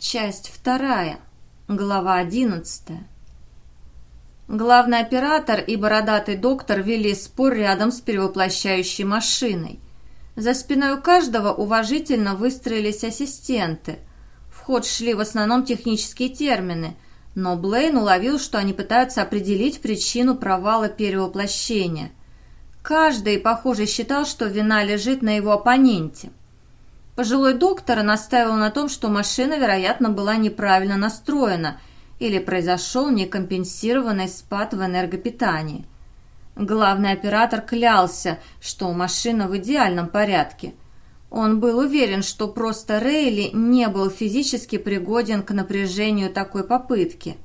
Часть вторая. Глава одиннадцатая. Главный оператор и бородатый доктор вели спор рядом с перевоплощающей машиной. За спиной у каждого уважительно выстроились ассистенты. В ход шли в основном технические термины, но Блейн уловил, что они пытаются определить причину провала перевоплощения. Каждый, похоже, считал, что вина лежит на его оппоненте. Пожилой доктор настаивал на том, что машина, вероятно, была неправильно настроена или произошел некомпенсированный спад в энергопитании. Главный оператор клялся, что машина в идеальном порядке. Он был уверен, что просто Рейли не был физически пригоден к напряжению такой попытки.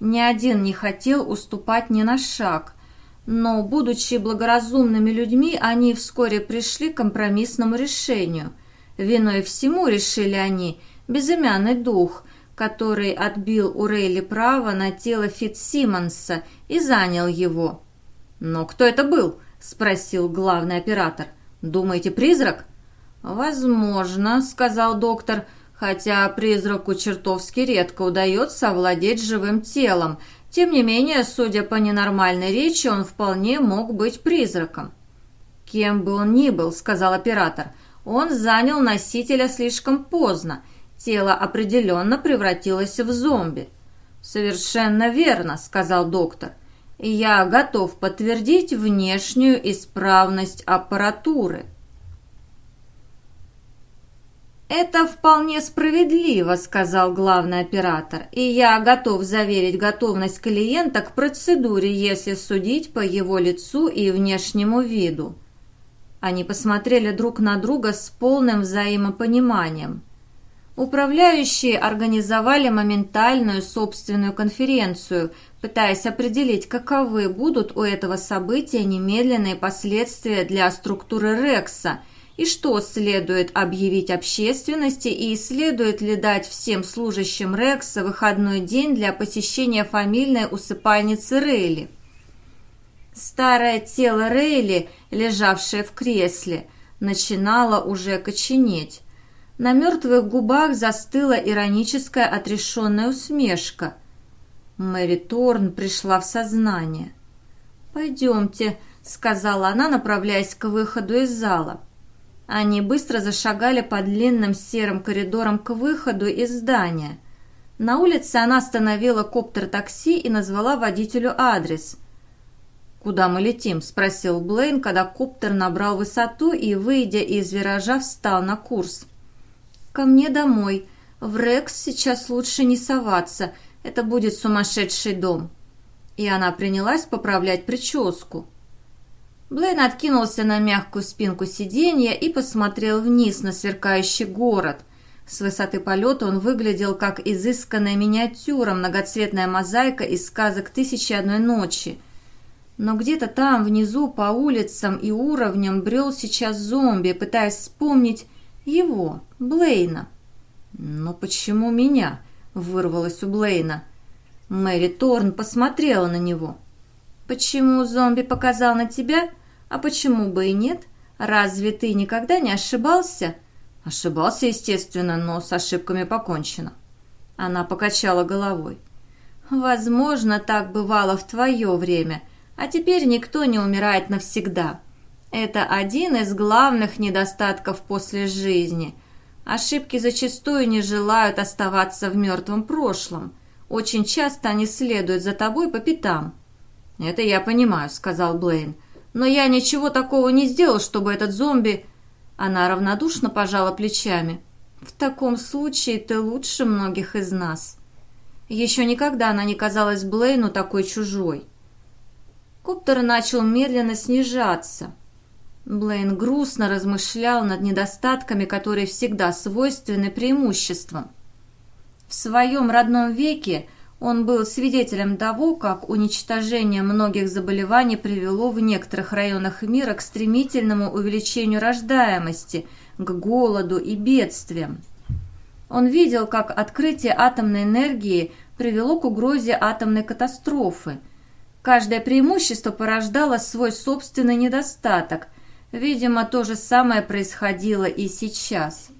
Ни один не хотел уступать ни на шаг, но, будучи благоразумными людьми, они вскоре пришли к компромиссному решению – Виной всему, решили они, безымянный дух, который отбил у Рейли право на тело Фитсимонса и занял его. «Но кто это был?» – спросил главный оператор. «Думаете, призрак?» «Возможно», – сказал доктор, хотя призраку чертовски редко удается овладеть живым телом. Тем не менее, судя по ненормальной речи, он вполне мог быть призраком. «Кем бы он ни был», – сказал оператор – он занял носителя слишком поздно. Тело определенно превратилось в зомби. «Совершенно верно», — сказал доктор. «Я готов подтвердить внешнюю исправность аппаратуры». «Это вполне справедливо», — сказал главный оператор, «и я готов заверить готовность клиента к процедуре, если судить по его лицу и внешнему виду». Они посмотрели друг на друга с полным взаимопониманием. Управляющие организовали моментальную собственную конференцию, пытаясь определить, каковы будут у этого события немедленные последствия для структуры Рекса и что следует объявить общественности и следует ли дать всем служащим Рекса выходной день для посещения фамильной усыпальницы Рейли. Старое тело Рейли, лежавшее в кресле, начинало уже коченеть. На мертвых губах застыла ироническая отрешенная усмешка. Мэри Торн пришла в сознание. «Пойдемте», — сказала она, направляясь к выходу из зала. Они быстро зашагали по длинным серым коридорам к выходу из здания. На улице она остановила коптер-такси и назвала водителю адрес — «Куда мы летим?» – спросил Блейн, когда коптер набрал высоту и, выйдя из виража, встал на курс. «Ко мне домой. В Рекс сейчас лучше не соваться. Это будет сумасшедший дом». И она принялась поправлять прическу. Блейн откинулся на мягкую спинку сиденья и посмотрел вниз на сверкающий город. С высоты полета он выглядел как изысканная миниатюра, многоцветная мозаика из сказок «Тысячи одной ночи». Но где-то там, внизу, по улицам и уровням брел сейчас зомби, пытаясь вспомнить его, Блейна. «Но почему меня?» – вырвалось у Блейна. Мэри Торн посмотрела на него. «Почему зомби показал на тебя? А почему бы и нет? Разве ты никогда не ошибался?» «Ошибался, естественно, но с ошибками покончено». Она покачала головой. «Возможно, так бывало в твое время», – а теперь никто не умирает навсегда. Это один из главных недостатков после жизни. Ошибки зачастую не желают оставаться в мертвом прошлом. Очень часто они следуют за тобой по пятам. «Это я понимаю», — сказал Блейн. «Но я ничего такого не сделал, чтобы этот зомби...» Она равнодушно пожала плечами. «В таком случае ты лучше многих из нас». Еще никогда она не казалась Блейну такой чужой. Коптер начал медленно снижаться. Блейн грустно размышлял над недостатками, которые всегда свойственны преимуществам. В своем родном веке он был свидетелем того, как уничтожение многих заболеваний привело в некоторых районах мира к стремительному увеличению рождаемости, к голоду и бедствиям. Он видел, как открытие атомной энергии привело к угрозе атомной катастрофы – Каждое преимущество порождало свой собственный недостаток. Видимо, то же самое происходило и сейчас.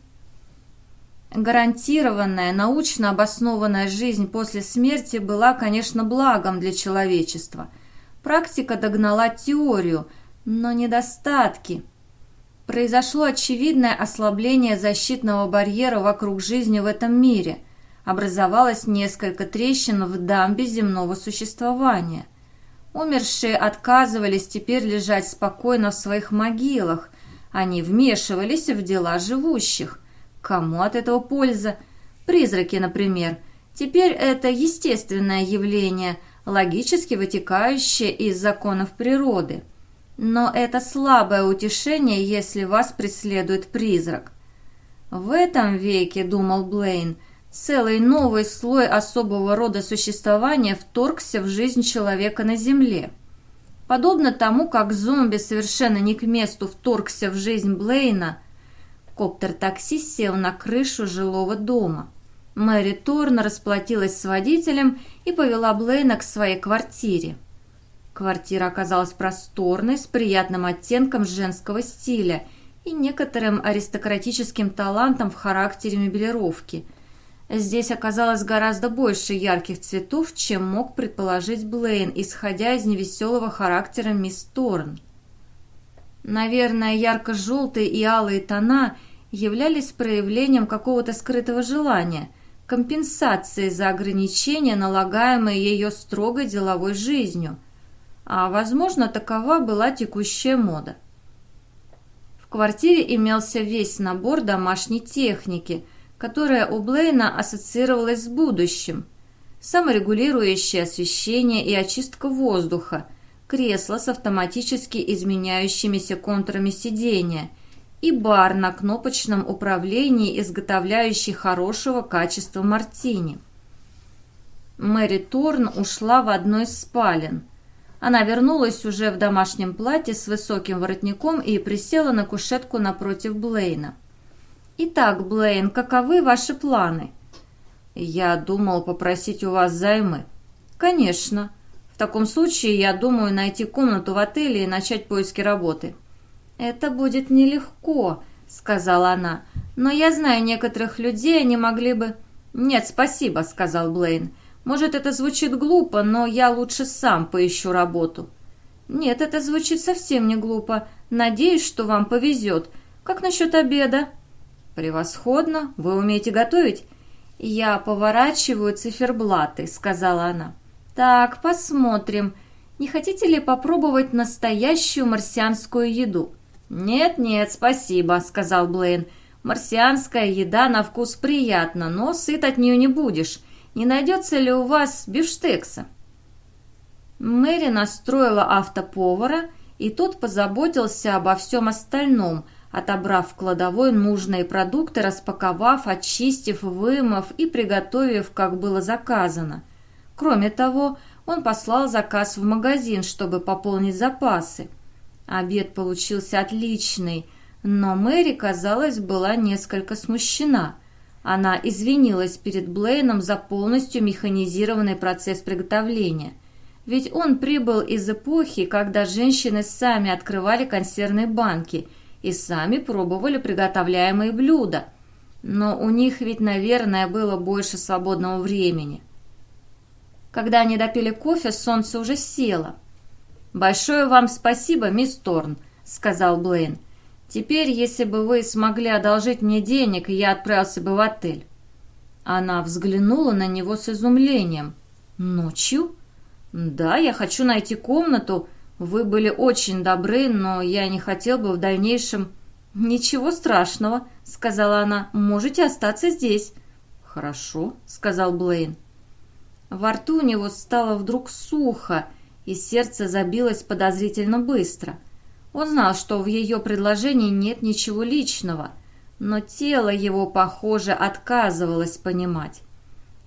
Гарантированная, научно обоснованная жизнь после смерти была, конечно, благом для человечества. Практика догнала теорию, но недостатки. Произошло очевидное ослабление защитного барьера вокруг жизни в этом мире. Образовалось несколько трещин в дамбе земного существования. Умершие отказывались теперь лежать спокойно в своих могилах. Они вмешивались в дела живущих. Кому от этого польза? Призраки, например. Теперь это естественное явление, логически вытекающее из законов природы. Но это слабое утешение, если вас преследует призрак. В этом веке, думал Блейн, целый новый слой особого рода существования вторгся в жизнь человека на Земле. Подобно тому, как зомби совершенно не к месту вторгся в жизнь Блейна, Коптер-такси сел на крышу жилого дома. Мэри Торн расплатилась с водителем и повела Блейна к своей квартире. Квартира оказалась просторной, с приятным оттенком женского стиля и некоторым аристократическим талантом в характере мебелировки. Здесь оказалось гораздо больше ярких цветов, чем мог предположить Блейн, исходя из невеселого характера мисс Торн. Наверное, ярко-желтые и алые тона являлись проявлением какого-то скрытого желания, компенсацией за ограничения, налагаемые ее строгой деловой жизнью. А, возможно, такова была текущая мода. В квартире имелся весь набор домашней техники, которая у Блейна ассоциировалась с будущим. Саморегулирующее освещение и очистка воздуха – кресло с автоматически изменяющимися контурами сидения и бар на кнопочном управлении, изготовляющий хорошего качества мартини. Мэри Торн ушла в одной из спален. Она вернулась уже в домашнем платье с высоким воротником и присела на кушетку напротив Блейна. «Итак, Блейн, каковы ваши планы?» «Я думал попросить у вас займы». «Конечно. В таком случае я думаю найти комнату в отеле и начать поиски работы». «Это будет нелегко», — сказала она. «Но я знаю некоторых людей, они могли бы...» «Нет, спасибо», — сказал Блейн. «Может, это звучит глупо, но я лучше сам поищу работу». «Нет, это звучит совсем не глупо. Надеюсь, что вам повезет. Как насчет обеда?» «Превосходно. Вы умеете готовить?» «Я поворачиваю циферблаты», — сказала она. «Так, посмотрим. Не хотите ли попробовать настоящую марсианскую еду?» «Нет-нет, спасибо», — сказал Блейн. «Марсианская еда на вкус приятна, но сыт от нее не будешь. Не найдется ли у вас бифштекса?» Мэри настроила автоповара, и тот позаботился обо всем остальном, отобрав в кладовой нужные продукты, распаковав, очистив, вымыв и приготовив, как было заказано — Кроме того, он послал заказ в магазин, чтобы пополнить запасы. Обед получился отличный, но Мэри, казалось, была несколько смущена. Она извинилась перед Блейном за полностью механизированный процесс приготовления. Ведь он прибыл из эпохи, когда женщины сами открывали консервные банки и сами пробовали приготовляемые блюда. Но у них ведь, наверное, было больше свободного времени. Когда они допили кофе, солнце уже село. «Большое вам спасибо, мисс Торн», — сказал Блейн. «Теперь, если бы вы смогли одолжить мне денег, я отправился бы в отель». Она взглянула на него с изумлением. «Ночью?» «Да, я хочу найти комнату. Вы были очень добры, но я не хотел бы в дальнейшем...» «Ничего страшного», — сказала она. «Можете остаться здесь». «Хорошо», — сказал Блейн. Во рту у него стало вдруг сухо, и сердце забилось подозрительно быстро. Он знал, что в ее предложении нет ничего личного, но тело его, похоже, отказывалось понимать.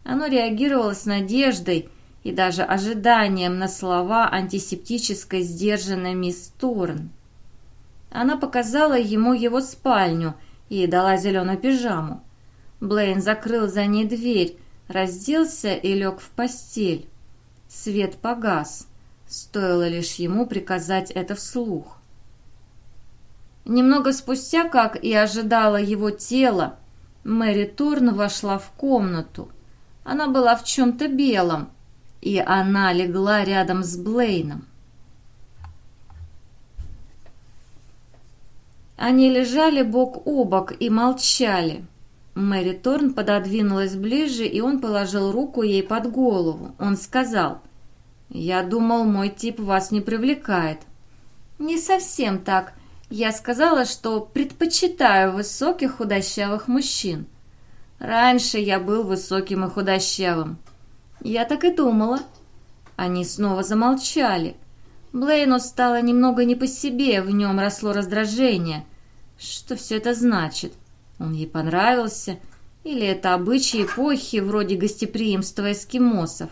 Оно реагировало с надеждой и даже ожиданием на слова антисептической сдержанной мисс Торн. Она показала ему его спальню и дала зеленую пижаму. Блейн закрыл за ней дверь, разделся и лег в постель. Свет погас, стоило лишь ему приказать это вслух. Немного спустя, как и ожидало его тело, Мэри Торн вошла в комнату. Она была в чем-то белом, и она легла рядом с Блейном. Они лежали бок о бок и молчали. Мэри Торн пододвинулась ближе, и он положил руку ей под голову. Он сказал, «Я думал, мой тип вас не привлекает». «Не совсем так. Я сказала, что предпочитаю высоких худощавых мужчин. Раньше я был высоким и худощавым. Я так и думала». Они снова замолчали. Блейну стало немного не по себе, в нем росло раздражение. Что все это значит? Он ей понравился? Или это обычаи эпохи, вроде гостеприимства эскимосов?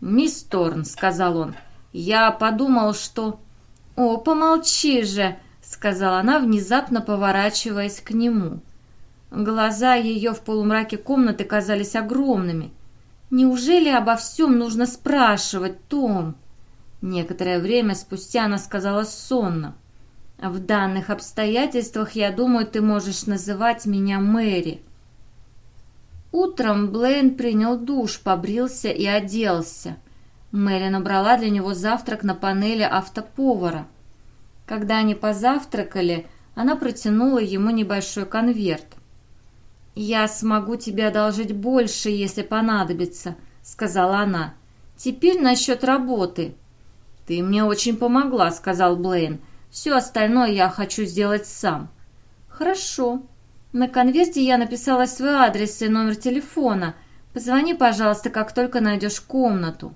«Мисс Торн», — сказал он, — «я подумал, что...» «О, помолчи же», — сказала она, внезапно поворачиваясь к нему. Глаза ее в полумраке комнаты казались огромными. «Неужели обо всем нужно спрашивать, Том?» Некоторое время спустя она сказала сонно. В данных обстоятельствах, я думаю, ты можешь называть меня Мэри. Утром Блейн принял душ, побрился и оделся. Мэри набрала для него завтрак на панели автоповара. Когда они позавтракали, она протянула ему небольшой конверт. «Я смогу тебе одолжить больше, если понадобится», — сказала она. «Теперь насчет работы». «Ты мне очень помогла», — сказал Блейн. Все остальное я хочу сделать сам». «Хорошо. На конверте я написала свой адрес и номер телефона. Позвони, пожалуйста, как только найдешь комнату».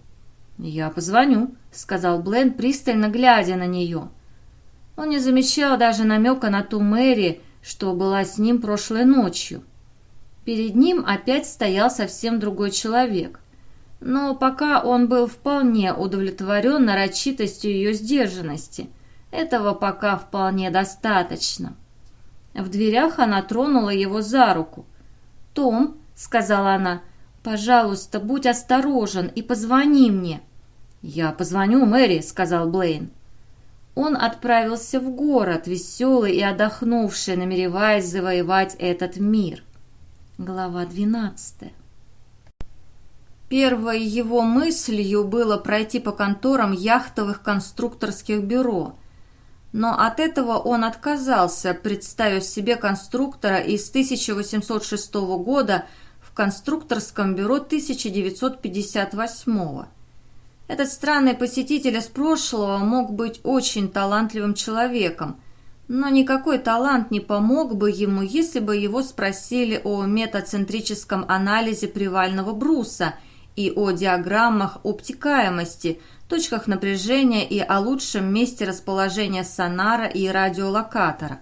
«Я позвоню», — сказал Блен, пристально глядя на нее. Он не замечал даже намека на ту Мэри, что была с ним прошлой ночью. Перед ним опять стоял совсем другой человек. Но пока он был вполне удовлетворен нарочитостью ее сдержанности — этого пока вполне достаточно. В дверях она тронула его за руку. «Том», — сказала она, — «пожалуйста, будь осторожен и позвони мне». «Я позвоню Мэри», — сказал Блейн. Он отправился в город, веселый и отдохнувший, намереваясь завоевать этот мир. Глава двенадцатая. Первой его мыслью было пройти по конторам яхтовых конструкторских бюро — но от этого он отказался, представив себе конструктора из 1806 года в конструкторском бюро 1958 Этот странный посетитель из прошлого мог быть очень талантливым человеком, но никакой талант не помог бы ему, если бы его спросили о метацентрическом анализе привального бруса и о диаграммах обтекаемости – точках напряжения и о лучшем месте расположения сонара и радиолокатора.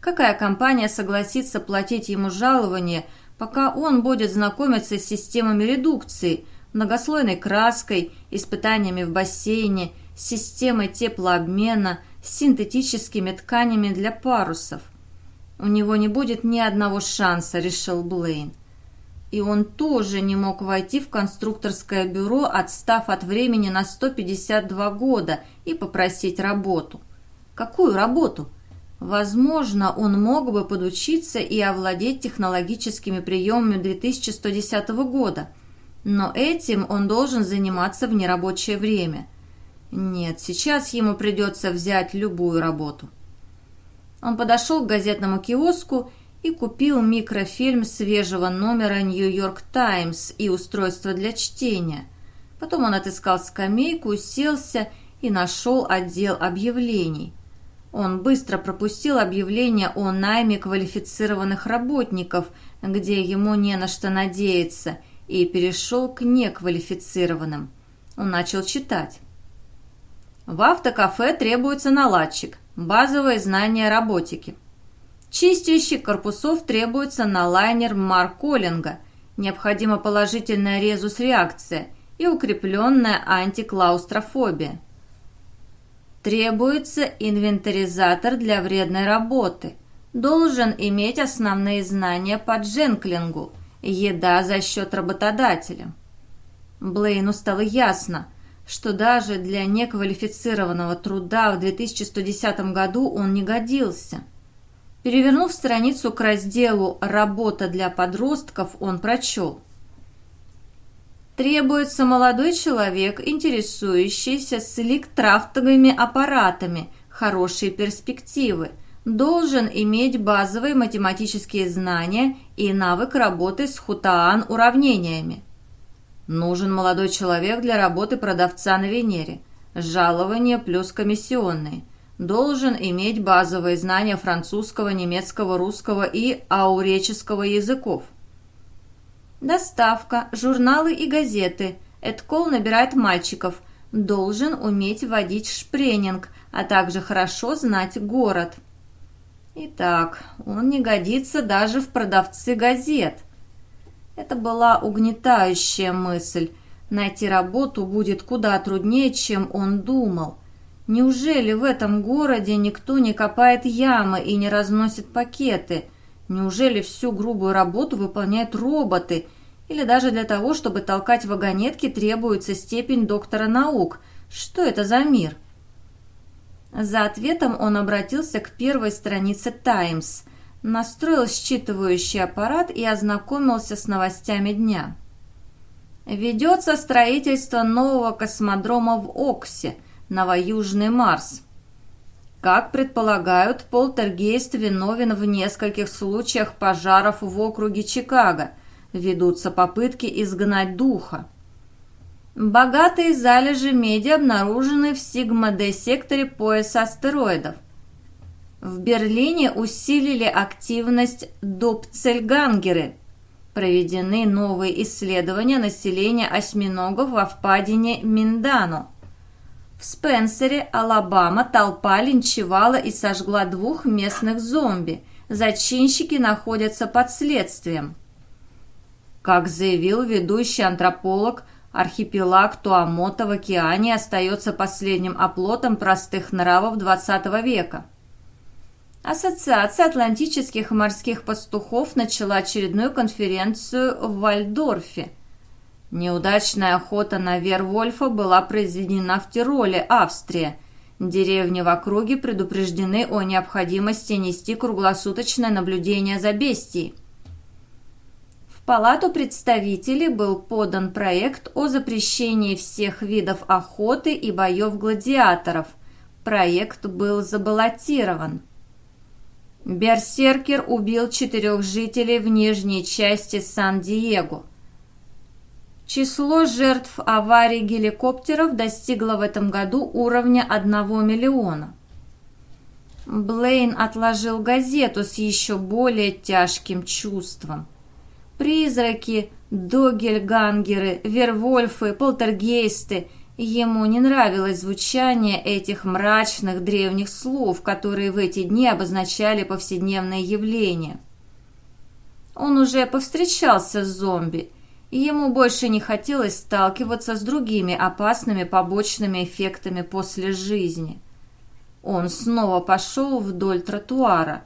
Какая компания согласится платить ему жалование, пока он будет знакомиться с системами редукции, многослойной краской, испытаниями в бассейне, системой теплообмена, синтетическими тканями для парусов? У него не будет ни одного шанса, решил Блейн и он тоже не мог войти в конструкторское бюро, отстав от времени на 152 года, и попросить работу. Какую работу? Возможно, он мог бы подучиться и овладеть технологическими приемами 2110 года, но этим он должен заниматься в нерабочее время. Нет, сейчас ему придется взять любую работу. Он подошел к газетному киоску и купил микрофильм свежего номера «Нью-Йорк Таймс» и устройство для чтения. Потом он отыскал скамейку, уселся и нашел отдел объявлений. Он быстро пропустил объявление о найме квалифицированных работников, где ему не на что надеяться, и перешел к неквалифицированным. Он начал читать. В автокафе требуется наладчик, базовые знания роботики. Чистящий корпусов требуется на лайнер Марколинга. Необходима положительная резус-реакция и укрепленная антиклаустрофобия. Требуется инвентаризатор для вредной работы. Должен иметь основные знания по дженклингу. Еда за счет работодателя. Блейну стало ясно, что даже для неквалифицированного труда в 2110 году он не годился – Перевернув страницу к разделу «Работа для подростков», он прочел. Требуется молодой человек, интересующийся слик-трафтовыми аппаратами, хорошие перспективы, должен иметь базовые математические знания и навык работы с хутаан уравнениями. Нужен молодой человек для работы продавца на Венере. Жалование плюс комиссионные должен иметь базовые знания французского, немецкого, русского и ауреческого языков. Доставка, журналы и газеты. Эдкол набирает мальчиков. Должен уметь водить шпренинг, а также хорошо знать город. Итак, он не годится даже в продавцы газет. Это была угнетающая мысль. Найти работу будет куда труднее, чем он думал. Неужели в этом городе никто не копает ямы и не разносит пакеты? Неужели всю грубую работу выполняют роботы? Или даже для того, чтобы толкать вагонетки, требуется степень доктора наук? Что это за мир? За ответом он обратился к первой странице «Таймс», настроил считывающий аппарат и ознакомился с новостями дня. Ведется строительство нового космодрома в Оксе – Новоюжный Марс. Как предполагают, полтергейст виновен в нескольких случаях пожаров в округе Чикаго. Ведутся попытки изгнать духа. Богатые залежи меди обнаружены в Сигма-Д-секторе пояса астероидов. В Берлине усилили активность Допцельгангеры. Проведены новые исследования населения осьминогов во впадине Миндано. В Спенсере, Алабама, толпа линчевала и сожгла двух местных зомби. Зачинщики находятся под следствием. Как заявил ведущий антрополог, архипелаг Туамота в океане остается последним оплотом простых нравов XX века. Ассоциация атлантических морских пастухов начала очередную конференцию в Вальдорфе – Неудачная охота на Вервольфа была произведена в Тироле, Австрия. Деревни в округе предупреждены о необходимости нести круглосуточное наблюдение за бестией. В Палату представителей был подан проект о запрещении всех видов охоты и боев гладиаторов. Проект был забаллотирован. Берсеркер убил четырех жителей в нижней части Сан-Диего. Число жертв аварий геликоптеров достигло в этом году уровня 1 миллиона. Блейн отложил газету с еще более тяжким чувством. Призраки, догельгангеры, вервольфы, полтергейсты – Ему не нравилось звучание этих мрачных древних слов, которые в эти дни обозначали повседневные явления. Он уже повстречался с зомби – и ему больше не хотелось сталкиваться с другими опасными побочными эффектами после жизни. Он снова пошел вдоль тротуара.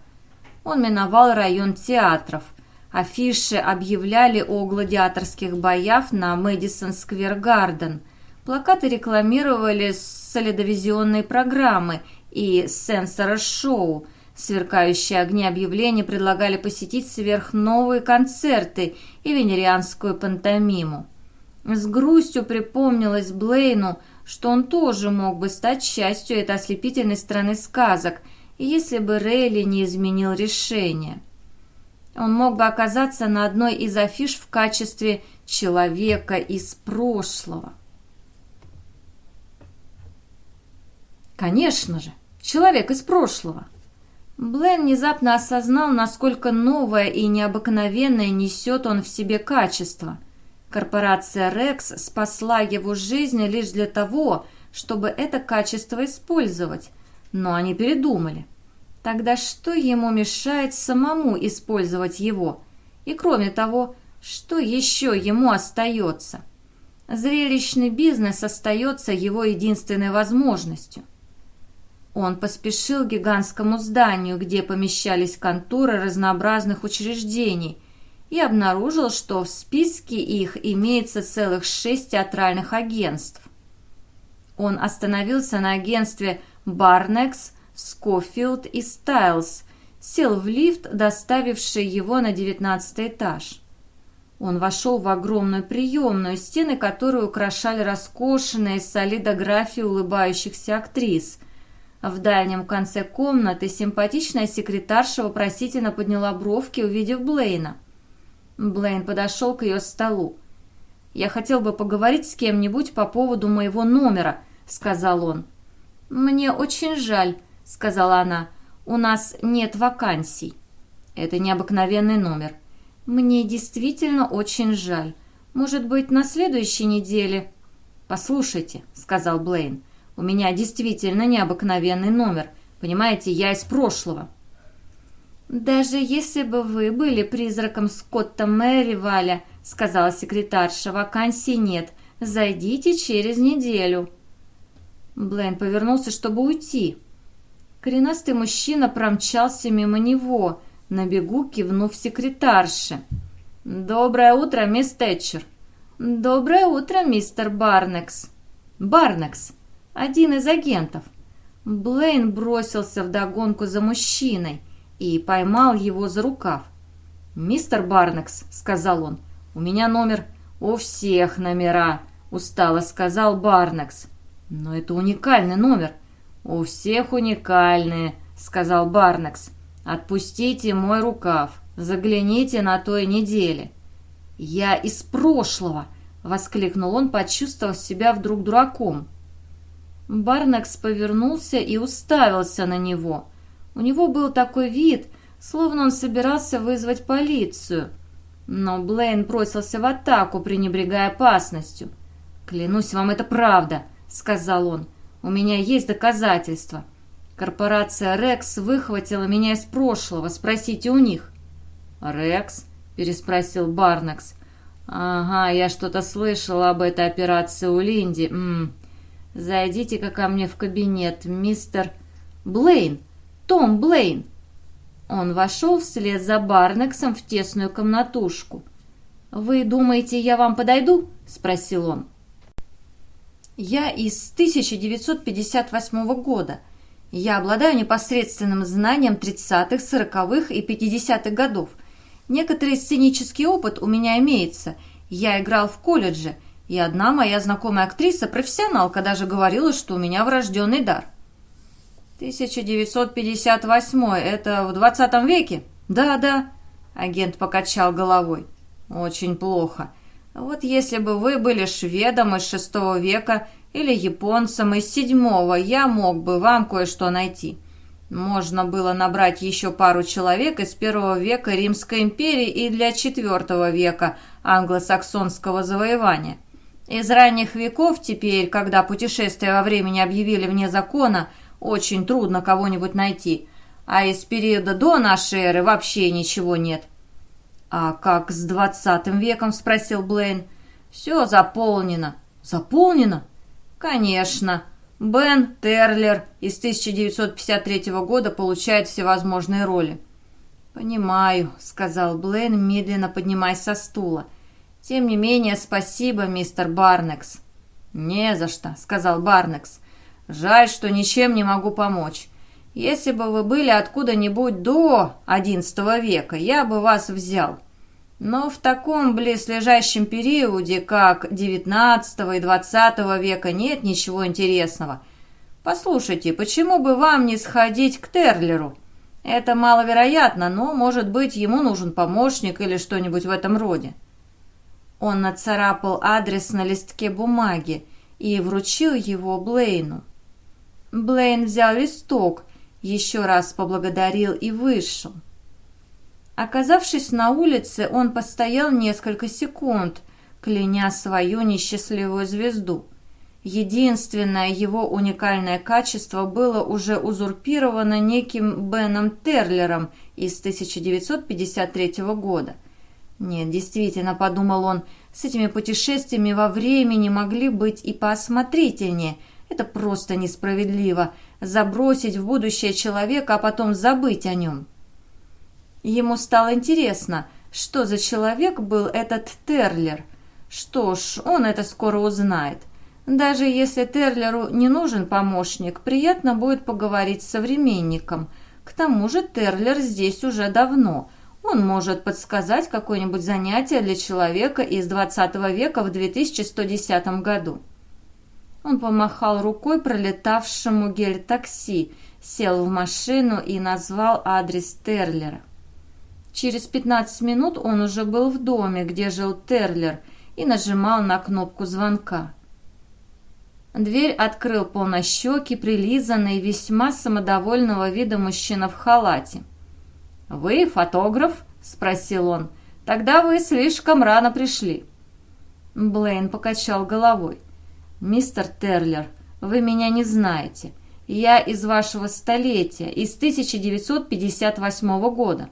Он миновал район театров. Афиши объявляли о гладиаторских боях на Мэдисон Сквер Гарден. Плакаты рекламировали солидовизионные программы и сенсора-шоу – Сверкающие огни объявлений предлагали посетить сверхновые концерты и венерианскую пантомиму. С грустью припомнилось Блейну, что он тоже мог бы стать частью этой ослепительной страны сказок, если бы Рейли не изменил решение. Он мог бы оказаться на одной из афиш в качестве человека из прошлого. Конечно же, человек из прошлого – Блен внезапно осознал, насколько новое и необыкновенное несет он в себе качество. Корпорация Рекс спасла его жизнь лишь для того, чтобы это качество использовать, но они передумали. Тогда что ему мешает самому использовать его? И кроме того, что еще ему остается? Зрелищный бизнес остается его единственной возможностью – он поспешил к гигантскому зданию, где помещались конторы разнообразных учреждений, и обнаружил, что в списке их имеется целых шесть театральных агентств. Он остановился на агентстве «Барнекс», «Скофилд» и «Стайлз», сел в лифт, доставивший его на девятнадцатый этаж. Он вошел в огромную приемную, стены которой украшали роскошные солидографии улыбающихся актрис. В дальнем конце комнаты симпатичная секретарша вопросительно подняла бровки, увидев Блейна. Блейн подошел к ее столу. «Я хотел бы поговорить с кем-нибудь по поводу моего номера», — сказал он. «Мне очень жаль», — сказала она. «У нас нет вакансий». «Это необыкновенный номер». «Мне действительно очень жаль. Может быть, на следующей неделе?» «Послушайте», — сказал Блейн, — «у меня действительно необыкновенный номер. Понимаете, я из прошлого». «Даже если бы вы были призраком Скотта Мэриваля», — сказала секретарша, — «вакансий нет. Зайдите через неделю». Блейн повернулся, чтобы уйти. Коренастый мужчина промчался мимо него — на бегу кивнув секретарше. «Доброе утро, мисс Тэтчер!» «Доброе утро, мистер Барнекс!» «Барнекс! Один из агентов!» Блейн бросился в догонку за мужчиной и поймал его за рукав. «Мистер Барнекс», — сказал он, — «у меня номер...» «У всех номера», — устало сказал Барнекс. «Но это уникальный номер». «У всех уникальные», — сказал Барнекс. «Отпустите мой рукав, загляните на той неделе». «Я из прошлого!» — воскликнул он, почувствовав себя вдруг дураком. Барнакс повернулся и уставился на него. У него был такой вид, словно он собирался вызвать полицию. Но Блейн бросился в атаку, пренебрегая опасностью. «Клянусь вам, это правда», — сказал он. «У меня есть доказательства». Корпорация «Рекс» выхватила меня из прошлого. Спросите у них». «Рекс?» – переспросил Барнакс. «Ага, я что-то слышала об этой операции у Линди. М -м. Зайдите-ка ко мне в кабинет, мистер... Блейн! Том Блейн!» Он вошел вслед за Барнаксом в тесную комнатушку. «Вы думаете, я вам подойду?» – спросил он. «Я из 1958 года». Я обладаю непосредственным знанием 30-х, 40-х и 50-х годов. Некоторый сценический опыт у меня имеется. Я играл в колледже, и одна моя знакомая актриса, профессионалка, даже говорила, что у меня врожденный дар. 1958 это в 20 веке? Да, да. Агент покачал головой. Очень плохо. Вот если бы вы были шведом из шестого века или японцам из седьмого, я мог бы вам кое-что найти. Можно было набрать еще пару человек из первого века Римской империи и для четвертого века англосаксонского завоевания. Из ранних веков теперь, когда путешествия во времени объявили вне закона, очень трудно кого-нибудь найти, а из периода до нашей эры вообще ничего нет. «А как с двадцатым веком?» – спросил Блейн. «Все заполнено». «Заполнено? Конечно. Бен Терлер из 1953 года получает всевозможные роли. «Понимаю», — сказал Блейн, медленно поднимаясь со стула. «Тем не менее, спасибо, мистер Барнекс». «Не за что», — сказал Барнекс. «Жаль, что ничем не могу помочь. Если бы вы были откуда-нибудь до XI века, я бы вас взял. Но в таком близлежащем периоде, как XIX и XX века, нет ничего интересного. Послушайте, почему бы вам не сходить к Терлеру? Это маловероятно, но, может быть, ему нужен помощник или что-нибудь в этом роде. Он нацарапал адрес на листке бумаги и вручил его Блейну. Блейн взял листок, еще раз поблагодарил и вышел. Оказавшись на улице, он постоял несколько секунд, кляня свою несчастливую звезду. Единственное его уникальное качество было уже узурпировано неким Беном Терлером из 1953 года. Нет, действительно, подумал он, с этими путешествиями во времени могли быть и поосмотрительнее. Это просто несправедливо – забросить в будущее человека, а потом забыть о нем. Ему стало интересно, что за человек был этот Терлер. Что ж, он это скоро узнает. Даже если Терлеру не нужен помощник, приятно будет поговорить с современником. К тому же Терлер здесь уже давно. Он может подсказать какое-нибудь занятие для человека из 20 века в 2110 году. Он помахал рукой пролетавшему гель-такси, сел в машину и назвал адрес Терлера. Через 15 минут он уже был в доме, где жил Терлер, и нажимал на кнопку звонка. Дверь открыл полнощекий, прилизанный, весьма самодовольного вида мужчина в халате. «Вы фотограф?» – спросил он. «Тогда вы слишком рано пришли». Блейн покачал головой. «Мистер Терлер, вы меня не знаете. Я из вашего столетия, из 1958 года».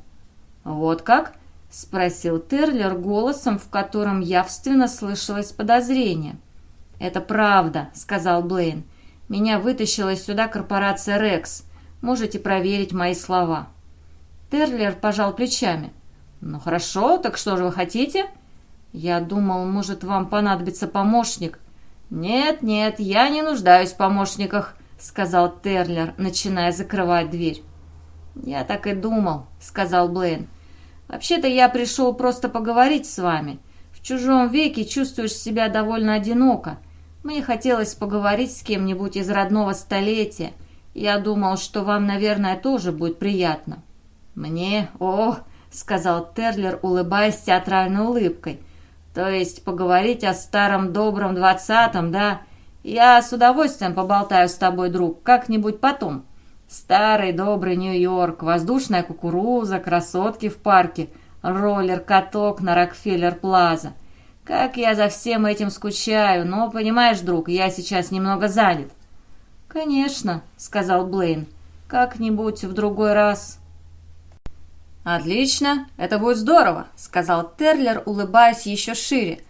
«Вот как?» – спросил Терлер голосом, в котором явственно слышалось подозрение. «Это правда», – сказал Блейн. «Меня вытащила сюда корпорация «Рекс». Можете проверить мои слова». Терлер пожал плечами. «Ну хорошо, так что же вы хотите?» «Я думал, может, вам понадобится помощник». «Нет, нет, я не нуждаюсь в помощниках», — сказал Терлер, начиная закрывать дверь. «Я так и думал», — сказал Блейн. «Вообще-то я пришел просто поговорить с вами. В чужом веке чувствуешь себя довольно одиноко. Мне хотелось поговорить с кем-нибудь из родного столетия. Я думал, что вам, наверное, тоже будет приятно». «Мне? О!» — сказал Терлер, улыбаясь театральной улыбкой — то есть поговорить о старом добром двадцатом, да? Я с удовольствием поболтаю с тобой, друг, как-нибудь потом. Старый добрый Нью-Йорк, воздушная кукуруза, красотки в парке, роллер-каток на Рокфеллер-Плаза. Как я за всем этим скучаю, но, понимаешь, друг, я сейчас немного занят. «Конечно», — сказал Блейн, — «как-нибудь в другой раз». «Отлично, это будет здорово», — сказал Терлер, улыбаясь еще шире.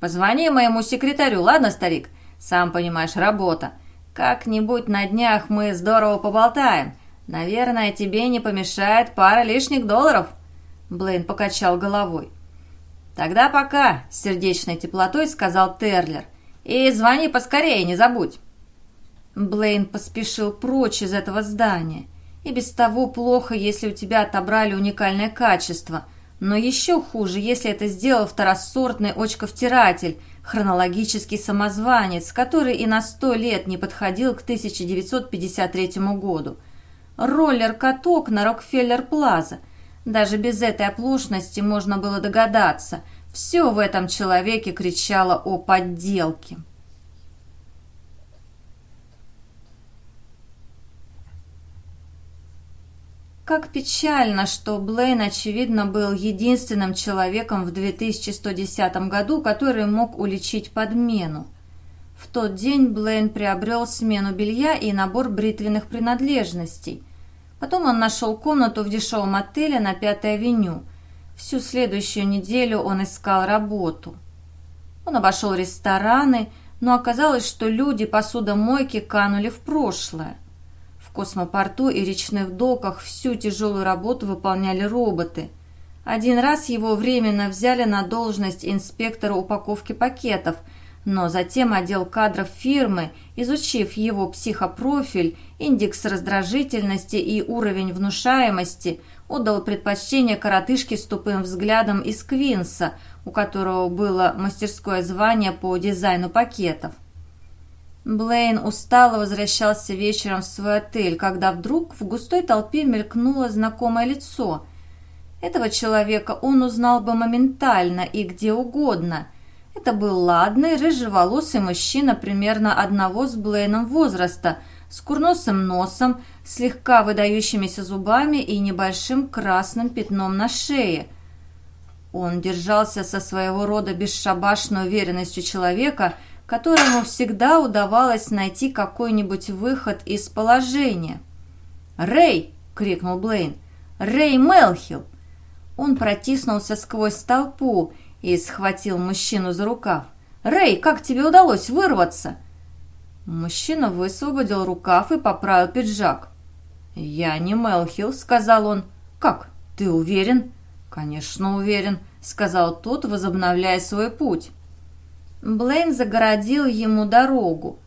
«Позвони моему секретарю, ладно, старик? Сам понимаешь, работа. Как-нибудь на днях мы здорово поболтаем. Наверное, тебе не помешает пара лишних долларов». Блейн покачал головой. «Тогда пока», — сердечной теплотой сказал Терлер. «И звони поскорее, не забудь». Блейн поспешил прочь из этого здания. И без того плохо, если у тебя отобрали уникальное качество. Но еще хуже, если это сделал второсортный очковтиратель, хронологический самозванец, который и на сто лет не подходил к 1953 году. Роллер-каток на Рокфеллер-Плаза. Даже без этой оплошности можно было догадаться. Все в этом человеке кричало о подделке. Как печально, что Блейн, очевидно, был единственным человеком в 2110 году, который мог уличить подмену. В тот день Блейн приобрел смену белья и набор бритвенных принадлежностей. Потом он нашел комнату в дешевом отеле на Пятой авеню. Всю следующую неделю он искал работу. Он обошел рестораны, но оказалось, что люди посудомойки канули в прошлое космопорту и речных доках всю тяжелую работу выполняли роботы. Один раз его временно взяли на должность инспектора упаковки пакетов, но затем отдел кадров фирмы, изучив его психопрофиль, индекс раздражительности и уровень внушаемости, отдал предпочтение коротышке с тупым взглядом из Квинса, у которого было мастерское звание по дизайну пакетов. Блейн устало возвращался вечером в свой отель, когда вдруг в густой толпе мелькнуло знакомое лицо. Этого человека он узнал бы моментально и где угодно. Это был ладный, рыжеволосый мужчина примерно одного с Блейном возраста, с курносым носом, слегка выдающимися зубами и небольшим красным пятном на шее. Он держался со своего рода бесшабашной уверенностью человека – которому всегда удавалось найти какой-нибудь выход из положения. «Рэй!» — крикнул Блейн. «Рэй Мелхилл!» Он протиснулся сквозь толпу и схватил мужчину за рукав. «Рэй, как тебе удалось вырваться?» Мужчина высвободил рукав и поправил пиджак. «Я не Мелхилл», — сказал он. «Как? Ты уверен?» «Конечно, уверен», — сказал тот, возобновляя свой путь. Блейн загородил ему дорогу.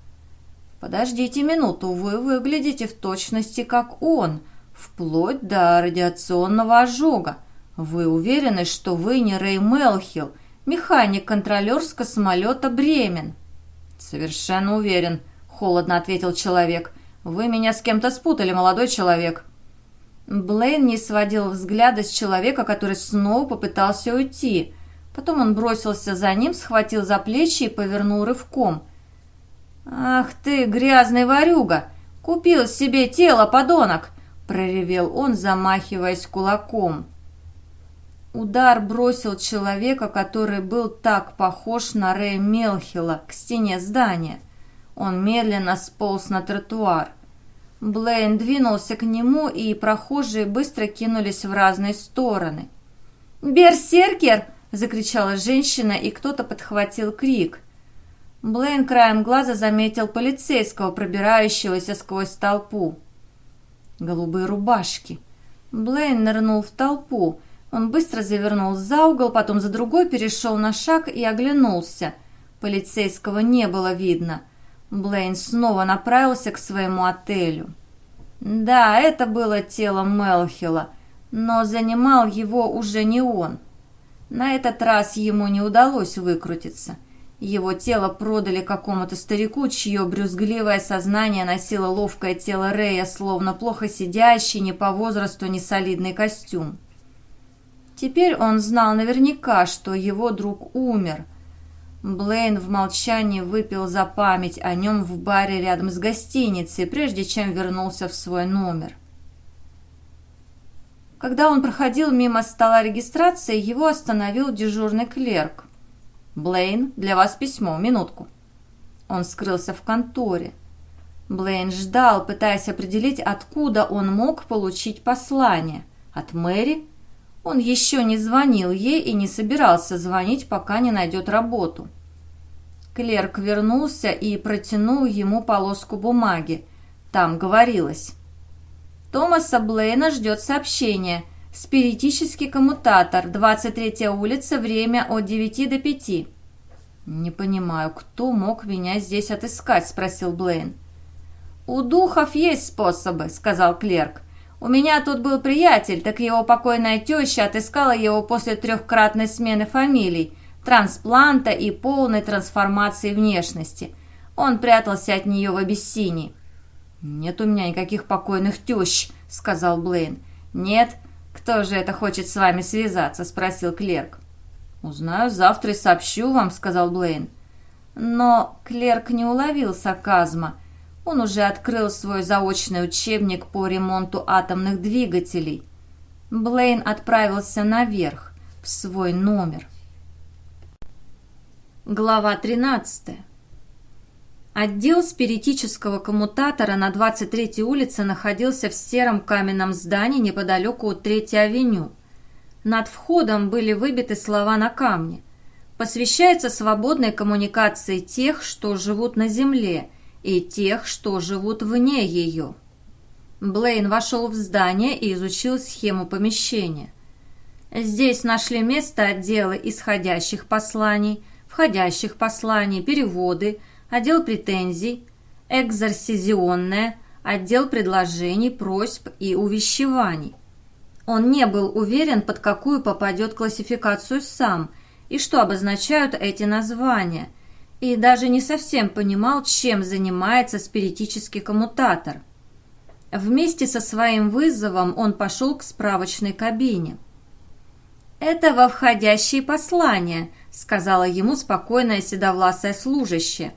«Подождите минуту, вы выглядите в точности как он, вплоть до радиационного ожога. Вы уверены, что вы не Рэй Мелхилл, механик-контролер с космолета «Бремен»?» «Совершенно уверен», — холодно ответил человек. «Вы меня с кем-то спутали, молодой человек». Блейн не сводил взгляда с человека, который снова попытался уйти. Потом он бросился за ним, схватил за плечи и повернул рывком. «Ах ты, грязный ворюга! Купил себе тело, подонок!» – проревел он, замахиваясь кулаком. Удар бросил человека, который был так похож на Рэя Мелхила, к стене здания. Он медленно сполз на тротуар. Блейн двинулся к нему, и прохожие быстро кинулись в разные стороны. «Берсеркер!» – закричала женщина, и кто-то подхватил крик. Блейн краем глаза заметил полицейского, пробирающегося сквозь толпу. Голубые рубашки. Блейн нырнул в толпу. Он быстро завернул за угол, потом за другой перешел на шаг и оглянулся. Полицейского не было видно – Блейн снова направился к своему отелю. Да, это было тело Мелхила, но занимал его уже не он. На этот раз ему не удалось выкрутиться. Его тело продали какому-то старику, чье брюзгливое сознание носило ловкое тело Рэя, словно плохо сидящий, не по возрасту, не солидный костюм. Теперь он знал наверняка, что его друг умер – Блейн в молчании выпил за память о нем в баре рядом с гостиницей, прежде чем вернулся в свой номер. Когда он проходил мимо стола регистрации, его остановил дежурный клерк. «Блейн, для вас письмо, минутку». Он скрылся в конторе. Блейн ждал, пытаясь определить, откуда он мог получить послание. От Мэри? Он еще не звонил ей и не собирался звонить, пока не найдет работу. Клерк вернулся и протянул ему полоску бумаги. Там говорилось. Томаса Блейна ждет сообщение. Спиритический коммутатор, 23 улица, время от 9 до 5. «Не понимаю, кто мог меня здесь отыскать?» – спросил Блейн. «У духов есть способы», – сказал клерк. У меня тут был приятель, так его покойная теща отыскала его после трехкратной смены фамилий, транспланта и полной трансформации внешности. Он прятался от нее в Абиссинии. «Нет у меня никаких покойных тещ», — сказал Блейн. «Нет? Кто же это хочет с вами связаться?» — спросил клерк. «Узнаю завтра и сообщу вам», — сказал Блейн. Но клерк не уловил сарказма — он уже открыл свой заочный учебник по ремонту атомных двигателей. Блейн отправился наверх, в свой номер. Глава 13. Отдел спиритического коммутатора на 23-й улице находился в сером каменном здании неподалеку от 3-й авеню. Над входом были выбиты слова на камне. Посвящается свободной коммуникации тех, что живут на Земле – и тех, что живут вне ее. Блейн вошел в здание и изучил схему помещения. Здесь нашли место отдела исходящих посланий, входящих посланий, переводы, отдел претензий, экзорсизионное, отдел предложений, просьб и увещеваний. Он не был уверен, под какую попадет классификацию сам и что обозначают эти названия, и даже не совсем понимал, чем занимается спиритический коммутатор. Вместе со своим вызовом он пошел к справочной кабине. «Это во входящие послания», — сказала ему спокойная седовласая служащая.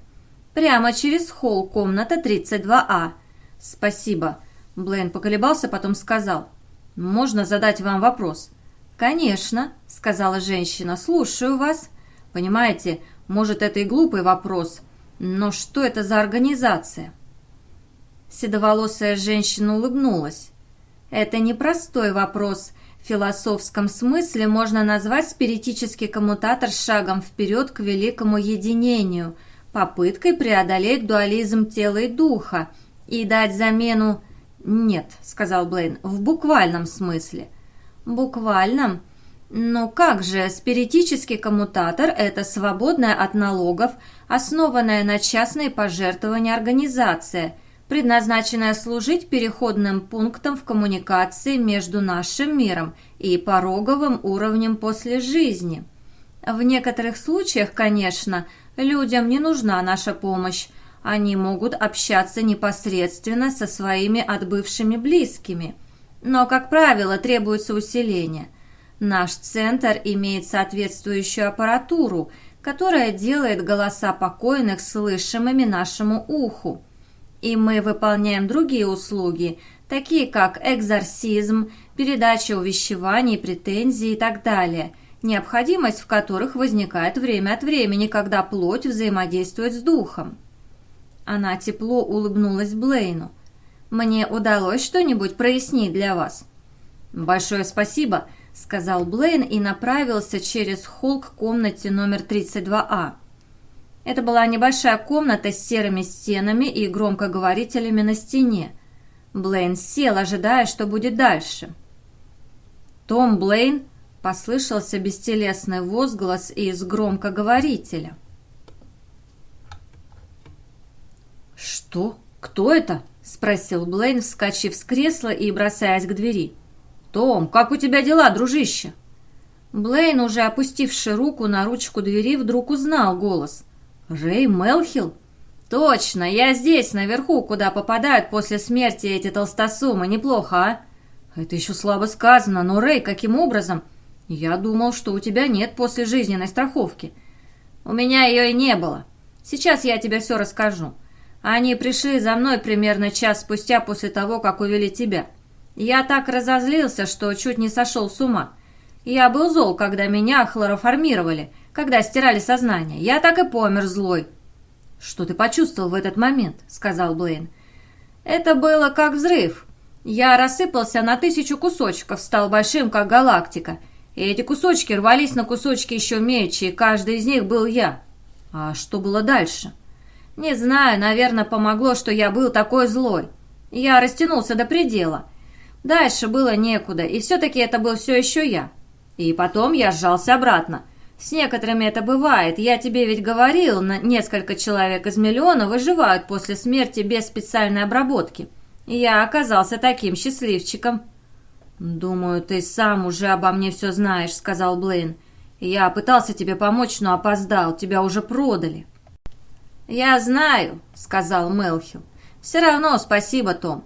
«Прямо через холл, комната 32А». «Спасибо». Блейн поколебался, потом сказал. «Можно задать вам вопрос?» «Конечно», — сказала женщина, — «слушаю вас». «Понимаете, может, это и глупый вопрос, но что это за организация?» Седоволосая женщина улыбнулась. «Это непростой вопрос. В философском смысле можно назвать спиритический коммутатор шагом вперед к великому единению, попыткой преодолеть дуализм тела и духа и дать замену... «Нет», — сказал Блейн, — «в буквальном смысле». «Буквальном?» Но как же, спиритический коммутатор – это свободная от налогов, основанная на частные пожертвования организация. предназначенная служить переходным пунктом в коммуникации между нашим миром и пороговым уровнем после жизни. В некоторых случаях, конечно, людям не нужна наша помощь, они могут общаться непосредственно со своими отбывшими близкими. Но, как правило, требуется усиление. Наш центр имеет соответствующую аппаратуру, которая делает голоса покойных слышимыми нашему уху. И мы выполняем другие услуги, такие как экзорсизм, передача увещеваний, претензий и так далее, необходимость в которых возникает время от времени, когда плоть взаимодействует с духом. Она тепло улыбнулась Блейну. «Мне удалось что-нибудь прояснить для вас?» «Большое спасибо», — сказал Блейн и направился через холл к комнате номер 32А. Это была небольшая комната с серыми стенами и громкоговорителями на стене. Блейн сел, ожидая, что будет дальше. «Том Блейн!» — послышался бестелесный возглас из громкоговорителя. «Что? Кто это?» — спросил Блейн, вскочив с кресла и бросаясь к двери. «Том, как у тебя дела, дружище?» Блейн, уже опустивший руку на ручку двери, вдруг узнал голос. «Рэй Мелхилл?» «Точно, я здесь, наверху, куда попадают после смерти эти толстосумы. Неплохо, а?» «Это еще слабо сказано, но, Рэй, каким образом?» «Я думал, что у тебя нет послежизненной страховки». «У меня ее и не было. Сейчас я тебе все расскажу. Они пришли за мной примерно час спустя после того, как увели тебя. Я так разозлился, что чуть не сошел с ума. Я был зол, когда меня хлороформировали, когда стирали сознание. Я так и помер злой». «Что ты почувствовал в этот момент?» — сказал Блейн. «Это было как взрыв. Я рассыпался на тысячу кусочков, стал большим, как галактика. И эти кусочки рвались на кусочки еще мельче, и каждый из них был я. А что было дальше?» Не знаю, наверное, помогло, что я был такой злой. Я растянулся до предела. Дальше было некуда, и все-таки это был все еще я. И потом я сжался обратно. С некоторыми это бывает. Я тебе ведь говорил, несколько человек из миллиона выживают после смерти без специальной обработки. Я оказался таким счастливчиком. «Думаю, ты сам уже обо мне все знаешь», — сказал Блейн. «Я пытался тебе помочь, но опоздал. Тебя уже продали». «Я знаю», — сказал Мелхил. «Все равно спасибо, Том.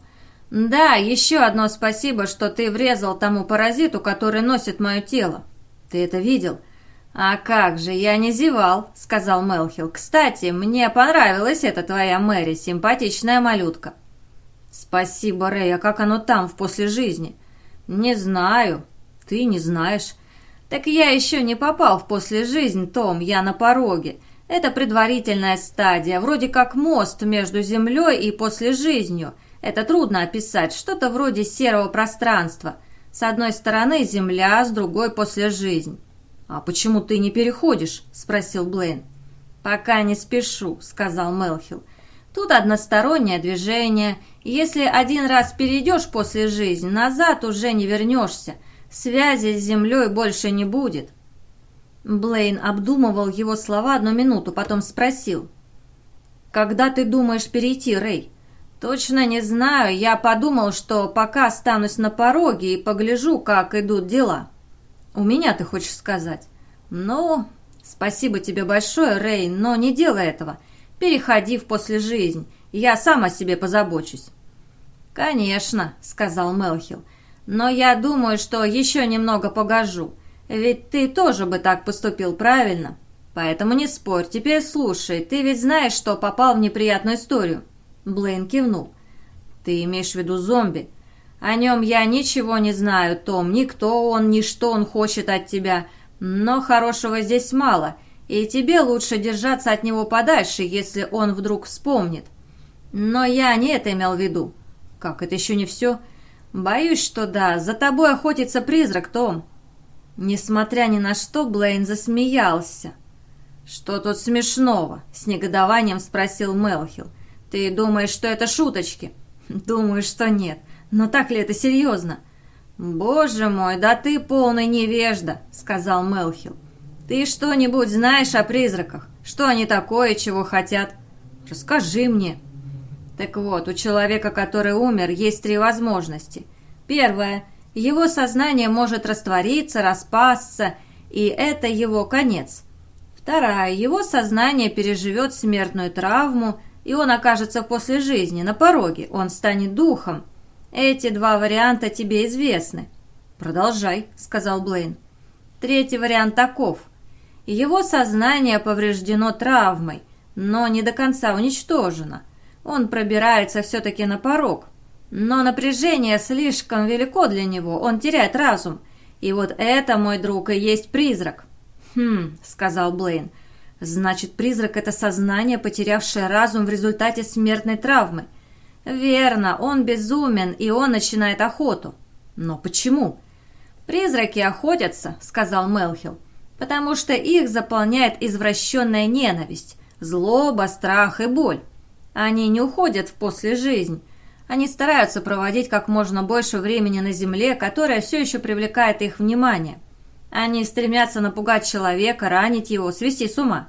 Да, еще одно спасибо, что ты врезал тому паразиту, который носит мое тело. Ты это видел?» «А как же, я не зевал», — сказал Мелхил. «Кстати, мне понравилась эта твоя Мэри, симпатичная малютка». «Спасибо, Рэй, а как оно там, в после жизни?» «Не знаю. Ты не знаешь». «Так я еще не попал в после Том, я на пороге. Это предварительная стадия, вроде как мост между Землей и после. Это трудно описать, что-то вроде серого пространства. С одной стороны Земля, с другой после. «А почему ты не переходишь?» – спросил Блейн. «Пока не спешу», – сказал Мелхилл. «Тут одностороннее движение. Если один раз перейдешь после жизни, назад уже не вернешься. Связи с Землей больше не будет. Блейн обдумывал его слова одну минуту, потом спросил. «Когда ты думаешь перейти, Рэй?» «Точно не знаю. Я подумал, что пока останусь на пороге и погляжу, как идут дела». «У меня, ты хочешь сказать?» «Ну, спасибо тебе большое, Рэй, но не делай этого. Переходи в после жизнь. Я сам о себе позабочусь». «Конечно», — сказал Мелхил. «Но я думаю, что еще немного погожу. Ведь ты тоже бы так поступил правильно. Поэтому не спорь, теперь слушай, ты ведь знаешь, что попал в неприятную историю». Блейн кивнул. «Ты имеешь в виду зомби?» «О нем я ничего не знаю, Том, ни кто он, ни что он хочет от тебя. Но хорошего здесь мало, и тебе лучше держаться от него подальше, если он вдруг вспомнит. Но я не это имел в виду». «Как, это еще не все?» «Боюсь, что да. За тобой охотится призрак, Том. Несмотря ни на что, Блейн засмеялся. «Что тут смешного?» — с негодованием спросил Мелхил. «Ты думаешь, что это шуточки?» «Думаю, что нет. Но так ли это серьезно?» «Боже мой, да ты полный невежда!» — сказал Мелхил. «Ты что-нибудь знаешь о призраках? Что они такое, чего хотят? Расскажи мне!» Так вот, у человека, который умер, есть три возможности. Первое. Его сознание может раствориться, распасться, и это его конец. Вторая. Его сознание переживет смертную травму, и он окажется после жизни, на пороге, он станет духом. Эти два варианта тебе известны. «Продолжай», — сказал Блейн. Третий вариант таков. Его сознание повреждено травмой, но не до конца уничтожено. Он пробирается все-таки на порог. Но напряжение слишком велико для него, он теряет разум. И вот это, мой друг, и есть призрак. «Хм», — сказал Блейн, — «значит, призрак — это сознание, потерявшее разум в результате смертной травмы». «Верно, он безумен, и он начинает охоту». «Но почему?» «Призраки охотятся», — сказал Мелхил, «потому что их заполняет извращенная ненависть, злоба, страх и боль. Они не уходят в после жизнь. Они стараются проводить как можно больше времени на земле, которая все еще привлекает их внимание. Они стремятся напугать человека, ранить его, свести с ума.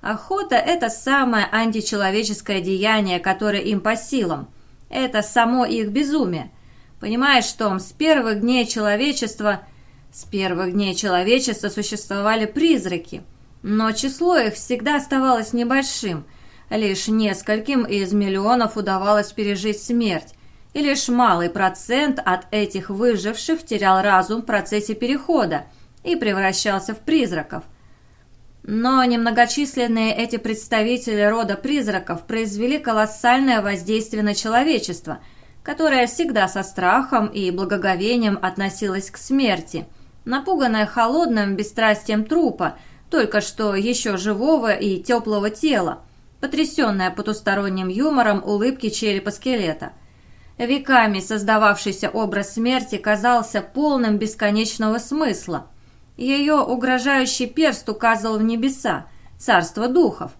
Охота – это самое античеловеческое деяние, которое им по силам. Это само их безумие – Понимаешь, Том, с первых дней человечества... С первых дней человечества существовали призраки, но число их всегда оставалось небольшим. Лишь нескольким из миллионов удавалось пережить смерть, и лишь малый процент от этих выживших терял разум в процессе перехода и превращался в призраков. Но немногочисленные эти представители рода призраков произвели колоссальное воздействие на человечество – которая всегда со страхом и благоговением относилась к смерти, напуганная холодным бесстрастием трупа, только что еще живого и теплого тела, потрясенная потусторонним юмором улыбки черепа скелета. Веками создававшийся образ смерти казался полным бесконечного смысла. Ее угрожающий перст указывал в небеса, царство духов,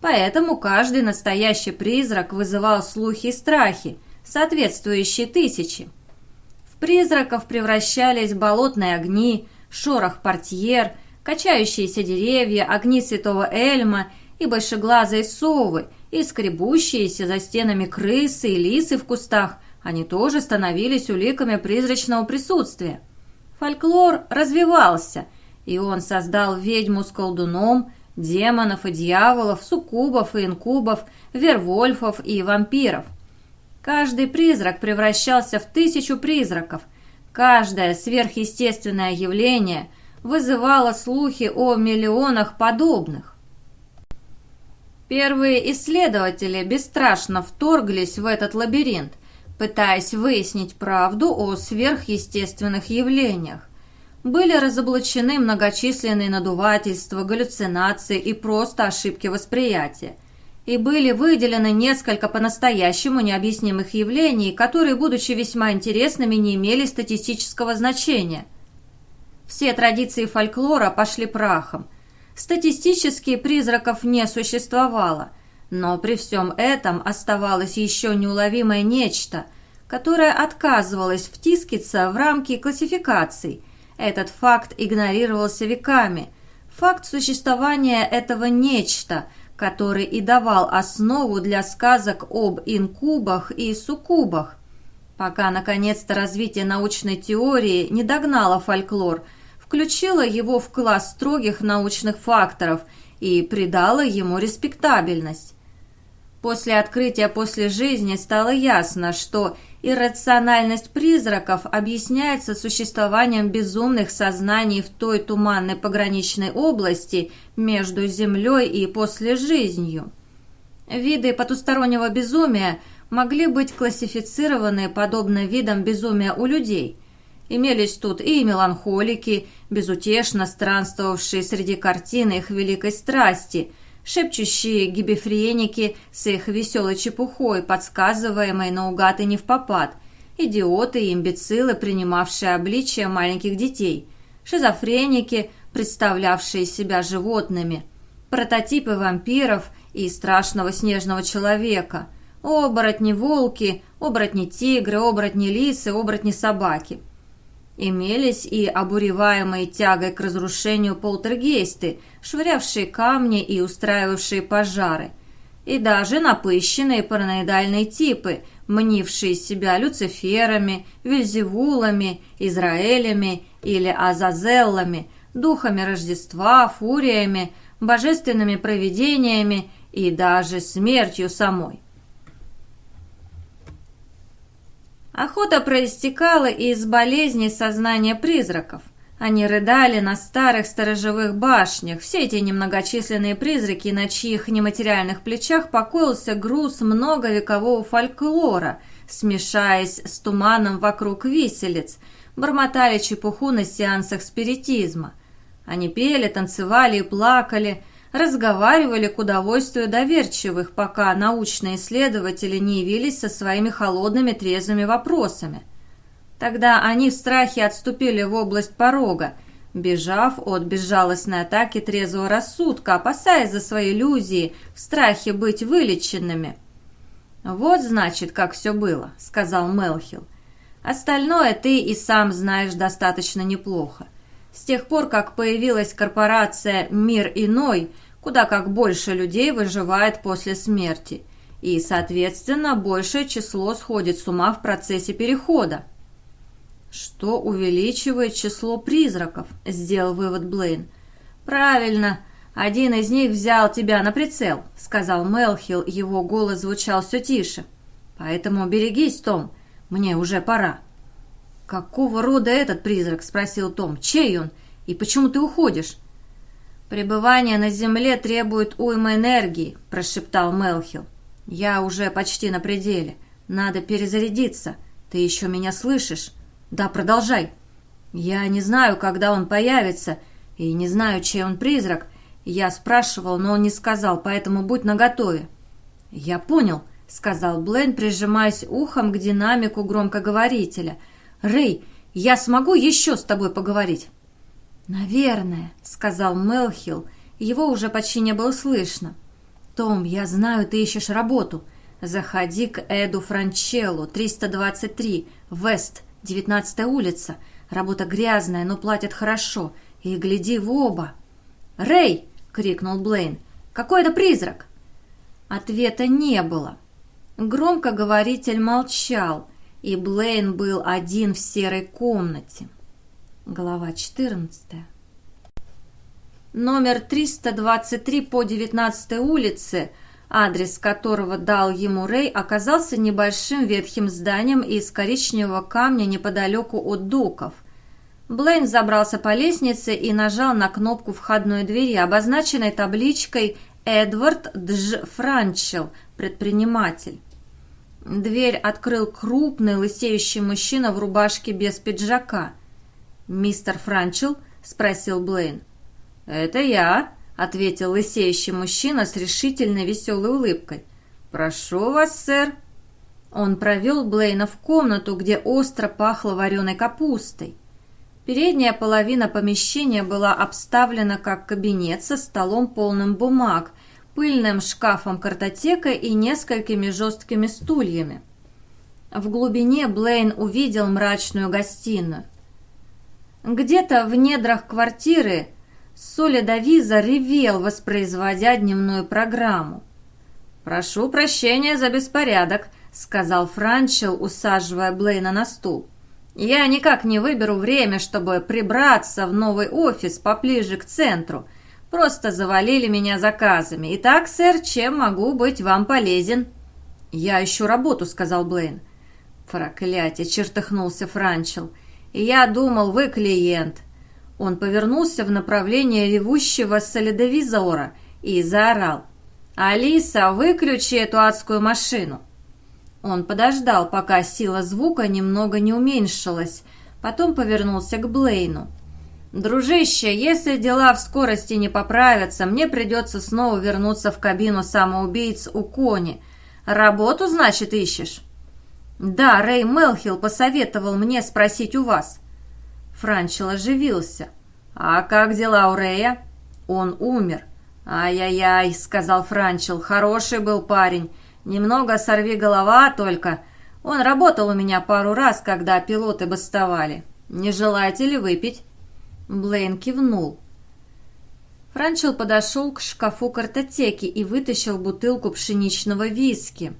поэтому каждый настоящий призрак вызывал слухи и страхи, соответствующие тысячи. Призраков превращались болотные огни, шорох портьер, качающиеся деревья, огни святого Эльма и большеглазые совы, и скребущиеся за стенами крысы и лисы в кустах, они тоже становились уликами призрачного присутствия. Фольклор развивался, и он создал ведьму с колдуном, демонов и дьяволов, суккубов и инкубов, вервольфов и вампиров – Каждый призрак превращался в тысячу призраков. Каждое сверхъестественное явление вызывало слухи о миллионах подобных. Первые исследователи бесстрашно вторглись в этот лабиринт, пытаясь выяснить правду о сверхъестественных явлениях. Были разоблачены многочисленные надувательства, галлюцинации и просто ошибки восприятия и были выделены несколько по-настоящему необъяснимых явлений, которые, будучи весьма интересными, не имели статистического значения. Все традиции фольклора пошли прахом. Статистически призраков не существовало, но при всем этом оставалось еще неуловимое нечто, которое отказывалось втискиться в рамки классификаций. Этот факт игнорировался веками. Факт существования этого нечто – который и давал основу для сказок об инкубах и суккубах. Пока, наконец-то, развитие научной теории не догнало фольклор, включило его в класс строгих научных факторов и придало ему респектабельность. После открытия после жизни стало ясно, что иррациональность призраков объясняется существованием безумных сознаний в той туманной пограничной области между Землей и после жизнью. Виды потустороннего безумия могли быть классифицированы подобно видам безумия у людей. Имелись тут и меланхолики, безутешно странствовавшие среди картин их великой страсти – шепчущие гибефреники с их веселой чепухой, подсказываемой наугад и не в попад, идиоты и имбецилы, принимавшие обличие маленьких детей, шизофреники, представлявшие себя животными, прототипы вампиров и страшного снежного человека, оборотни-волки, оборотни-тигры, оборотни-лисы, оборотни-собаки – Имелись и обуреваемые тягой к разрушению полтергейсты, швырявшие камни и устраивавшие пожары. и даже напыщенные параноидальные типы, мнившие себя люциферами, вельзевулами, израэлями или азазеллами, духами Рождества, фуриями, божественными провидениями и даже смертью самой. Охота проистекала из болезней сознания призраков. Они рыдали на старых сторожевых башнях, все эти немногочисленные призраки, на чьих нематериальных плечах покоился груз многовекового фольклора, смешаясь с туманом вокруг виселиц, бормотали чепуху на сеансах спиритизма. Они пели, танцевали и плакали, разговаривали к удовольствию доверчивых, пока научные исследователи не явились со своими холодными трезвыми вопросами – Тогда они в страхе отступили в область порога, бежав от безжалостной атаки трезвого рассудка, опасаясь за свои иллюзии, в страхе быть вылеченными. «Вот, значит, как все было», — сказал Мелхил. «Остальное ты и сам знаешь достаточно неплохо. С тех пор, как появилась корпорация «Мир иной», куда как больше людей выживает после смерти, и, соответственно, большее число сходит с ума в процессе перехода что увеличивает число призраков», — сделал вывод Блейн. «Правильно. Один из них взял тебя на прицел», — сказал Мелхилл, его голос звучал все тише. «Поэтому берегись, Том, мне уже пора». «Какого рода этот призрак?» — спросил Том. «Чей он? И почему ты уходишь?» «Пребывание на земле требует уйма энергии», — прошептал Мелхилл. «Я уже почти на пределе. Надо перезарядиться. Ты еще меня слышишь?» «Да, продолжай». «Я не знаю, когда он появится, и не знаю, чей он призрак. Я спрашивал, но он не сказал, поэтому будь наготове». «Я понял», — сказал Блейн, прижимаясь ухом к динамику громкоговорителя. «Рэй, я смогу еще с тобой поговорить?» «Наверное», — сказал Мелхилл. Его уже почти не было слышно. «Том, я знаю, ты ищешь работу. Заходи к Эду Франчелло, 323, Вест, Девятнадцатая улица. Работа грязная, но платят хорошо. И гляди в оба. «Рэй!» — крикнул Блейн. «Какой это призрак?» Ответа не было. Громкоговоритель молчал, и Блейн был один в серой комнате. Глава 14 Номер 323 по 19 улице — адрес которого дал ему Рэй, оказался небольшим ветхим зданием из коричневого камня неподалеку от доков. Блейн забрался по лестнице и нажал на кнопку входной двери, обозначенной табличкой «Эдвард Дж. Франчел, предприниматель». Дверь открыл крупный лысеющий мужчина в рубашке без пиджака. «Мистер Франчел?» – спросил Блейн. «Это я», — ответил лысеющий мужчина с решительной веселой улыбкой. «Прошу вас, сэр». Он провел Блейна в комнату, где остро пахло вареной капустой. Передняя половина помещения была обставлена как кабинет со столом полным бумаг, пыльным шкафом-картотекой и несколькими жесткими стульями. В глубине Блейн увидел мрачную гостиную. Где-то в недрах квартиры Соля Давиза ревел, воспроизводя дневную программу. «Прошу прощения за беспорядок», — сказал Франчел, усаживая Блейна на стул. «Я никак не выберу время, чтобы прибраться в новый офис поближе к центру. Просто завалили меня заказами. Итак, сэр, чем могу быть вам полезен?» «Я ищу работу», — сказал Блейн. «Проклятие!» — чертыхнулся Франчел. «Я думал, вы клиент. Он повернулся в направлении ревущего солидовизора и заорал. «Алиса, выключи эту адскую машину!» Он подождал, пока сила звука немного не уменьшилась, потом повернулся к Блейну. «Дружище, если дела в скорости не поправятся, мне придется снова вернуться в кабину самоубийц у Кони. Работу, значит, ищешь?» «Да, Рэй Мелхилл посоветовал мне спросить у вас». Франчел оживился. «А как дела у Рея?» «Он умер». «Ай-яй-яй», — сказал Франчел, — «хороший был парень. Немного сорви голова только. Он работал у меня пару раз, когда пилоты бастовали. Не желаете ли выпить?» Блейн кивнул. Франчел подошел к шкафу картотеки и вытащил бутылку пшеничного виски.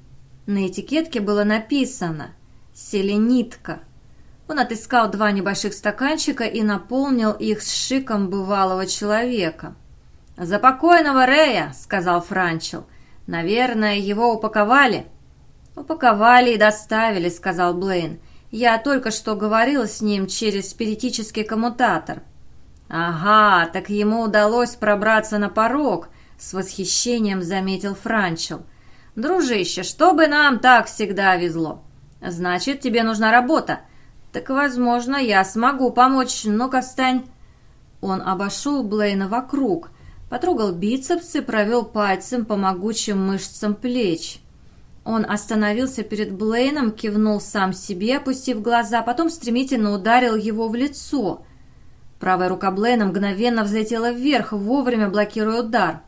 На этикетке было написано «Селенитка». Он отыскал два небольших стаканчика и наполнил их с шиком бывалого человека. «За покойного Рея!» — сказал Франчел. «Наверное, его упаковали?» «Упаковали и доставили», — сказал Блейн. «Я только что говорил с ним через спиритический коммутатор». «Ага, так ему удалось пробраться на порог», — с восхищением заметил Франчел. «Дружище, чтобы нам так всегда везло. Значит, тебе нужна работа. Так, возможно, я смогу помочь. Ну-ка, встань». Он обошел Блейна вокруг, потрогал бицепсы, провел пальцем по могучим мышцам плеч. Он остановился перед Блейном, кивнул сам себе, опустив глаза, потом стремительно ударил его в лицо — Правая рука Блейна мгновенно взлетела вверх, вовремя блокируя удар.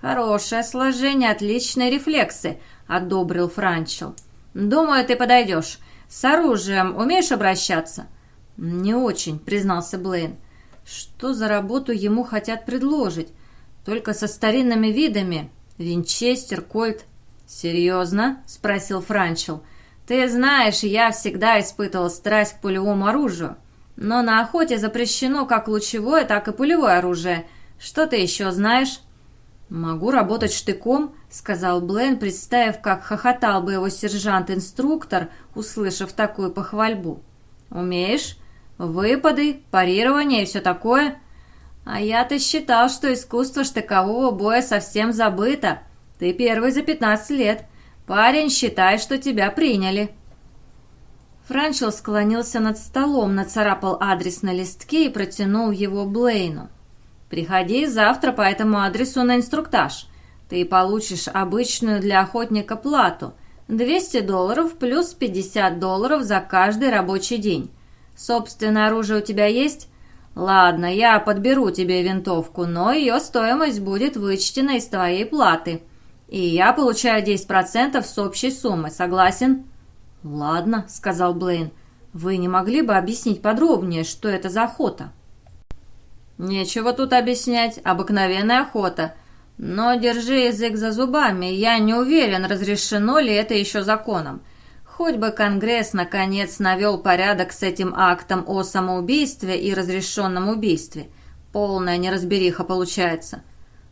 «Хорошее сложение, отличные рефлексы», — одобрил Франчел. «Думаю, ты подойдешь. С оружием умеешь обращаться?» «Не очень», — признался Блейн. «Что за работу ему хотят предложить? Только со старинными видами. Винчестер, Кольт». «Серьезно?» — спросил Франчел. «Ты знаешь, я всегда испытывал страсть к пулевому оружию. Но на охоте запрещено как лучевое, так и пулевое оружие. Что ты еще знаешь?» «Могу работать штыком», — сказал Блен, представив, как хохотал бы его сержант-инструктор, услышав такую похвальбу. «Умеешь? Выпады, парирование и все такое?» «А я-то считал, что искусство штыкового боя совсем забыто. Ты первый за пятнадцать лет. Парень, считай, что тебя приняли». Франчел склонился над столом, нацарапал адрес на листке и протянул его Блейну. «Приходи завтра по этому адресу на инструктаж. Ты получишь обычную для охотника плату – 200 долларов плюс 50 долларов за каждый рабочий день. Собственное оружие у тебя есть? Ладно, я подберу тебе винтовку, но ее стоимость будет вычтена из твоей платы. И я получаю 10% с общей суммы, согласен?» «Ладно», — сказал Блейн. «Вы не могли бы объяснить подробнее, что это за охота?» «Нечего тут объяснять. Обыкновенная охота. Но держи язык за зубами. Я не уверен, разрешено ли это еще законом. Хоть бы Конгресс наконец навел порядок с этим актом о самоубийстве и разрешенном убийстве. Полная неразбериха получается».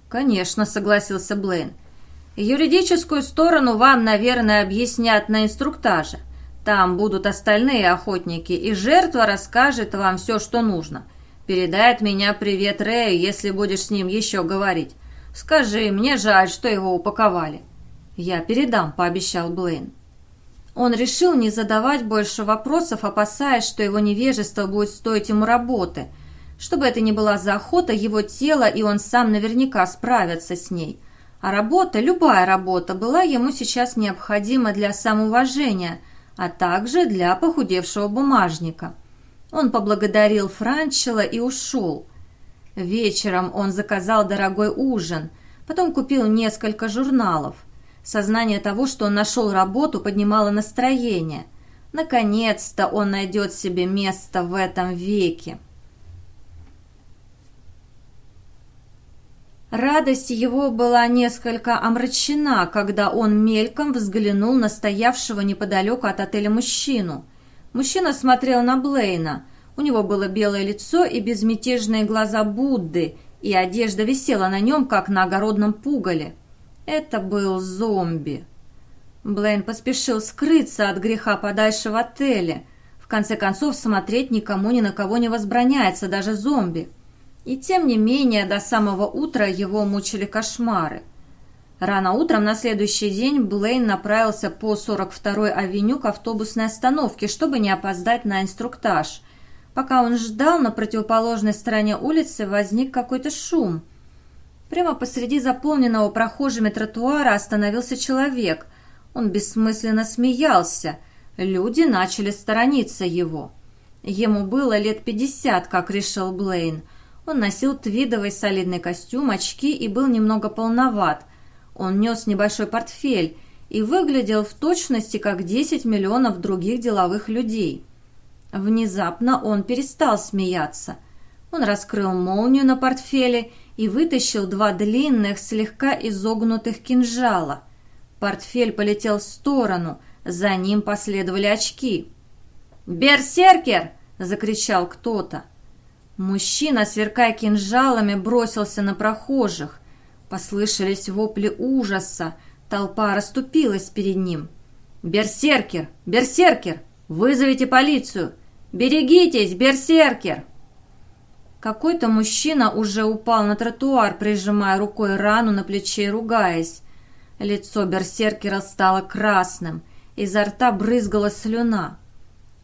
«Конечно», — согласился Блейн. Юридическую сторону вам, наверное, объяснят на инструктаже. Там будут остальные охотники, и жертва расскажет вам все, что нужно. Передает меня привет Рэю, если будешь с ним еще говорить. Скажи, мне жаль, что его упаковали». «Я передам», — пообещал Блейн. Он решил не задавать больше вопросов, опасаясь, что его невежество будет стоить ему работы. Чтобы это не была за охота, его тело, и он сам наверняка справится с ней — а работа, любая работа, была ему сейчас необходима для самоуважения, а также для похудевшего бумажника. Он поблагодарил Франчела и ушел. Вечером он заказал дорогой ужин, потом купил несколько журналов. Сознание того, что он нашел работу, поднимало настроение. Наконец-то он найдет себе место в этом веке. Радость его была несколько омрачена, когда он мельком взглянул на стоявшего неподалеку от отеля мужчину. Мужчина смотрел на Блейна. У него было белое лицо и безмятежные глаза Будды, и одежда висела на нем, как на огородном пугале. Это был зомби. Блейн поспешил скрыться от греха подальше в отеле. В конце концов, смотреть никому ни на кого не возбраняется, даже зомби. И тем не менее, до самого утра его мучили кошмары. Рано утром на следующий день Блейн направился по 42-й авеню к автобусной остановке, чтобы не опоздать на инструктаж. Пока он ждал, на противоположной стороне улицы возник какой-то шум. Прямо посреди заполненного прохожими тротуара остановился человек. Он бессмысленно смеялся. Люди начали сторониться его. Ему было лет пятьдесят, как решил Блейн – он носил твидовый солидный костюм, очки и был немного полноват. Он нес небольшой портфель и выглядел в точности как 10 миллионов других деловых людей. Внезапно он перестал смеяться. Он раскрыл молнию на портфеле, и вытащил два длинных, слегка изогнутых кинжала. Портфель полетел в сторону, за ним последовали очки. «Берсеркер!» — закричал кто-то. Мужчина, сверкая кинжалами, бросился на прохожих. Послышались вопли ужаса, толпа расступилась перед ним. «Берсеркер! Берсеркер! Вызовите полицию! Берегитесь, берсеркер!» Какой-то мужчина уже упал на тротуар, прижимая рукой рану на плече и ругаясь. Лицо берсеркера стало красным, изо рта брызгала слюна.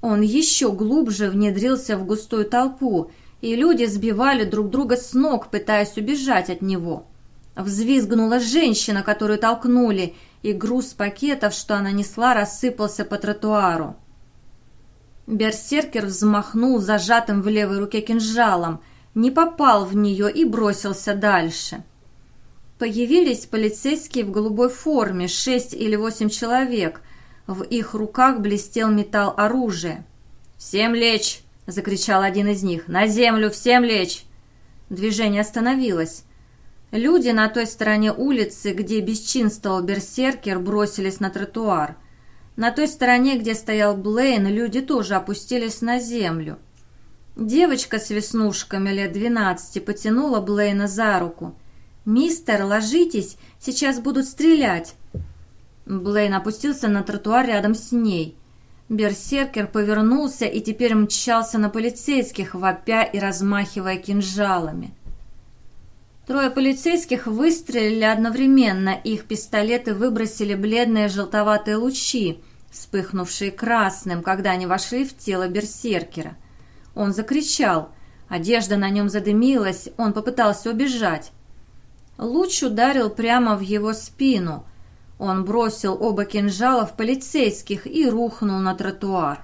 Он еще глубже внедрился в густую толпу, и люди сбивали друг друга с ног, пытаясь убежать от него. Взвизгнула женщина, которую толкнули, и груз пакетов, что она несла, рассыпался по тротуару. Берсеркер взмахнул зажатым в левой руке кинжалом, не попал в нее и бросился дальше. Появились полицейские в голубой форме, шесть или восемь человек. В их руках блестел металл оружия. «Всем лечь!» — закричал один из них. «На землю! Всем лечь!» Движение остановилось. Люди на той стороне улицы, где бесчинствовал берсеркер, бросились на тротуар. На той стороне, где стоял Блейн, люди тоже опустились на землю. Девочка с веснушками лет двенадцати потянула Блейна за руку. «Мистер, ложитесь, сейчас будут стрелять!» Блейн опустился на тротуар рядом с ней. Берсеркер повернулся и теперь мчался на полицейских, вопя и размахивая кинжалами. Трое полицейских выстрелили одновременно, их пистолеты выбросили бледные желтоватые лучи, вспыхнувшие красным, когда они вошли в тело берсеркера. Он закричал. Одежда на нем задымилась, он попытался убежать. Луч ударил прямо в его спину. Он бросил оба кинжала в полицейских и рухнул на тротуар.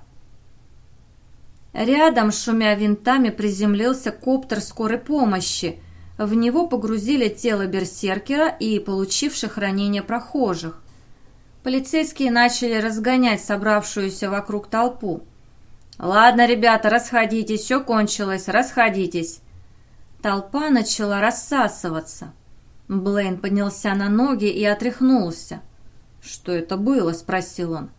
Рядом, шумя винтами, приземлился коптер скорой помощи. В него погрузили тело берсеркера и получивших ранения прохожих. Полицейские начали разгонять собравшуюся вокруг толпу. «Ладно, ребята, расходитесь, все кончилось, расходитесь». Толпа начала рассасываться. Блейн поднялся на ноги и отряхнулся. «Что это было?» – спросил он.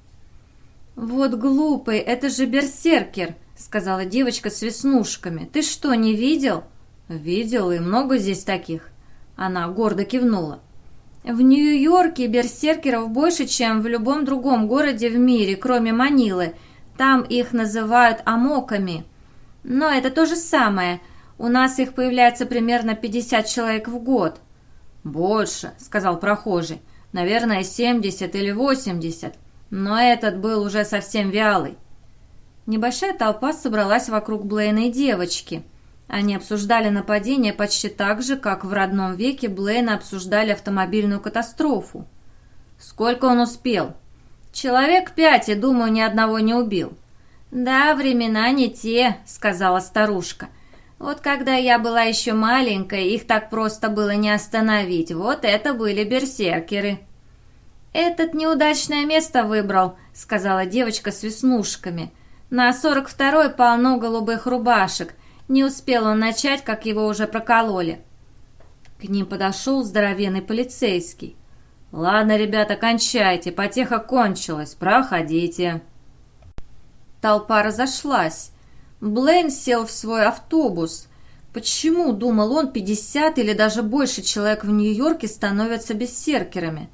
«Вот глупый, это же берсеркер», – сказала девочка с веснушками. «Ты что, не видел?» «Видел, и много здесь таких». Она гордо кивнула. «В Нью-Йорке берсеркеров больше, чем в любом другом городе в мире, кроме Манилы. Там их называют амоками. Но это то же самое. У нас их появляется примерно 50 человек в год. «Больше», — сказал прохожий. «Наверное, 70 или 80. Но этот был уже совсем вялый». Небольшая толпа собралась вокруг Блейна и девочки. Они обсуждали нападение почти так же, как в родном веке Блейна обсуждали автомобильную катастрофу. «Сколько он успел?» «Человек пять, и, думаю, ни одного не убил». «Да, времена не те», — сказала старушка. «Вот когда я была еще маленькой, их так просто было не остановить. Вот это были берсеркеры». «Этот неудачное место выбрал», — сказала девочка с веснушками. «На сорок второй полно голубых рубашек. Не успел он начать, как его уже прокололи». К ним подошел здоровенный полицейский. «Ладно, ребята, кончайте, потеха кончилась, проходите». Толпа разошлась. Блейн сел в свой автобус. Почему, думал он, 50 или даже больше человек в Нью-Йорке становятся бессеркерами?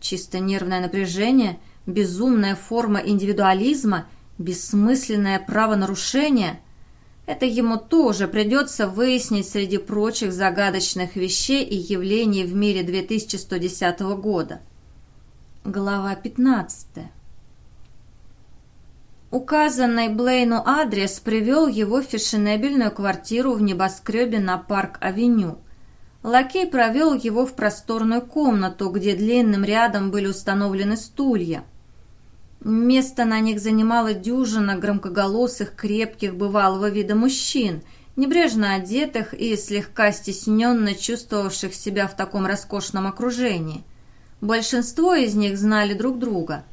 Чисто нервное напряжение, безумная форма индивидуализма, бессмысленное правонарушение – это ему тоже придется выяснить среди прочих загадочных вещей и явлений в мире 2110 года. Глава 15. Указанный Блейну адрес привел его в фешенебельную квартиру в небоскребе на Парк-авеню. Лакей провел его в просторную комнату, где длинным рядом были установлены стулья – Место на них занимала дюжина громкоголосых, крепких, бывалого вида мужчин, небрежно одетых и слегка стесненно чувствовавших себя в таком роскошном окружении. Большинство из них знали друг друга.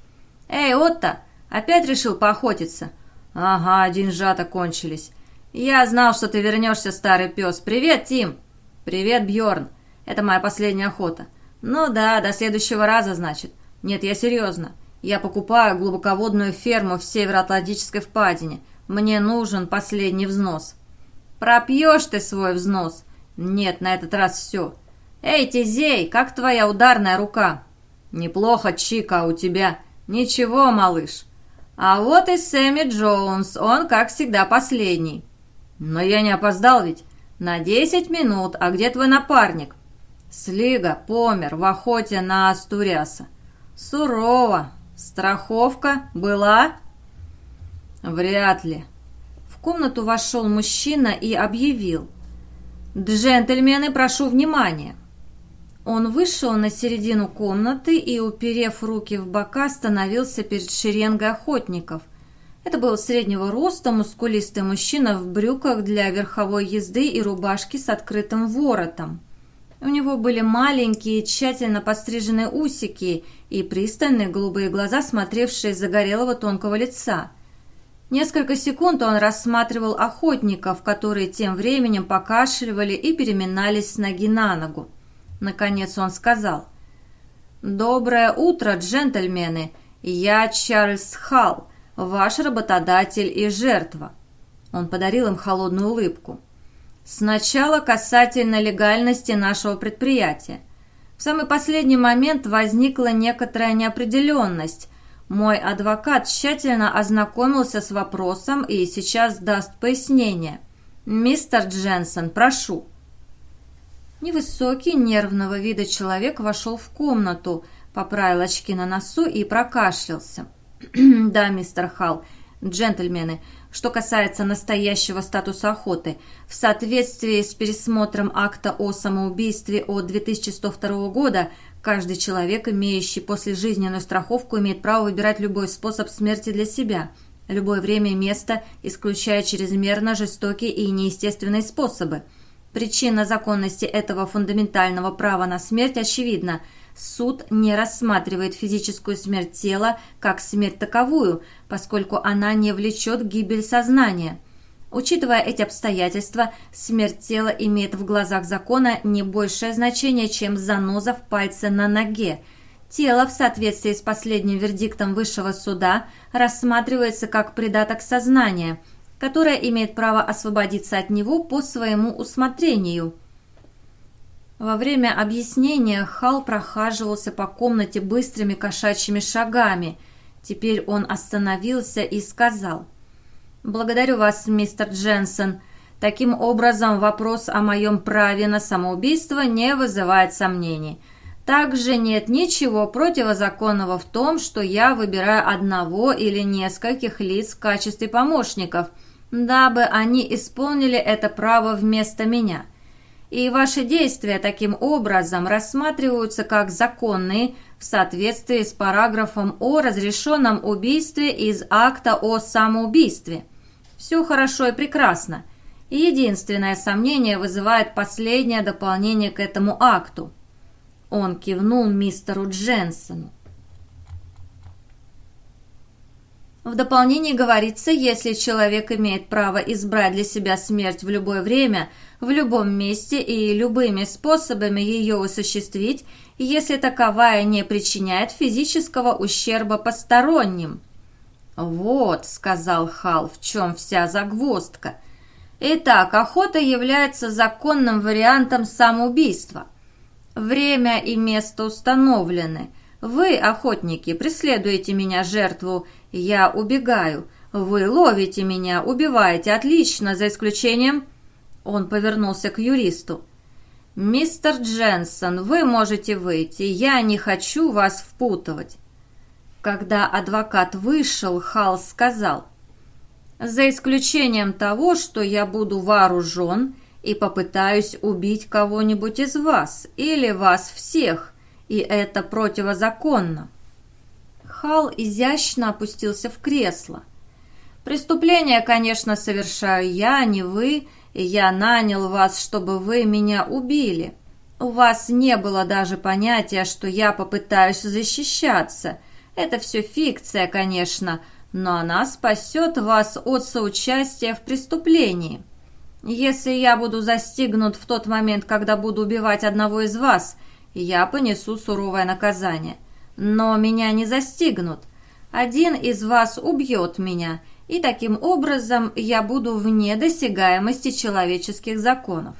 «Эй, Отто, опять решил поохотиться?» «Ага, деньжата кончились. Я знал, что ты вернешься, старый пес. Привет, Тим!» «Привет, Бьорн. Это моя последняя охота. Ну да, до следующего раза, значит. Нет, я серьезно. Я покупаю глубоководную ферму в Североатлантической впадине. Мне нужен последний взнос». «Пропьешь ты свой взнос?» «Нет, на этот раз все». «Эй, Тизей, как твоя ударная рука?» «Неплохо, Чика, у тебя». «Ничего, малыш». «А вот и Сэмми Джонс, он, как всегда, последний». «Но я не опоздал ведь?» «На десять минут. А где твой напарник?» «Слига помер в охоте на Астуриаса». «Сурово. Страховка была?» «Вряд ли». В комнату вошел мужчина и объявил. «Джентльмены, прошу внимания!» Он вышел на середину комнаты и, уперев руки в бока, остановился перед шеренгой охотников – это был среднего роста, мускулистый мужчина в брюках для верховой езды и рубашке с открытым воротом. У него были маленькие, тщательно постриженные усики и пристальные голубые глаза, смотревшие из загорелого тонкого лица. Несколько секунд он рассматривал охотников, которые тем временем покашливали и переминались с ноги на ногу. Наконец он сказал «Доброе утро, джентльмены! Я Чарльз Халл, ваш работодатель и жертва». Он подарил им холодную улыбку. «Сначала касательно легальности нашего предприятия. В самый последний момент возникла некоторая неопределенность. Мой адвокат тщательно ознакомился с вопросом и сейчас даст пояснение. Мистер Дженсон, прошу». Невысокий, нервного вида человек вошел в комнату, поправил очки на носу и прокашлялся. «Да, мистер Халл, джентльмены, что касается настоящего статуса охоты, в соответствии с пересмотром акта о самоубийстве от 2102 года, каждый человек, имеющий послежизненную страховку, имеет право выбирать любой способ смерти для себя, любое время и место, исключая чрезмерно жестокие и неестественные способы. Причина законности этого фундаментального права на смерть очевидна – суд не рассматривает физическую смерть тела как смерть таковую, поскольку она не влечет гибель сознания. Учитывая эти обстоятельства, смерть тела имеет в глазах закона не большее значение, чем заноза в пальце на ноге. Тело в соответствии с последним вердиктом высшего суда рассматривается как придаток сознания, которое имеет право освободиться от него по своему усмотрению – во время объяснения Хал прохаживался по комнате быстрыми кошачьими шагами. Теперь он остановился и сказал. «Благодарю вас, мистер Дженсен. Таким образом, вопрос о моем праве на самоубийство не вызывает сомнений. Также нет ничего противозаконного в том, что я выбираю одного или нескольких лиц в качестве помощников, дабы они исполнили это право вместо меня» и ваши действия таким образом рассматриваются как законные в соответствии с параграфом о разрешенном убийстве из акта о самоубийстве. Все хорошо и прекрасно. Единственное сомнение вызывает последнее дополнение к этому акту. Он кивнул мистеру Дженсону. В дополнении говорится, если человек имеет право избрать для себя смерть в любое время, в любом месте и любыми способами ее осуществить, если таковая не причиняет физического ущерба посторонним. «Вот», — сказал Хал, — «в чем вся загвоздка». Итак, охота является законным вариантом самоубийства. Время и место установлены. Вы, охотники, преследуете меня, жертву, я убегаю. Вы ловите меня, убиваете, отлично, за исключением...» Он повернулся к юристу. «Мистер Дженсон, вы можете выйти, я не хочу вас впутывать». Когда адвокат вышел, Халл сказал, «За исключением того, что я буду вооружен и попытаюсь убить кого-нибудь из вас или вас всех, и это противозаконно». Хал изящно опустился в кресло. «Преступление, конечно, совершаю я, а не вы, я нанял вас, чтобы вы меня убили. У вас не было даже понятия, что я попытаюсь защищаться. Это все фикция, конечно, но она спасет вас от соучастия в преступлении». Если я буду застигнут в тот момент, когда буду убивать одного из вас, я понесу суровое наказание. Но меня не застигнут. Один из вас убьет меня, и таким образом я буду вне досягаемости человеческих законов.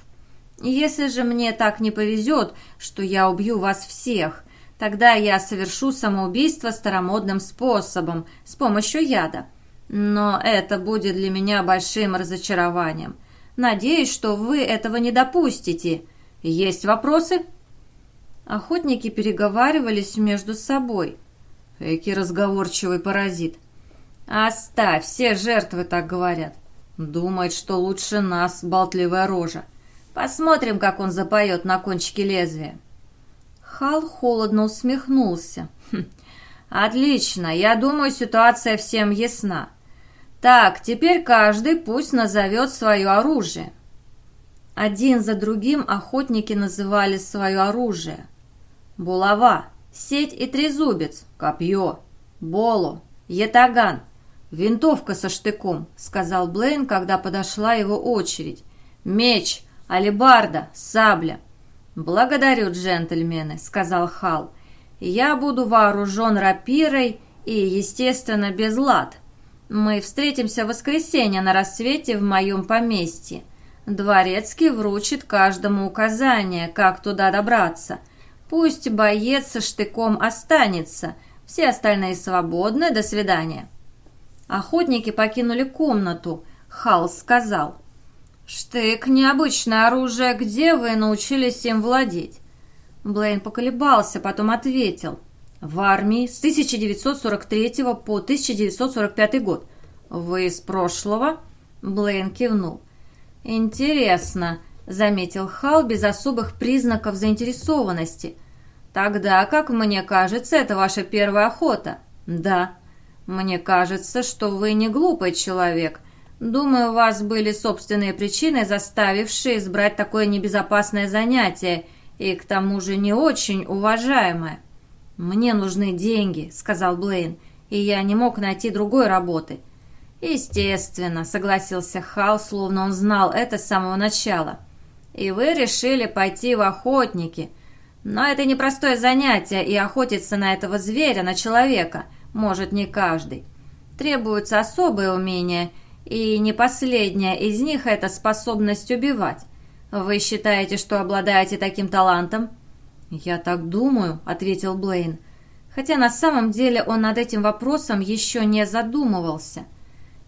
Если же мне так не повезет, что я убью вас всех, тогда я совершу самоубийство старомодным способом, с помощью яда. Но это будет для меня большим разочарованием. Надеюсь, что вы этого не допустите. Есть вопросы?» Охотники переговаривались между собой. Эки разговорчивый паразит. «Оставь, все жертвы так говорят. Думает, что лучше нас, болтливая рожа. Посмотрим, как он запоет на кончике лезвия». Хал холодно усмехнулся. Хм, «Отлично, я думаю, ситуация всем ясна. Так, теперь каждый пусть назовет свое оружие». Один за другим охотники называли свое оружие. Булава, сеть и трезубец, копье, боло, ятаган, винтовка со штыком, сказал Блейн, когда подошла его очередь. Меч, алебарда, сабля. Благодарю, джентльмены, сказал Хал. Я буду вооружен рапирой и, естественно, без лад. Мы встретимся в воскресенье на рассвете в моем поместье. Дворецкий вручит каждому указание, как туда добраться – Пусть боец со штыком останется, все остальные свободны, до свидания. Охотники покинули комнату. Хал сказал. «Штык – необычное оружие, где вы научились им владеть?» Блейн поколебался, потом ответил. «В армии с 1943 по 1945 год. Вы из прошлого?» Блейн кивнул. «Интересно заметил Хал без особых признаков заинтересованности. «Тогда, как мне кажется, это ваша первая охота?» «Да». «Мне кажется, что вы не глупый человек. Думаю, у вас были собственные причины, заставившие избрать такое небезопасное занятие, и к тому же не очень уважаемое». «Мне нужны деньги», — сказал Блейн, «и я не мог найти другой работы». «Естественно», — согласился Хал, словно он знал это с самого начала и вы решили пойти в охотники. Но это непростое занятие, и охотиться на этого зверя, на человека, может не каждый. Требуются особые умения, и не последняя из них – это способность убивать. Вы считаете, что обладаете таким талантом?» «Я так думаю», – ответил Блейн. Хотя на самом деле он над этим вопросом еще не задумывался.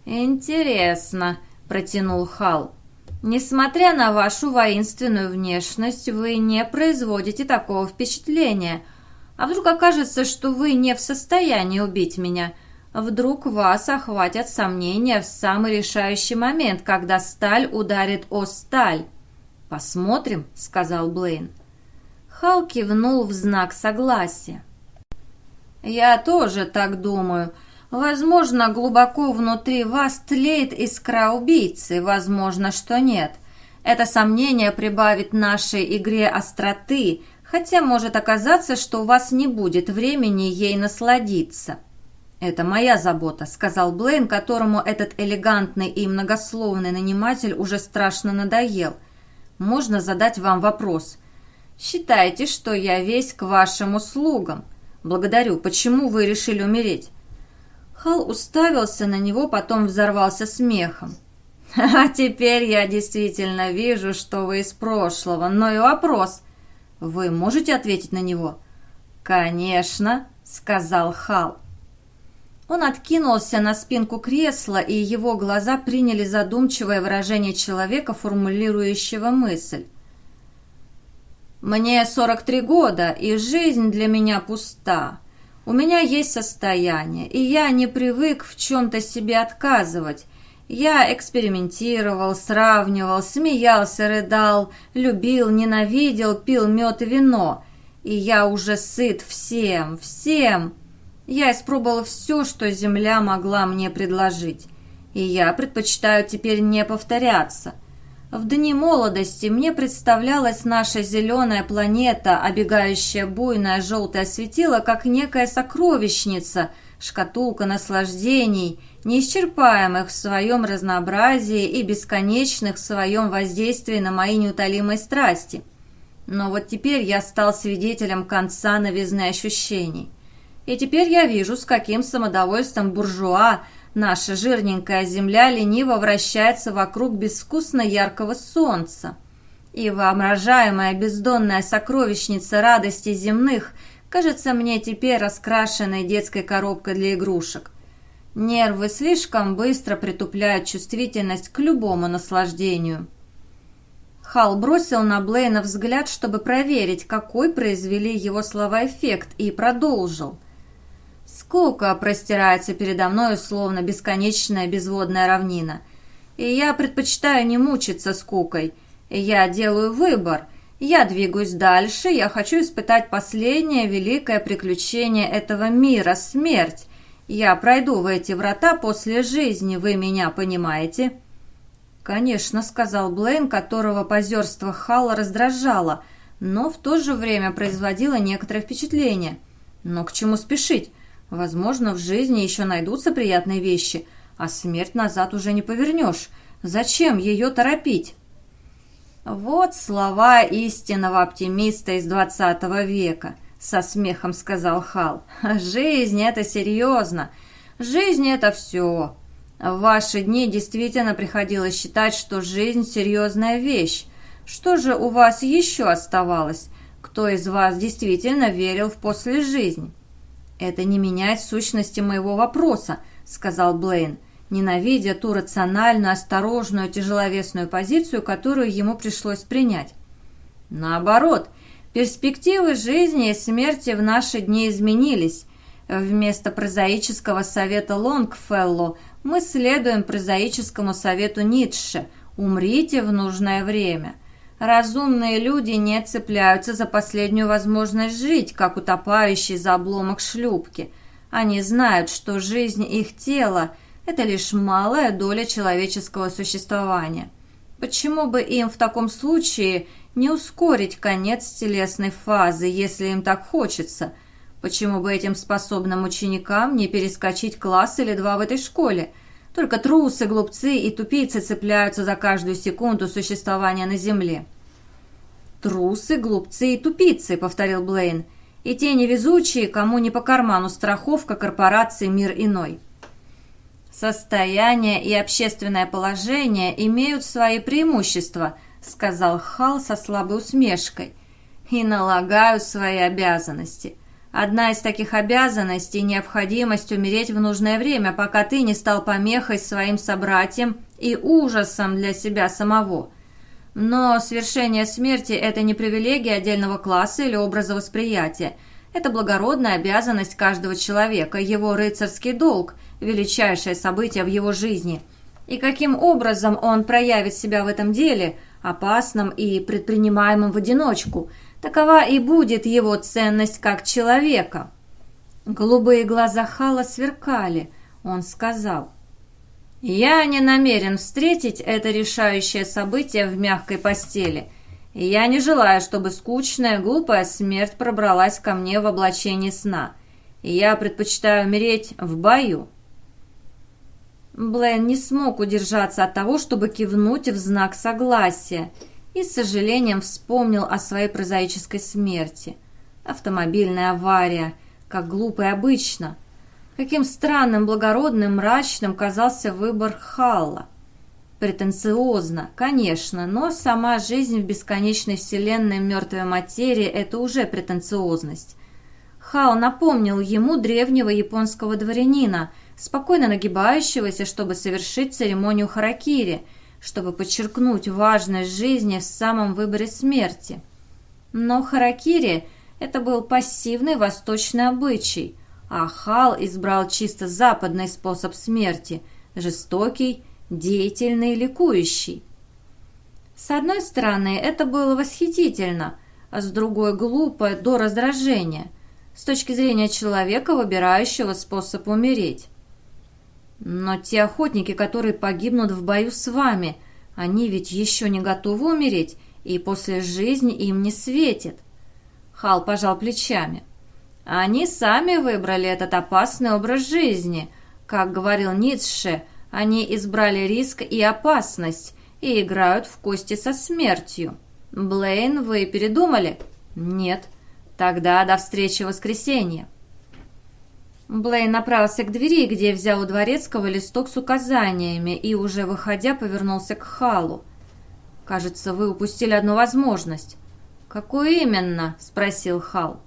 «Интересно», – протянул Хал. Несмотря на вашу воинственную внешность, вы не производите такого впечатления. А вдруг окажется, что вы не в состоянии убить меня? Вдруг вас охватят сомнения в самый решающий момент, когда сталь ударит о сталь? «Посмотрим», — сказал Блейн. Хал кивнул в знак согласия. «Я тоже так думаю», Возможно, глубоко внутри вас тлеет искра убийцы, возможно, что нет. Это сомнение прибавит нашей игре остроты, хотя может оказаться, что у вас не будет времени ей насладиться. «Это моя забота», — сказал Блейн, которому этот элегантный и многословный наниматель уже страшно надоел. «Можно задать вам вопрос. Считайте, что я весь к вашим услугам. Благодарю. Почему вы решили умереть?» Хал уставился на него, потом взорвался смехом. «А теперь я действительно вижу, что вы из прошлого, но и вопрос. Вы можете ответить на него?» «Конечно», — сказал Хал. Он откинулся на спинку кресла, и его глаза приняли задумчивое выражение человека, формулирующего мысль. «Мне 43 года, и жизнь для меня пуста. У меня есть состояние, и я не привык в чем-то себе отказывать. Я экспериментировал, сравнивал, смеялся, рыдал, любил, ненавидел, пил мед и вино. И я уже сыт всем, всем. Я испробовал все, что земля могла мне предложить. И я предпочитаю теперь не повторяться. В дни молодости мне представлялась наша зеленая планета, обегающая буйное желтое светило, как некая сокровищница, шкатулка наслаждений, неисчерпаемых в своем разнообразии и бесконечных в своем воздействии на мои неутолимые страсти. Но вот теперь я стал свидетелем конца новизны ощущений. И теперь я вижу, с каким самодовольством буржуа наша жирненькая земля лениво вращается вокруг безвкусно яркого солнца. И воображаемая бездонная сокровищница радостей земных кажется мне теперь раскрашенной детской коробкой для игрушек – Нервы слишком быстро притупляют чувствительность к любому наслаждению. Хал бросил на Блейна взгляд, чтобы проверить, какой произвели его слова эффект, и продолжил. «Скука простирается передо мной, словно бесконечная безводная равнина. И я предпочитаю не мучиться скукой. Я делаю выбор. Я двигаюсь дальше, я хочу испытать последнее великое приключение этого мира – смерть. Я пройду в эти врата после жизни, вы меня понимаете?» «Конечно», — сказал Блейн, которого позерство Халла раздражало, но в то же время производило некоторое впечатление. «Но к чему спешить? Возможно, в жизни еще найдутся приятные вещи, а смерть назад уже не повернешь. Зачем ее торопить?» Вот слова истинного оптимиста из двадцатого века — со смехом сказал Хал. «Жизнь — это серьезно. Жизнь — это все. В ваши дни действительно приходилось считать, что жизнь — серьезная вещь. Что же у вас еще оставалось? Кто из вас действительно верил в послежизнь?» «Это не меняет сущности моего вопроса», — сказал Блейн, ненавидя ту рациональную, осторожную, тяжеловесную позицию, которую ему пришлось принять. «Наоборот», Перспективы жизни и смерти в наши дни изменились. Вместо прозаического совета Лонгфелло мы следуем прозаическому совету Ницше «Умрите в нужное время». Разумные люди не цепляются за последнюю возможность жить, как утопающий за обломок шлюпки. Они знают, что жизнь их тела – это лишь малая доля человеческого существования. Почему бы им в таком случае не ускорить конец телесной фазы, если им так хочется? Почему бы этим способным ученикам не перескочить класс или два в этой школе? Только трусы, глупцы и тупицы цепляются за каждую секунду существования на Земле. «Трусы, глупцы и тупицы», — повторил Блейн, «и те невезучие, кому не по карману страховка корпорации «Мир иной». «Состояние и общественное положение имеют свои преимущества», сказал Хал со слабой усмешкой, «и налагаю свои обязанности. Одна из таких обязанностей – необходимость умереть в нужное время, пока ты не стал помехой своим собратьям и ужасом для себя самого. Но свершение смерти – это не привилегия отдельного класса или образа восприятия. Это благородная обязанность каждого человека, его рыцарский долг – величайшее событие в его жизни. И каким образом он проявит себя в этом деле, опасном и предпринимаемом в одиночку, такова и будет его ценность как человека. Голубые глаза Хала сверкали. Он сказал, «Я не намерен встретить это решающее событие в мягкой постели». Я не желаю, чтобы скучная, глупая смерть пробралась ко мне в облачении сна. Я предпочитаю умереть в бою. Блейн не смог удержаться от того, чтобы кивнуть в знак согласия, и с сожалением вспомнил о своей прозаической смерти. Автомобильная авария, как глупо и обычно. Каким странным, благородным, мрачным казался выбор Халла. Претенциозно, конечно, но сама жизнь в бесконечной вселенной мертвой материи – это уже претенциозность. Хао напомнил ему древнего японского дворянина – спокойно нагибающегося, чтобы совершить церемонию харакири, чтобы подчеркнуть важность жизни в самом выборе смерти. Но харакири – это был пассивный восточный обычай, а Хал избрал чисто западный способ смерти – жестокий, деятельный, ликующий. С одной стороны, это было восхитительно, а с другой – глупо до раздражения – с точки зрения человека, выбирающего способ умереть. Но те охотники, которые погибнут в бою с вами, они ведь еще не готовы умереть, и после жизни им не светит. Хал пожал плечами. Они сами выбрали этот опасный образ жизни. Как говорил Ницше, они избрали риск и опасность и играют в кости со смертью. Блейн, вы передумали? Нет. Тогда до встречи в воскресенье. Блейн направился к двери, где взял у дворецкого листок с указаниями и, уже выходя, повернулся к Халу. «Кажется, вы упустили одну возможность». «Какую именно?» – спросил Хал.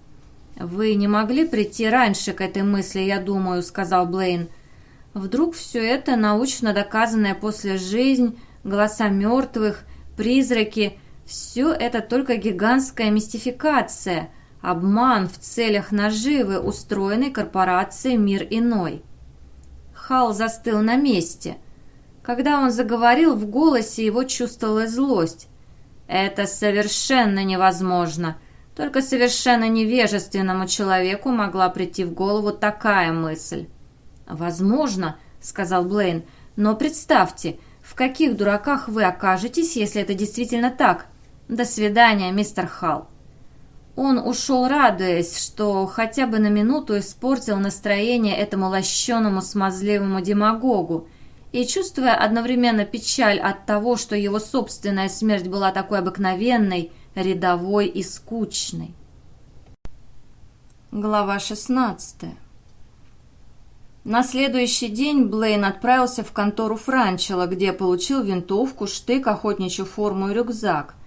«Вы не могли прийти раньше к этой мысли, я думаю», – сказал Блейн. «Вдруг все это научно доказанная после жизнь, голоса мертвых, призраки – все это только гигантская мистификация – Обман в целях наживы, устроенный корпорацией «Мир иной». Хал застыл на месте. Когда он заговорил, в голосе его чувствовалась злость. «Это совершенно невозможно. Только совершенно невежественному человеку могла прийти в голову такая мысль». «Возможно», — сказал Блейн, — «но представьте, в каких дураках вы окажетесь, если это действительно так. До свидания, мистер Халл». Он ушел, радуясь, что хотя бы на минуту испортил настроение этому лощеному смазливому демагогу, и чувствуя одновременно печаль от того, что его собственная смерть была такой обыкновенной, рядовой и скучной. Глава 16 На следующий день Блейн отправился в контору Франчела, где получил винтовку, штык, охотничью форму и рюкзак –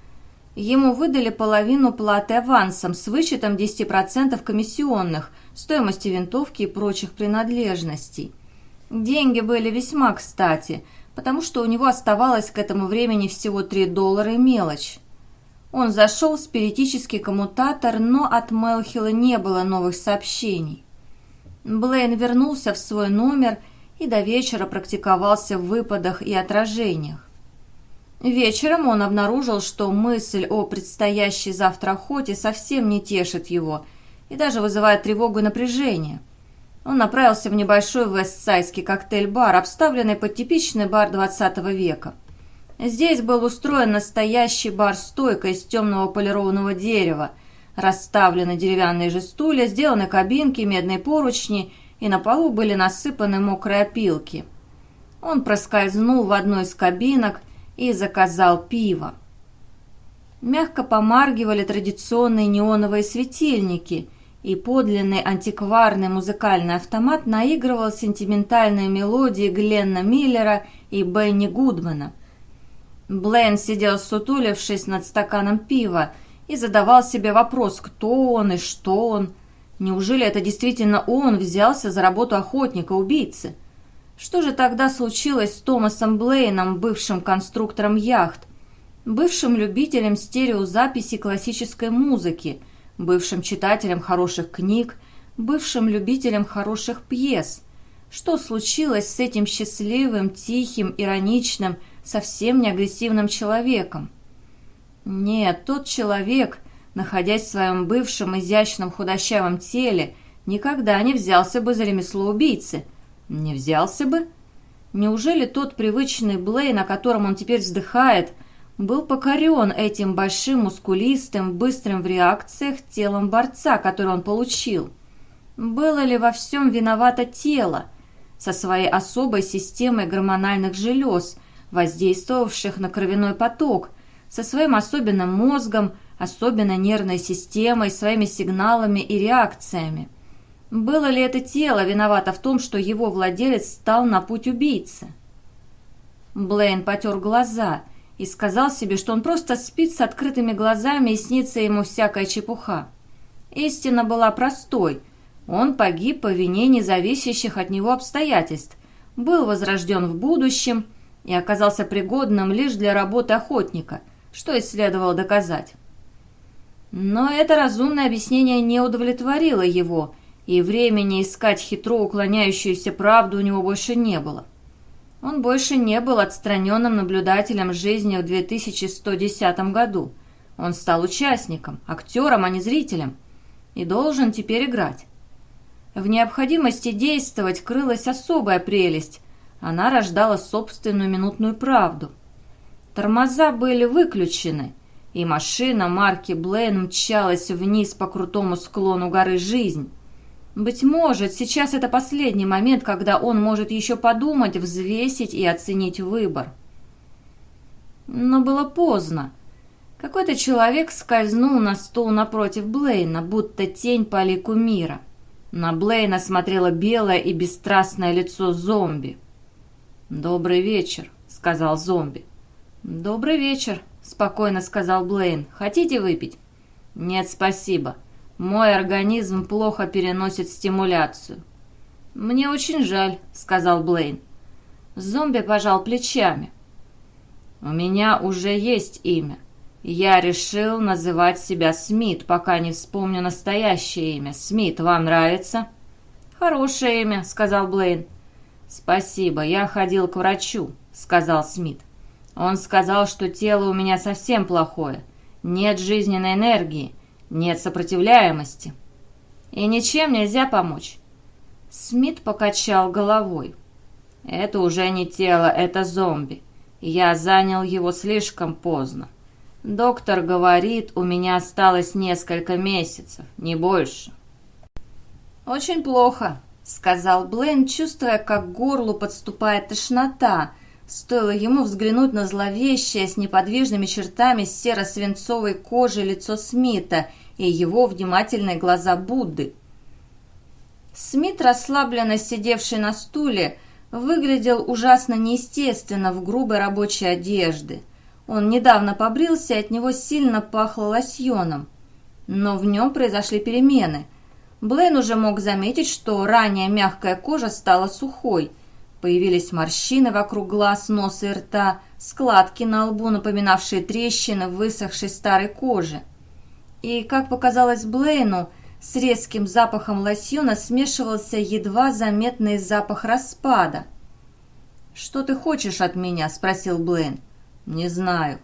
Ему выдали половину платы авансом с вычетом 10% комиссионных, стоимости винтовки и прочих принадлежностей. Деньги были весьма кстати, потому что у него оставалось к этому времени всего 3 доллара и мелочь. Он зашел в спиритический коммутатор, но от Мелхила не было новых сообщений. Блейн вернулся в свой номер и до вечера практиковался в выпадах и отражениях. Вечером он обнаружил, что мысль о предстоящей завтра охоте совсем не тешит его и даже вызывает тревогу и напряжение. Он направился в небольшой вестсайдский коктейль-бар, обставленный под типичный бар 20 века. Здесь был устроен настоящий бар-стойка из темного полированного дерева, расставлены деревянные же стулья, сделаны кабинки, медные поручни, и на полу были насыпаны мокрые опилки. Он проскользнул в одну из кабинок и заказал пиво. Мягко помаргивали традиционные неоновые светильники, и подлинный антикварный музыкальный автомат наигрывал сентиментальные мелодии Гленна Миллера и Бенни Гудмана. Блейн сидел сутулившись над стаканом пива и задавал себе вопрос, кто он и что он. Неужели это действительно он взялся за работу охотника-убийцы? Что же тогда случилось с Томасом Блейном, бывшим конструктором яхт, бывшим любителем стереозаписи классической музыки, бывшим читателем хороших книг, бывшим любителем хороших пьес? Что случилось с этим счастливым, тихим, ироничным, совсем не агрессивным человеком? Нет, тот человек, находясь в своем бывшем изящном худощавом теле, никогда не взялся бы за ремесло убийцы – не взялся бы? Неужели тот привычный Блей, на котором он теперь вздыхает, был покорен этим большим, мускулистым, быстрым в реакциях телом борца, который он получил? Было ли во всем виновато тело, со своей особой системой гормональных желез, воздействовавших на кровяной поток, со своим особенным мозгом, особенно нервной системой, своими сигналами и реакциями? Было ли это тело виновато в том, что его владелец стал на путь убийцы? Блейн потер глаза и сказал себе, что он просто спит с открытыми глазами и снится ему всякая чепуха. Истина была простой. Он погиб по вине независящих от него обстоятельств, был возрожден в будущем и оказался пригодным лишь для работы охотника, что и следовало доказать. Но это разумное объяснение не удовлетворило его – и времени искать хитро уклоняющуюся правду у него больше не было. Он больше не был отстраненным наблюдателем жизни в 2110 году. Он стал участником, актером, а не зрителем, и должен теперь играть. В необходимости действовать крылась особая прелесть. Она рождала собственную минутную правду. Тормоза были выключены, и машина марки Блейн мчалась вниз по крутому склону горы «Жизнь». Быть может, сейчас это последний момент, когда он может еще подумать, взвесить и оценить выбор. Но было поздно. Какой-то человек скользнул на стул напротив Блейна, будто тень по лику мира. На Блейна смотрело белое и бесстрастное лицо зомби. «Добрый вечер», — сказал зомби. «Добрый вечер», — спокойно сказал Блейн. «Хотите выпить?» «Нет, спасибо. Мой организм плохо переносит стимуляцию». «Мне очень жаль», — сказал Блейн. Зомби пожал плечами. «У меня уже есть имя. Я решил называть себя Смит, пока не вспомню настоящее имя. Смит, вам нравится?» «Хорошее имя», — сказал Блейн. «Спасибо, я ходил к врачу», — сказал Смит. «Он сказал, что тело у меня совсем плохое. Нет жизненной энергии, нет сопротивляемости. И ничем нельзя помочь». Смит покачал головой. «Это уже не тело, это зомби. Я занял его слишком поздно. Доктор говорит, у меня осталось несколько месяцев, не больше». «Очень плохо», сказал Блейн, чувствуя, как к горлу подступает тошнота. Стоило ему взглянуть на зловещее с неподвижными чертами серо-свинцовой кожи лицо Смита и его внимательные глаза Будды. Смит, расслабленно сидевший на стуле, выглядел ужасно неестественно в грубой рабочей одежде. Он недавно побрился, и от него сильно пахло лосьоном. Но в нем произошли перемены – Блейн уже мог заметить, что ранее мягкая кожа стала сухой. Появились морщины вокруг глаз, носа и рта, складки на лбу, напоминавшие трещины в высохшей старой коже. И, как показалось Блейну, с резким запахом лосьона смешивался едва заметный запах распада. «Что ты хочешь от меня?» – спросил Блейн. «Не знаю».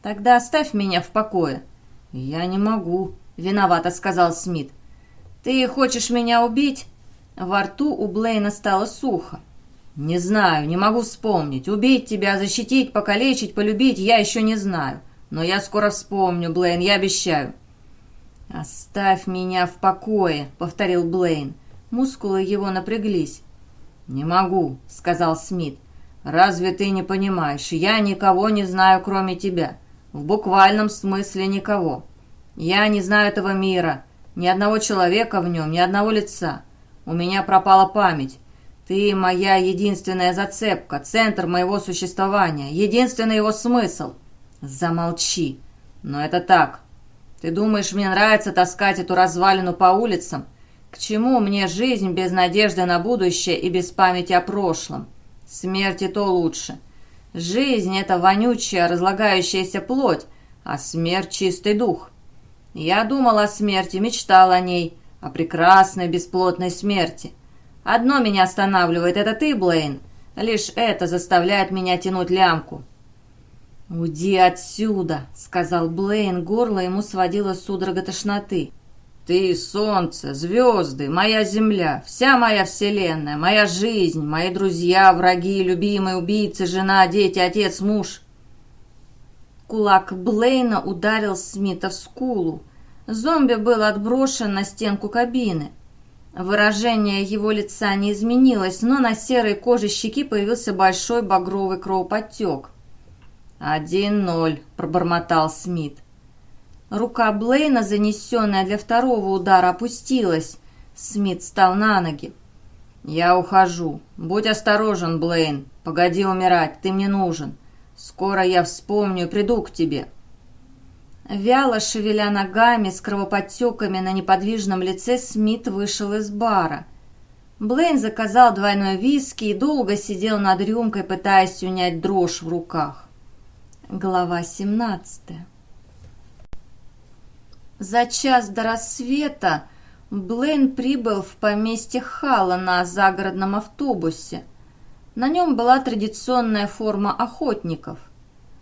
«Тогда оставь меня в покое». «Я не могу», – виновато сказал Смит. «Ты хочешь меня убить?» Во рту у Блейна стало сухо. «Не знаю, не могу вспомнить. Убить тебя, защитить, покалечить, полюбить я еще не знаю. Но я скоро вспомню, Блейн, я обещаю». «Оставь меня в покое», — повторил Блейн. Мускулы его напряглись. «Не могу», — сказал Смит. «Разве ты не понимаешь? Я никого не знаю, кроме тебя. В буквальном смысле никого. Я не знаю этого мира. Ни одного человека в нем, ни одного лица. У меня пропала память. Ты моя единственная зацепка, центр моего существования, единственный его смысл. Замолчи. Но это так. Ты думаешь, мне нравится таскать эту развалину по улицам? К чему мне жизнь без надежды на будущее и без памяти о прошлом? Смерть и то лучше. Жизнь — это вонючая, разлагающаяся плоть, а смерть — чистый дух. Я думал о смерти, мечтал о ней, о прекрасной бесплотной смерти. Одно меня останавливает, это ты, Блейн. Лишь это заставляет меня тянуть лямку. «Уйди отсюда», — сказал Блейн, горло ему сводило судорога тошноты. «Ты — солнце, звезды, моя земля, вся моя вселенная, моя жизнь, мои друзья, враги, любимые, убийцы, жена, дети, отец, муж. Кулак Блейна ударил Смита в скулу. Зомби был отброшен на стенку кабины. Выражение его лица не изменилось, но на серой коже щеки появился большой багровый кровоподтек. «Один ноль», — пробормотал Смит. Рука Блейна, занесенная для второго удара, опустилась. Смит встал на ноги. «Я ухожу. Будь осторожен, Блейн. Погоди умирать, ты мне нужен. Скоро я вспомню и приду к тебе». Вяло шевеля ногами с кровоподтеками на неподвижном лице, Смит вышел из бара. Блейн заказал двойной виски и долго сидел над рюмкой, пытаясь унять дрожь в руках. Глава 17 За час до рассвета Блейн прибыл в поместье Хала на загородном автобусе – на нем была традиционная форма охотников.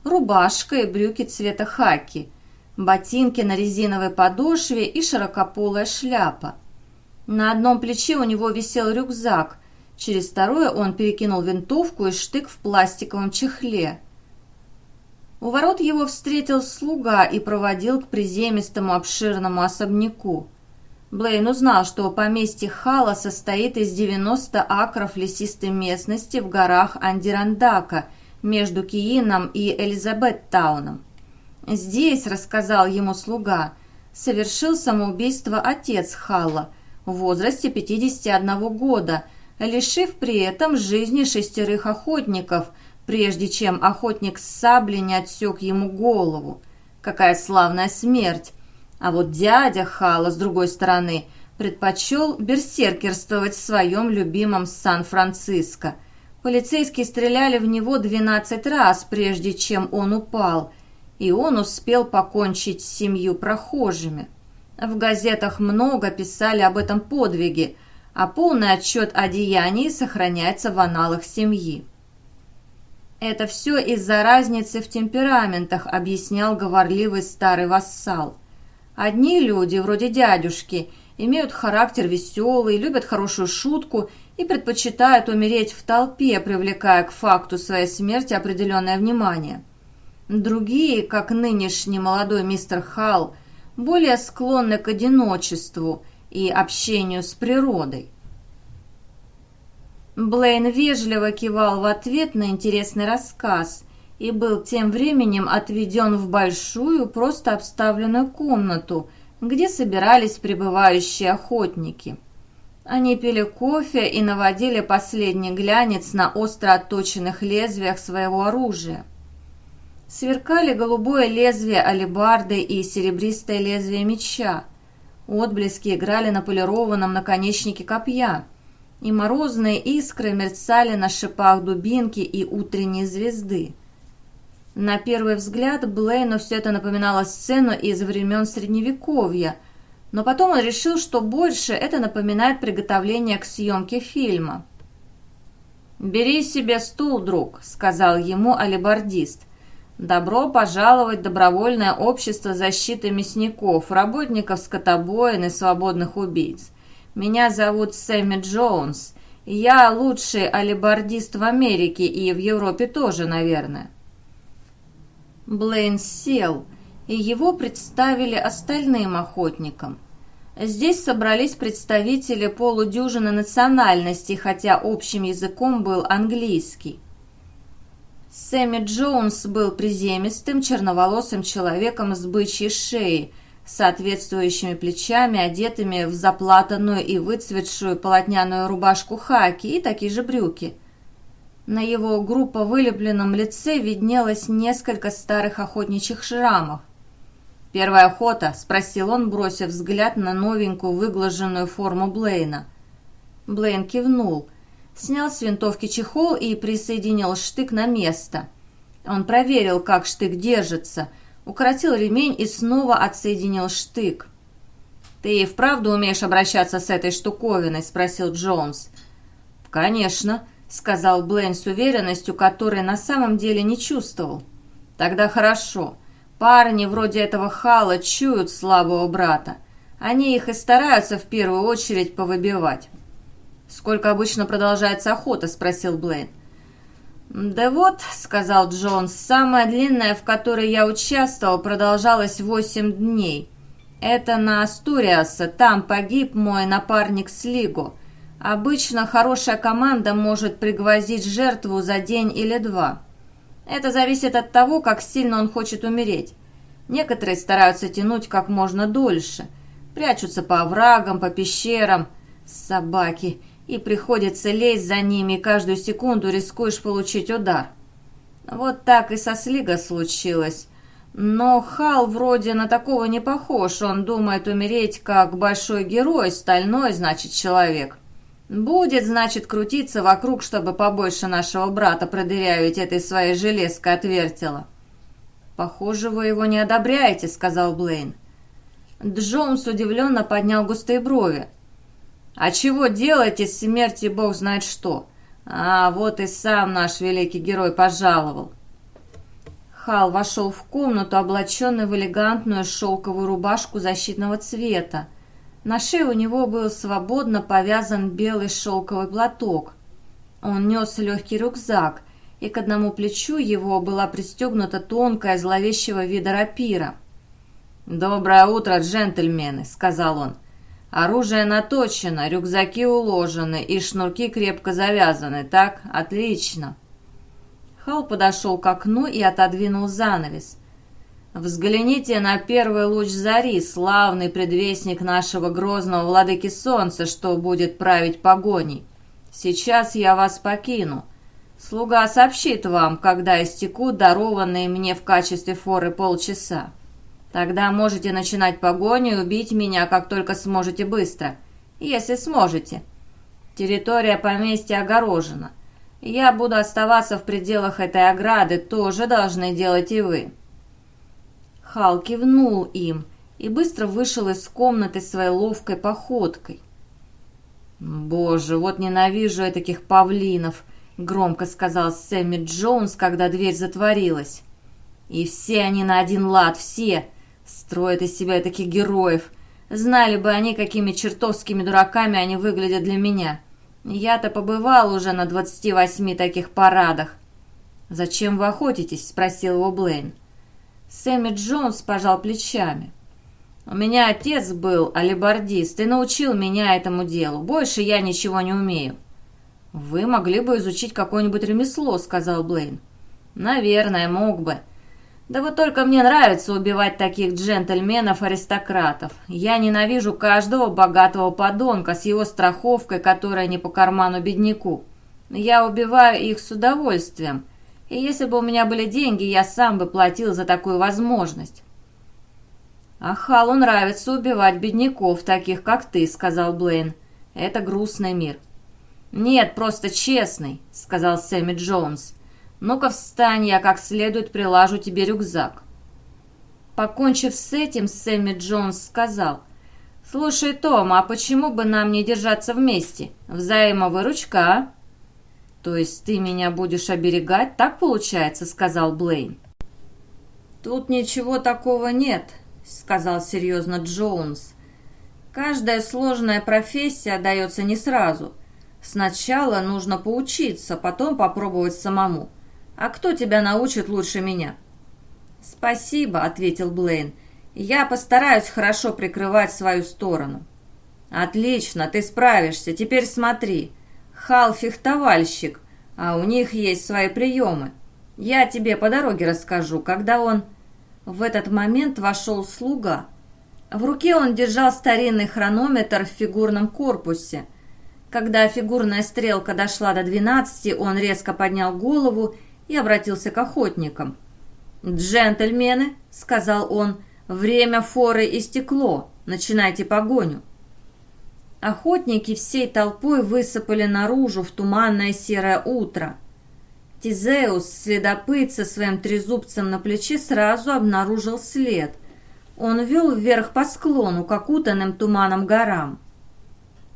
Рубашка и брюки цвета хаки, ботинки на резиновой подошве и широкополая шляпа. На одном плече у него висел рюкзак, через второе он перекинул винтовку и штык в пластиковом чехле. У ворот его встретил слуга и проводил к приземистому обширному особняку. Блейн узнал, что поместье Хала состоит из 90 акров лесистой местности в горах Андирандака между Киином и Элизабеттауном. Здесь, рассказал ему слуга, совершил самоубийство отец Халла в возрасте 51 года, лишив при этом жизни шестерых охотников, прежде чем охотник с саблей не отсек ему голову. Какая славная смерть! А вот дядя Хала, с другой стороны, предпочел берсеркерствовать в своем любимом Сан-Франциско. Полицейские стреляли в него 12 раз, прежде чем он упал, и он успел покончить с семью прохожими. В газетах много писали об этом подвиге, а полный отчет о деянии сохраняется в аналах семьи. «Это все из-за разницы в темпераментах», — объяснял говорливый старый вассал. Одни люди, вроде дядюшки, имеют характер веселый, любят хорошую шутку и предпочитают умереть в толпе, привлекая к факту своей смерти определенное внимание. Другие, как нынешний молодой мистер Халл, более склонны к одиночеству и общению с природой. Блейн вежливо кивал в ответ на интересный рассказ – и был тем временем отведен в большую, просто обставленную комнату, где собирались прибывающие охотники. Они пили кофе и наводили последний глянец на остро отточенных лезвиях своего оружия. Сверкали голубое лезвие алебарды и серебристое лезвие меча. Отблески играли на полированном наконечнике копья, и морозные искры мерцали на шипах дубинки и утренней звезды. На первый взгляд Блейну все это напоминало сцену из времен Средневековья, но потом он решил, что больше это напоминает приготовление к съемке фильма. «Бери себе стул, друг», — сказал ему алибардист. «Добро пожаловать в добровольное общество защиты мясников, работников скотобоин и свободных убийц. Меня зовут Сэмми Джонс. Я лучший алибардист в Америке и в Европе тоже, наверное». Блейн сел, и его представили остальным охотникам. Здесь собрались представители полудюжины национальностей, хотя общим языком был английский. Сэмми Джонс был приземистым, черноволосым человеком с бычьей шеей, соответствующими плечами, одетыми в заплатанную и выцветшую полотняную рубашку хаки и такие же брюки – на его группо вылепленном лице виднелось несколько старых охотничьих шрамов. «Первая охота?» – спросил он, бросив взгляд на новенькую выглаженную форму Блейна. Блейн кивнул, снял с винтовки чехол и присоединил штык на место. Он проверил, как штык держится, укоротил ремень и снова отсоединил штык. «Ты и вправду умеешь обращаться с этой штуковиной?» – спросил Джонс. «Конечно», сказал Блейн с уверенностью, которой на самом деле не чувствовал. Тогда хорошо. Парни вроде этого Хала чуют слабого брата. Они их и стараются в первую очередь повыбивать. «Сколько обычно продолжается охота?» – спросил Блейн. «Да вот», — сказал Джонс, — «самая длинная, в которой я участвовал, продолжалась восемь дней. Это на Астуриаса, там погиб мой напарник Слиго. Обычно хорошая команда может пригвоздить жертву за день или два. Это зависит от того, как сильно он хочет умереть. Некоторые стараются тянуть как можно дольше, прячутся по оврагам, по пещерам. Собаки. И приходится лезть за ними, каждую секунду рискуешь получить удар. Вот так и со Слига случилось. Но Хал вроде на такого не похож, он думает умереть как большой герой, стальной, значит, человек. Будет, значит, крутиться вокруг, чтобы побольше нашего брата продырявить этой своей железкой отвертела. «Похоже, вы его не одобряете», — сказал Блейн. Джонс удивленно поднял густые брови. «А чего делать из смерти бог знает что? А вот и сам наш великий герой пожаловал». Хал вошел в комнату, облаченный в элегантную шелковую рубашку защитного цвета, на шее у него был свободно повязан белый шелковый платок. Он нес легкий рюкзак, и к одному плечу его была пристегнута тонкая зловещего вида рапира. «Доброе утро, джентльмены», — сказал он. Оружие наточено, рюкзаки уложены и шнурки крепко завязаны. Так, отлично. Хал подошел к окну и отодвинул занавес. «Взгляните на первый луч зари, славный предвестник нашего грозного владыки солнца, что будет править погоней. Сейчас я вас покину. Слуга сообщит вам, когда истекут дарованные мне в качестве форы полчаса. Тогда можете начинать погоню и убить меня, как только сможете быстро. Если сможете. Территория поместья огорожена. Я буду оставаться в пределах этой ограды, тоже должны делать и вы». Хал кивнул им и быстро вышел из комнаты своей ловкой походкой. «Боже, вот ненавижу я таких павлинов!» — громко сказал Сэмми Джонс, когда дверь затворилась. «И все они на один лад, все! Строят из себя таких героев! Знали бы они, какими чертовскими дураками они выглядят для меня! Я-то побывал уже на двадцати восьми таких парадах!» «Зачем вы охотитесь?» — спросил его Блейн. Сэмми Джонс пожал плечами. «У меня отец был алибардист и научил меня этому делу. Больше я ничего не умею». «Вы могли бы изучить какое-нибудь ремесло», — сказал Блейн. «Наверное, мог бы. Да вот только мне нравится убивать таких джентльменов-аристократов. Я ненавижу каждого богатого подонка с его страховкой, которая не по карману бедняку. Я убиваю их с удовольствием, и если бы у меня были деньги, я сам бы платил за такую возможность». «А Халу нравится убивать бедняков, таких как ты», — сказал Блейн. «Это грустный мир». «Нет, просто честный», — сказал Сэмми Джонс. «Ну-ка встань, я как следует прилажу тебе рюкзак». Покончив с этим, Сэмми Джонс сказал, «Слушай, Том, а почему бы нам не держаться вместе? Взаимовыручка, а?» «То есть ты меня будешь оберегать, так получается?» — сказал Блейн. «Тут ничего такого нет», — сказал серьезно Джонс. «Каждая сложная профессия дается не сразу. Сначала нужно поучиться, потом попробовать самому. А кто тебя научит лучше меня?» «Спасибо», — ответил Блейн. «Я постараюсь хорошо прикрывать свою сторону». «Отлично, ты справишься. Теперь смотри. Хал фехтовальщик, а у них есть свои приемы. Я тебе по дороге расскажу, когда он...» В этот момент вошел слуга. В руке он держал старинный хронометр в фигурном корпусе. Когда фигурная стрелка дошла до двенадцати, он резко поднял голову и обратился к охотникам. «Джентльмены», — сказал он, — «время форы истекло. Начинайте погоню». Охотники всей толпой высыпали наружу в туманное серое утро. Тизеус, следопыт со своим трезубцем на плече, сразу обнаружил след. Он вел вверх по склону к окутанным туманом горам.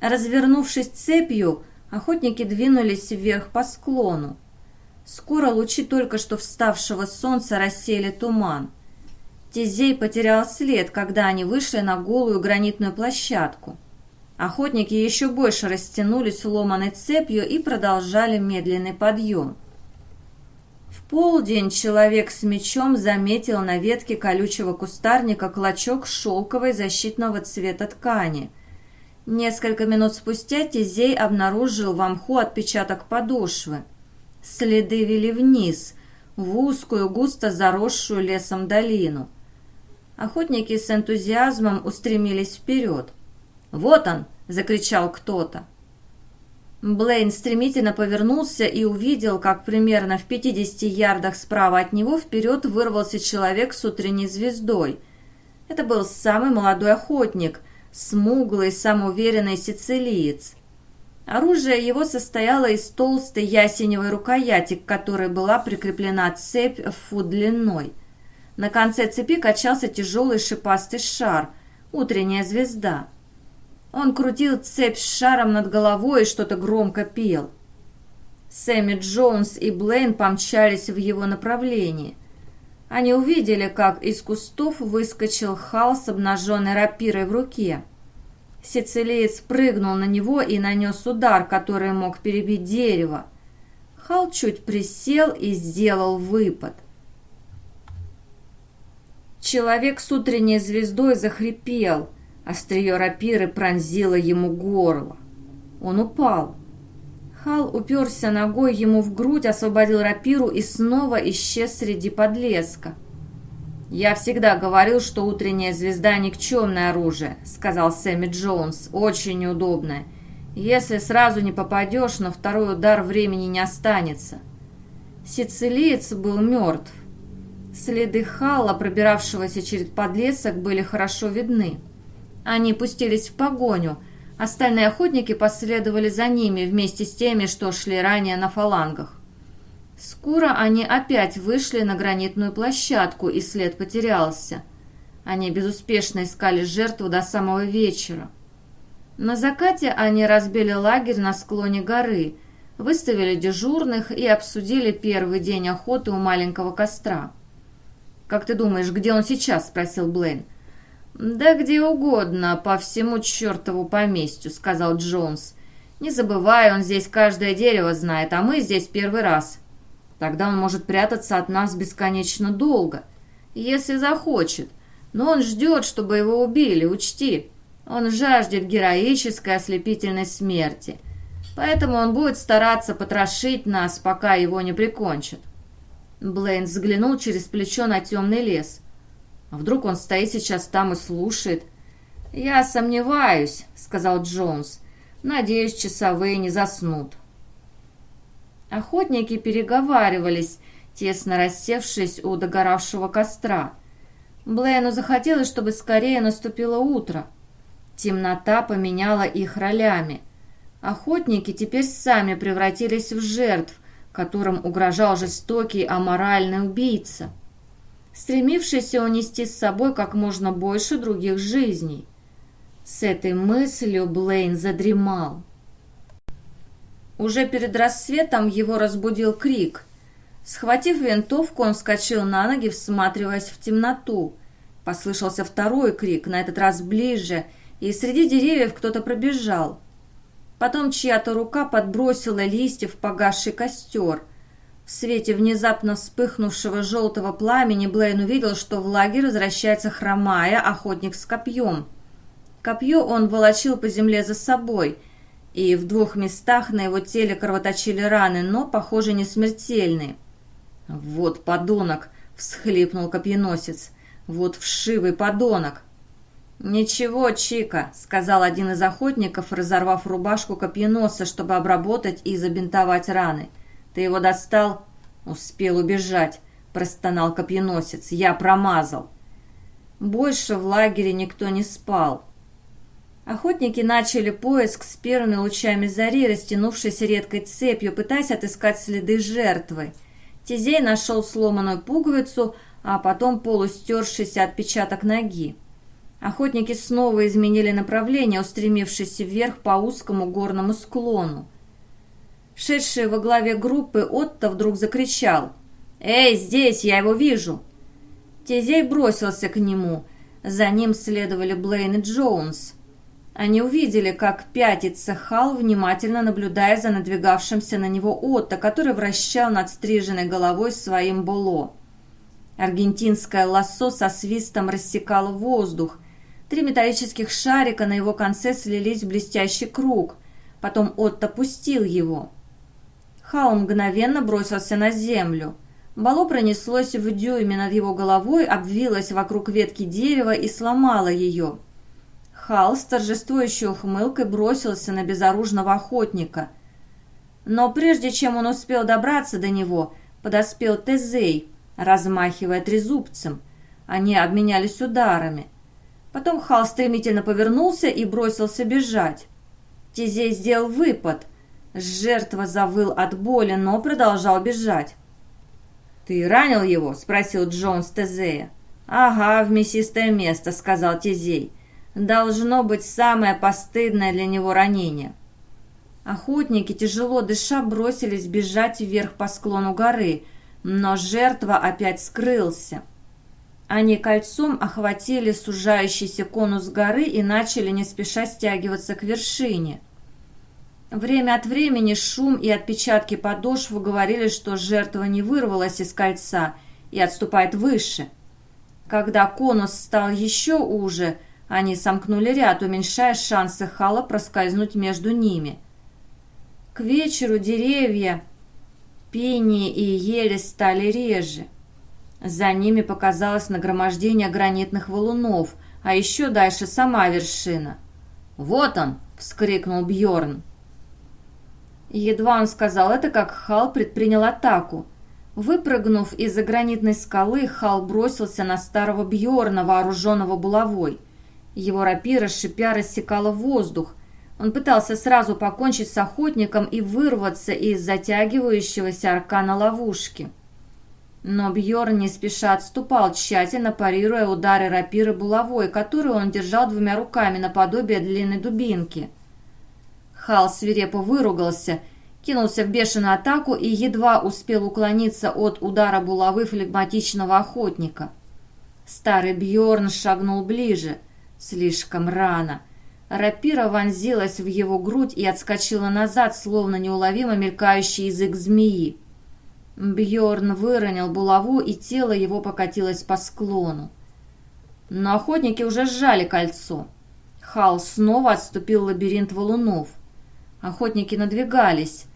Развернувшись цепью, охотники двинулись вверх по склону. Скоро лучи только что вставшего солнца рассеяли туман. Тизей потерял след, когда они вышли на голую гранитную площадку. Охотники еще больше растянулись ломаной цепью и продолжали медленный подъем. В полдень человек с мечом заметил на ветке колючего кустарника клочок шелковой защитного цвета ткани. Несколько минут спустя Тизей обнаружил в мху отпечаток подошвы. Следы вели вниз, в узкую, густо заросшую лесом долину. Охотники с энтузиазмом устремились вперед. «Вот он!» — закричал кто-то. Блейн стремительно повернулся и увидел, как примерно в 50 ярдах справа от него вперед вырвался человек с утренней звездой. Это был самый молодой охотник, смуглый, самоуверенный сицилиец. Оружие его состояло из толстой ясеневой рукояти, к которой была прикреплена цепь в фут длиной. На конце цепи качался тяжелый шипастый шар, утренняя звезда. Он крутил цепь с шаром над головой и что-то громко пел. Сэмми Джонс и Блейн помчались в его направлении. Они увидели, как из кустов выскочил Хал с обнаженной рапирой в руке. Сицилиец прыгнул на него и нанес удар, который мог перебить дерево. Хал чуть присел и сделал выпад. Человек с утренней звездой захрипел – Острие рапиры пронзило ему горло. Он упал. Хал уперся ногой ему в грудь, освободил рапиру и снова исчез среди подлеска. «Я всегда говорил, что утренняя звезда – никчемное оружие», – сказал Сэмми Джонс. «Очень неудобное. Если сразу не попадешь, на второй удар времени не останется». Сицилиец был мертв. Следы Халла, пробиравшегося через подлесок, были хорошо видны. Они пустились в погоню. Остальные охотники последовали за ними вместе с теми, что шли ранее на фалангах. Скоро они опять вышли на гранитную площадку, и след потерялся. Они безуспешно искали жертву до самого вечера. На закате они разбили лагерь на склоне горы, выставили дежурных и обсудили первый день охоты у маленького костра. «Как ты думаешь, где он сейчас?» – спросил Блейн. «Да где угодно, по всему чертову поместью», — сказал Джонс. «Не забывай, он здесь каждое дерево знает, а мы здесь первый раз. Тогда он может прятаться от нас бесконечно долго, если захочет. Но он ждет, чтобы его убили, учти. Он жаждет героической ослепительной смерти. Поэтому он будет стараться потрошить нас, пока его не прикончат». Блейн взглянул через плечо на темный лес — а вдруг он стоит сейчас там и слушает? «Я сомневаюсь», — сказал Джонс. «Надеюсь, часовые не заснут». Охотники переговаривались, тесно рассевшись у догоравшего костра. Блейну захотелось, чтобы скорее наступило утро. Темнота поменяла их ролями. Охотники теперь сами превратились в жертв, которым угрожал жестокий аморальный убийца стремившийся унести с собой как можно больше других жизней. С этой мыслью Блейн задремал. Уже перед рассветом его разбудил крик. Схватив винтовку, он вскочил на ноги, всматриваясь в темноту. Послышался второй крик, на этот раз ближе, и среди деревьев кто-то пробежал. Потом чья-то рука подбросила листья в погасший костер – в свете внезапно вспыхнувшего желтого пламени Блейн увидел, что в лагерь возвращается хромая охотник с копьем. Копье он волочил по земле за собой, и в двух местах на его теле кровоточили раны, но, похоже, не смертельные. «Вот подонок!» — всхлипнул копьеносец. «Вот вшивый подонок!» «Ничего, Чика», — сказал один из охотников, разорвав рубашку копьеноса, чтобы обработать и забинтовать раны. «Ты его достал?» «Успел убежать», — простонал копьеносец. «Я промазал». Больше в лагере никто не спал. Охотники начали поиск с первыми лучами зари, растянувшейся редкой цепью, пытаясь отыскать следы жертвы. Тизей нашел сломанную пуговицу, а потом полустершийся отпечаток ноги. Охотники снова изменили направление, устремившись вверх по узкому горному склону. Шедший во главе группы Отто вдруг закричал. «Эй, здесь, я его вижу!» Тезей бросился к нему. За ним следовали Блейн и Джонс. Они увидели, как пятится Хал, внимательно наблюдая за надвигавшимся на него Отто, который вращал над стриженной головой своим боло. Аргентинское лассо со свистом рассекало воздух. Три металлических шарика на его конце слились в блестящий круг. Потом Отто пустил его. Хау мгновенно бросился на землю. Бало пронеслось в дюйме над его головой, обвилось вокруг ветки дерева и сломало ее. Хал с торжествующей ухмылкой бросился на безоружного охотника. Но прежде чем он успел добраться до него, подоспел Тезей, размахивая трезубцем. Они обменялись ударами. Потом Хал стремительно повернулся и бросился бежать. Тезей сделал выпад – Жертва завыл от боли, но продолжал бежать. «Ты ранил его?» – спросил Джонс Тезея. «Ага, в мясистое место», – сказал Тезей. «Должно быть самое постыдное для него ранение». Охотники, тяжело дыша, бросились бежать вверх по склону горы, но жертва опять скрылся. Они кольцом охватили сужающийся конус горы и начали не спеша стягиваться к вершине. Время от времени шум и отпечатки подошв говорили, что жертва не вырвалась из кольца и отступает выше. Когда конус стал еще уже, Они сомкнули ряд, уменьшая шансы Хала проскользнуть между ними. К вечеру деревья, пени и ели стали реже. За ними показалось нагромождение гранитных валунов, а еще дальше сама вершина. «Вот он!» — вскрикнул Бьорн. Едва он сказал это, как Хал предпринял атаку. Выпрыгнув из-за гранитной скалы, Хал бросился на старого Бьорна, вооруженного булавой. Его рапира шипя рассекала воздух. Он пытался сразу покончить с охотником и вырваться из затягивающегося аркана ловушки. Но Бьорн не спеша отступал, тщательно парируя удары рапиры булавой, которую он держал двумя руками наподобие длинной дубинки. Хал свирепо выругался, кинулся в бешеную атаку и едва успел уклониться от удара булавы флегматичного охотника. Старый Бьорн шагнул ближе. Слишком рано. Рапира вонзилась в его грудь и отскочила назад, словно неуловимо мелькающий язык змеи. Бьорн выронил булаву, и тело его покатилось по склону. Но охотники уже сжали кольцо. Хал снова отступил лабиринт валунов. Охотники надвигались.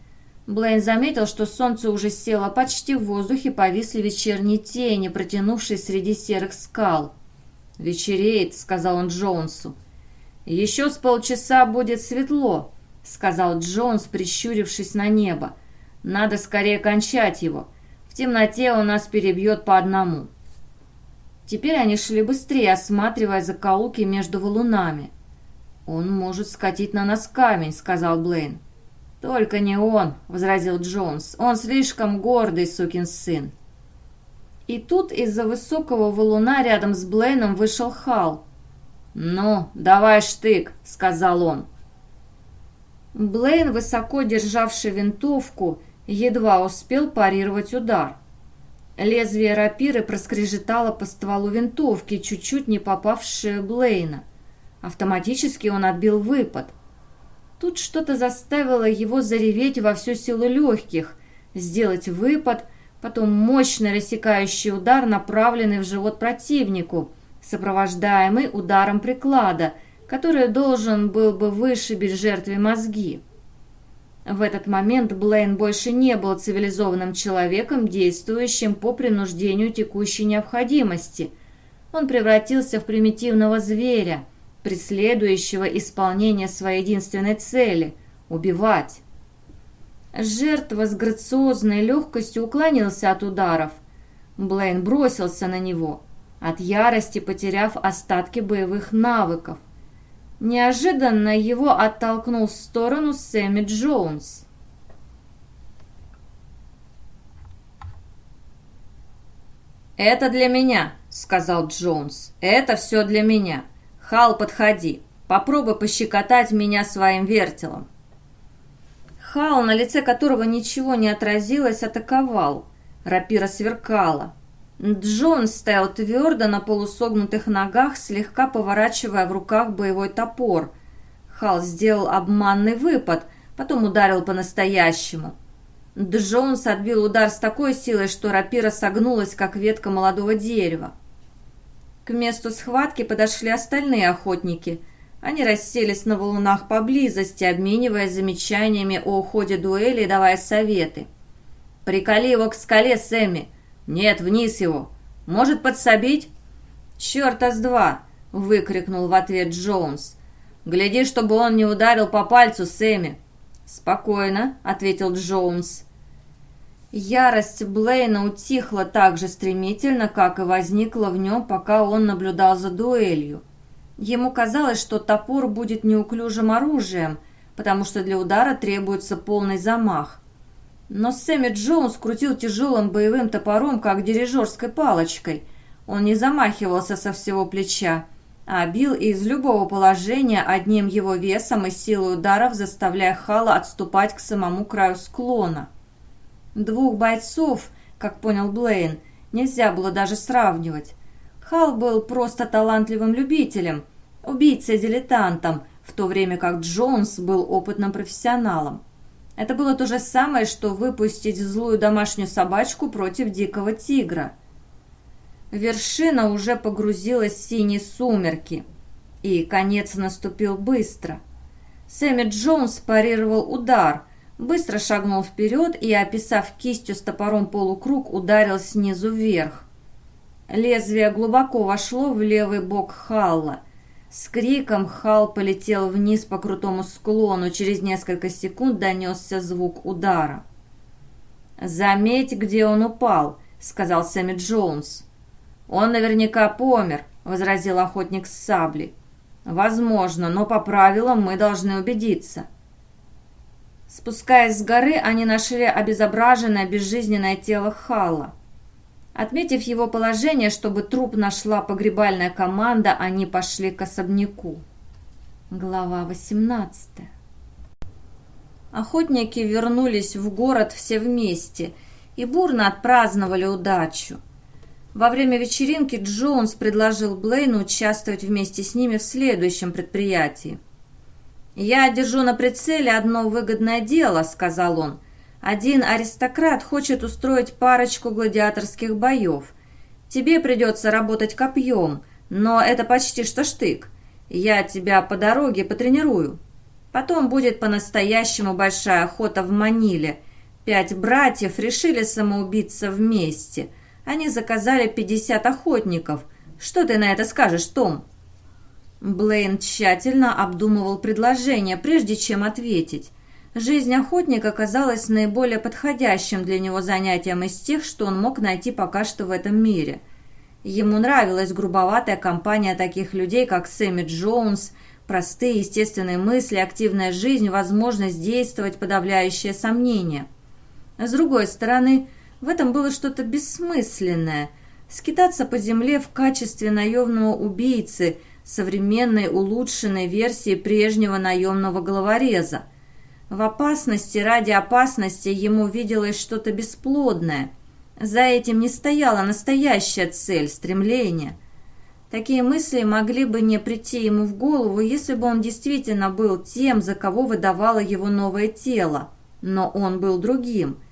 Блейн заметил, что солнце уже село почти в воздухе, повисли вечерние тени, протянувшие среди серых скал. «Вечереет», — сказал он Джонсу. «Еще с полчаса будет светло», — сказал Джонс, прищурившись на небо. «Надо скорее кончать его. В темноте он нас перебьет по одному». Теперь они шли быстрее, осматривая закоулки между валунами. «Он может скатить на нас камень», — сказал Блейн. «Только не он», — возразил Джонс. «Он слишком гордый сукин сын». И тут из-за высокого валуна рядом с Блейном вышел Хал. «Ну, давай штык», — сказал он. Блейн, высоко державший винтовку, едва успел парировать удар. Лезвие рапиры проскрежетало по стволу винтовки, чуть-чуть не попавшее Блейна. Автоматически он отбил выпад. Тут что-то заставило его зареветь во всю силу легких, сделать выпад, потом мощный рассекающий удар, направленный в живот противнику, сопровождаемый ударом приклада, который должен был бы вышибить жертве мозги. В этот момент Блейн больше не был цивилизованным человеком, действующим по принуждению текущей необходимости. Он превратился в примитивного зверя, преследующего исполнение своей единственной цели – убивать. Жертва с грациозной легкостью уклонился от ударов. Блейн бросился на него, от ярости потеряв остатки боевых навыков. Неожиданно его оттолкнул в сторону Сэмми Джонс. «Это для меня», — сказал Джонс. «Это все для меня. «Хал, подходи. Попробуй пощекотать меня своим вертелом». Хал, на лице которого ничего не отразилось, атаковал. Рапира сверкала. Джон стоял твердо на полусогнутых ногах, слегка поворачивая в руках боевой топор. Хал сделал обманный выпад, потом ударил по-настоящему. Джонс отбил удар с такой силой, что рапира согнулась, как ветка молодого дерева. К месту схватки подошли остальные охотники. Они расселись на валунах поблизости, обмениваясь замечаниями о уходе дуэли и давая советы. «Приколи его к скале, Сэмми!» «Нет, вниз его!» «Может подсобить?» «Черта с два!» — выкрикнул в ответ Джонс. «Гляди, чтобы он не ударил по пальцу Сэмми!» «Спокойно», — ответил Джонс. Ярость Блейна утихла так же стремительно, как и возникла в нем, пока он наблюдал за дуэлью. Ему казалось, что топор будет неуклюжим оружием, потому что для удара требуется полный замах. Но Сэмми Джонс крутил тяжелым боевым топором, как дирижерской палочкой. Он не замахивался со всего плеча, а бил из любого положения одним его весом и силой ударов, заставляя Хала отступать к самому краю склона. Двух бойцов, как понял Блейн, нельзя было даже сравнивать. Хал был просто талантливым любителем, убийцей-дилетантом, в то время как Джонс был опытным профессионалом. Это было то же самое, что выпустить злую домашнюю собачку против дикого тигра. Вершина уже погрузилась в синие сумерки. И конец наступил быстро. Сэмми Джонс парировал удар, быстро шагнул вперед и, описав кистью с топором полукруг, ударил снизу вверх. Лезвие глубоко вошло в левый бок Халла. С криком Хал полетел вниз по крутому склону, через несколько секунд донесся звук удара. «Заметь, где он упал», — сказал Сэмми Джонс. «Он наверняка помер», — возразил охотник с саблей. «Возможно, но по правилам мы должны убедиться». Спускаясь с горы, они нашли обезображенное безжизненное тело Халла. Отметив его положение, чтобы труп нашла погребальная команда, они пошли к особняку. Глава 18 Охотники вернулись в город все вместе и бурно отпраздновали удачу. Во время вечеринки Джонс предложил Блейну участвовать вместе с ними в следующем предприятии. «Я держу на прицеле одно выгодное дело», — сказал он. «Один аристократ хочет устроить парочку гладиаторских боев. Тебе придется работать копьем, но это почти что штык. Я тебя по дороге потренирую. Потом будет по-настоящему большая охота в Маниле. Пять братьев решили самоубиться вместе — они заказали 50 охотников. Что ты на это скажешь, Том?» Блейн тщательно обдумывал предложение, прежде чем ответить. Жизнь охотника казалась наиболее подходящим для него занятием из тех, что он мог найти пока что в этом мире. Ему нравилась грубоватая компания таких людей, как Сэмми Джонс, простые естественные мысли, активная жизнь, возможность действовать, подавляющее сомнения. С другой стороны, в этом было что-то бессмысленное. Скитаться по земле в качестве наемного убийцы, современной улучшенной версии прежнего наемного головореза. В опасности ради опасности ему виделось что-то бесплодное. За этим не стояла настоящая цель, стремление. Такие мысли могли бы не прийти ему в голову, если бы он действительно был тем, за кого выдавало его новое тело. Но он был другим –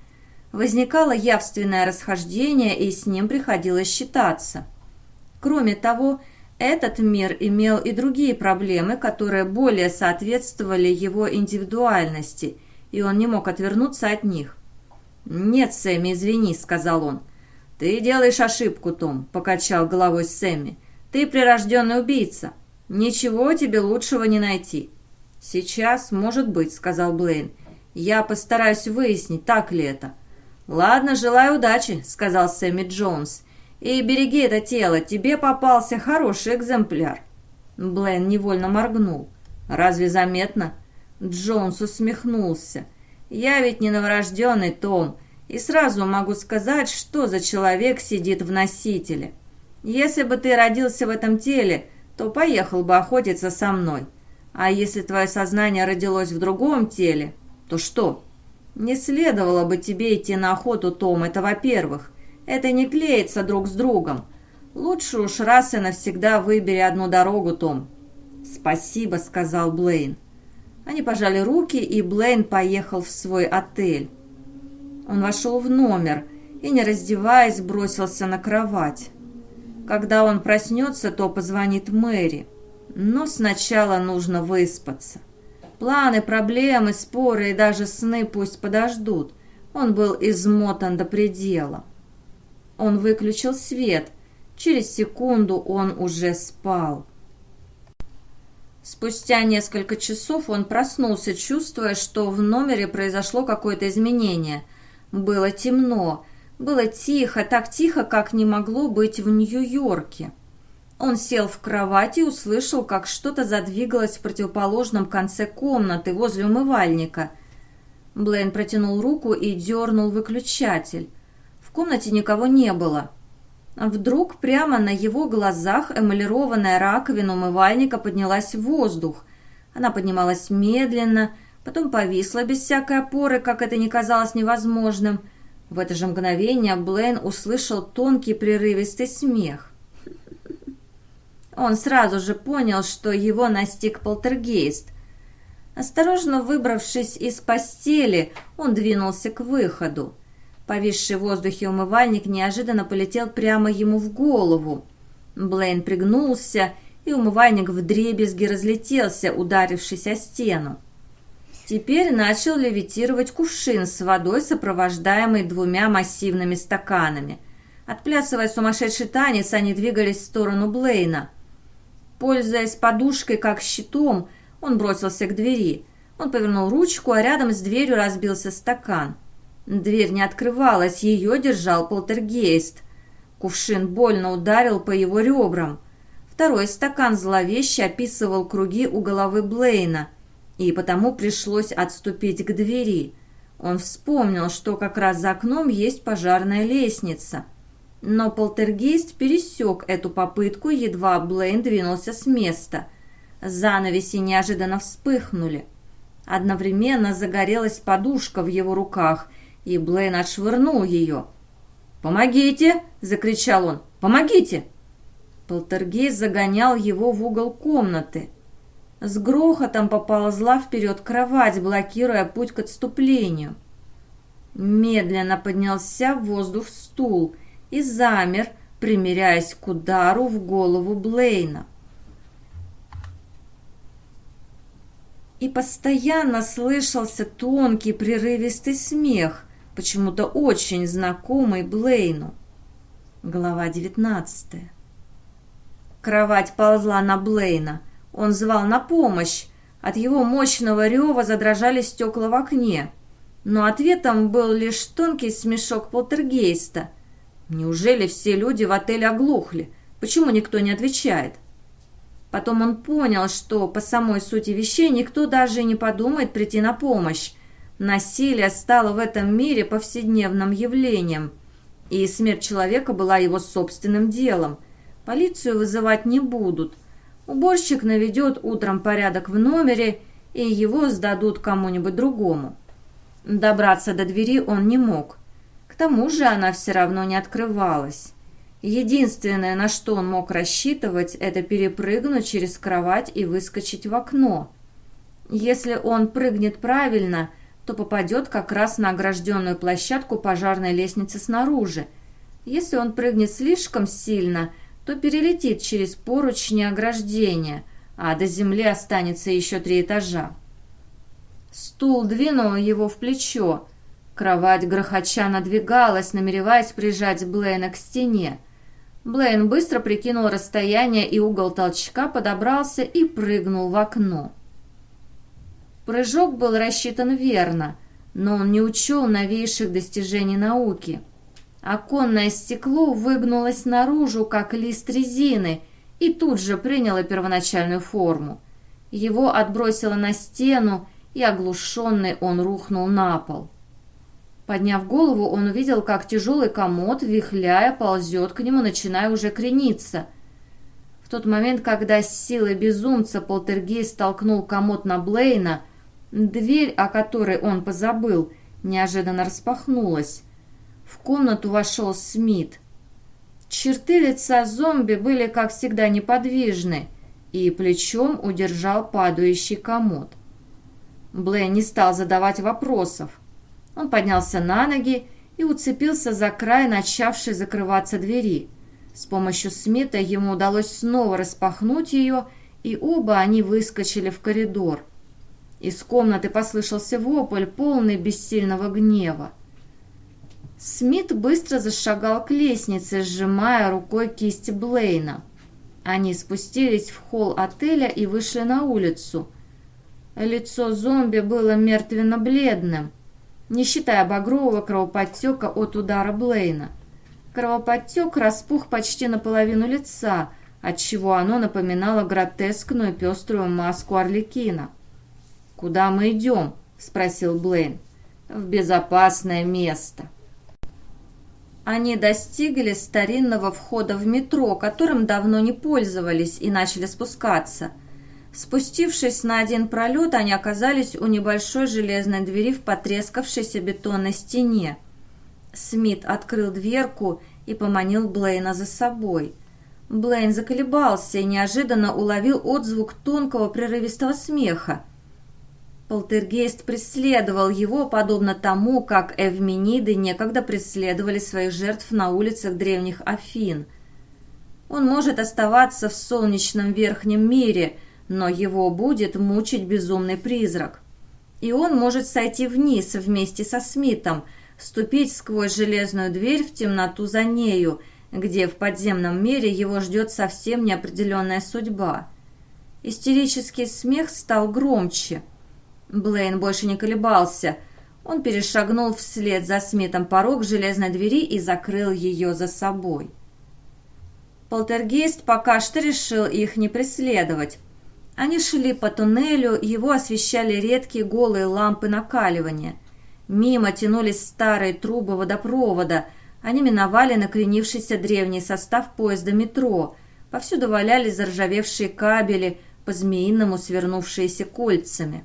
возникало явственное расхождение, и с ним приходилось считаться. Кроме того, этот мир имел и другие проблемы, которые более соответствовали его индивидуальности, и он не мог отвернуться от них. «Нет, Сэмми, извини», — сказал он. «Ты делаешь ошибку, Том», — покачал головой Сэмми. «Ты прирожденный убийца. Ничего тебе лучшего не найти». «Сейчас, может быть», — сказал Блейн. «Я постараюсь выяснить, так ли это». «Ладно, желаю удачи», — сказал Сэмми Джонс. «И береги это тело, тебе попался хороший экземпляр». Блейн невольно моргнул. «Разве заметно?» Джонс усмехнулся. «Я ведь не новорожденный Том, и сразу могу сказать, что за человек сидит в носителе. Если бы ты родился в этом теле, то поехал бы охотиться со мной. А если твое сознание родилось в другом теле, то что?» «Не следовало бы тебе идти на охоту, Том, это во-первых. Это не клеится друг с другом. Лучше уж раз и навсегда выбери одну дорогу, Том». «Спасибо», — сказал Блейн. Они пожали руки, и Блейн поехал в свой отель. Он вошел в номер и, не раздеваясь, бросился на кровать. Когда он проснется, то позвонит Мэри. Но сначала нужно выспаться. Планы, проблемы, споры и даже сны пусть подождут. Он был измотан до предела. Он выключил свет. Через секунду он уже спал. Спустя несколько часов он проснулся, чувствуя, что в номере произошло какое-то изменение. Было темно, было тихо, так тихо, как не могло быть в Нью-Йорке. Он сел в кровати и услышал, как что-то задвигалось в противоположном конце комнаты возле умывальника. Блейн протянул руку и дернул выключатель. Комнате никого не было. Вдруг прямо на его глазах эмалированная раковина умывальника поднялась в воздух. Она поднималась медленно, потом повисла без всякой опоры, как это не казалось невозможным. В это же мгновение Блейн услышал тонкий прерывистый смех. Он сразу же понял, что его настиг полтергейст. Осторожно выбравшись из постели, он двинулся к выходу. Повисший в воздухе умывальник неожиданно полетел прямо ему в голову. Блейн пригнулся и умывальник вдребезги разлетелся, ударившись о стену. Теперь начал левитировать кувшин с водой, сопровождаемый двумя массивными стаканами. Отплясывая сумасшедший танец, они двигались в сторону Блейна. Пользуясь подушкой как щитом, он бросился к двери. Он повернул ручку, а рядом с дверью разбился стакан. Дверь не открывалась, ее держал полтергейст. Кувшин больно ударил по его ребрам. Второй стакан зловеще описывал круги у головы Блейна – и потому пришлось отступить к двери. Он вспомнил, что как раз за окном есть пожарная лестница. Но полтергейст пересек эту попытку, едва Блейн двинулся с места. Занавеси неожиданно вспыхнули. Одновременно загорелась подушка в его руках, и Блейн отшвырнул ее. «Помогите!» — закричал он. «Помогите!» Полтергейст загонял его в угол комнаты. С грохотом поползла вперед кровать, блокируя путь к отступлению. Медленно поднялся в воздух стул и замер, примеряясь к удару в голову Блейна. И постоянно слышался тонкий прерывистый смех, почему-то очень знакомый Блейну. Глава девятнадцатая. Кровать ползла на Блейна – он звал на помощь. От его мощного рева задрожали стекла в окне. Но ответом был лишь тонкий смешок полтергейста. Неужели все люди в отеле оглохли? Почему никто не отвечает? Потом он понял, что по самой сути вещей никто даже не подумает прийти на помощь. Насилие стало в этом мире повседневным явлением, и смерть человека была его собственным делом. Полицию вызывать не будут – Уборщик наведет утром порядок в номере, и его сдадут кому-нибудь другому. Добраться до двери он не мог. К тому же она все равно не открывалась. Единственное, на что он мог рассчитывать, это перепрыгнуть через кровать и выскочить в окно. Если он прыгнет правильно, то попадет как раз на огражденную площадку пожарной лестницы снаружи. Если он прыгнет слишком сильно – то перелетит через поручни ограждения, а до земли останется еще три этажа. Стул двинул его в плечо. Кровать грохоча надвигалась, намереваясь прижать Блейна к стене. Блейн быстро прикинул расстояние и угол толчка, подобрался и прыгнул в окно. Прыжок был рассчитан верно, но он не учел новейших достижений науки – Оконное стекло выгнулось наружу, как лист резины, и тут же приняло первоначальную форму. Его отбросило на стену, и оглушенный он рухнул на пол. Подняв голову, он увидел, как тяжелый комод, вихляя, ползет к нему, начиная уже крениться. В тот момент, когда с силой безумца полтергейст столкнул комод на Блейна, дверь, о которой он позабыл, неожиданно распахнулась. В комнату вошел Смит. Черты лица зомби были, как всегда, неподвижны, и плечом удержал падающий комод. Блейн не стал задавать вопросов. Он поднялся на ноги и уцепился за край начавшей закрываться двери. С помощью Смита ему удалось снова распахнуть ее, и оба они выскочили в коридор. Из комнаты послышался вопль, полный бессильного гнева. Смит быстро зашагал к лестнице, сжимая рукой кисть Блейна. Они спустились в холл отеля и вышли на улицу. Лицо зомби было мертвенно-бледным, не считая багрового кровоподтека от удара Блейна. Кровоподтек распух почти наполовину лица, отчего оно напоминало гротескную пеструю маску Орликина. «Куда мы идем?» – спросил Блейн. «В безопасное место». Они достигли старинного входа в метро, которым давно не пользовались, и начали спускаться. Спустившись на один пролет, они оказались у небольшой железной двери в потрескавшейся бетонной стене. Смит открыл дверку и поманил Блейна за собой. Блейн заколебался и неожиданно уловил отзвук тонкого прерывистого смеха. Полтергейст преследовал его, подобно тому, как эвмениды некогда преследовали своих жертв на улицах древних Афин. Он может оставаться в солнечном верхнем мире, но его будет мучить безумный призрак. И он может сойти вниз вместе со Смитом, ступить сквозь железную дверь в темноту за нею, где в подземном мире его ждет совсем неопределенная судьба. Истерический смех стал громче. Блейн больше не колебался. Он перешагнул вслед за Смитом порог железной двери и закрыл ее за собой. Полтергейст пока что решил их не преследовать. Они шли по туннелю, его освещали редкие голые лампы накаливания. Мимо тянулись старые трубы водопровода. Они миновали накренившийся древний состав поезда метро. Повсюду валялись заржавевшие кабели, по-змеиному свернувшиеся кольцами.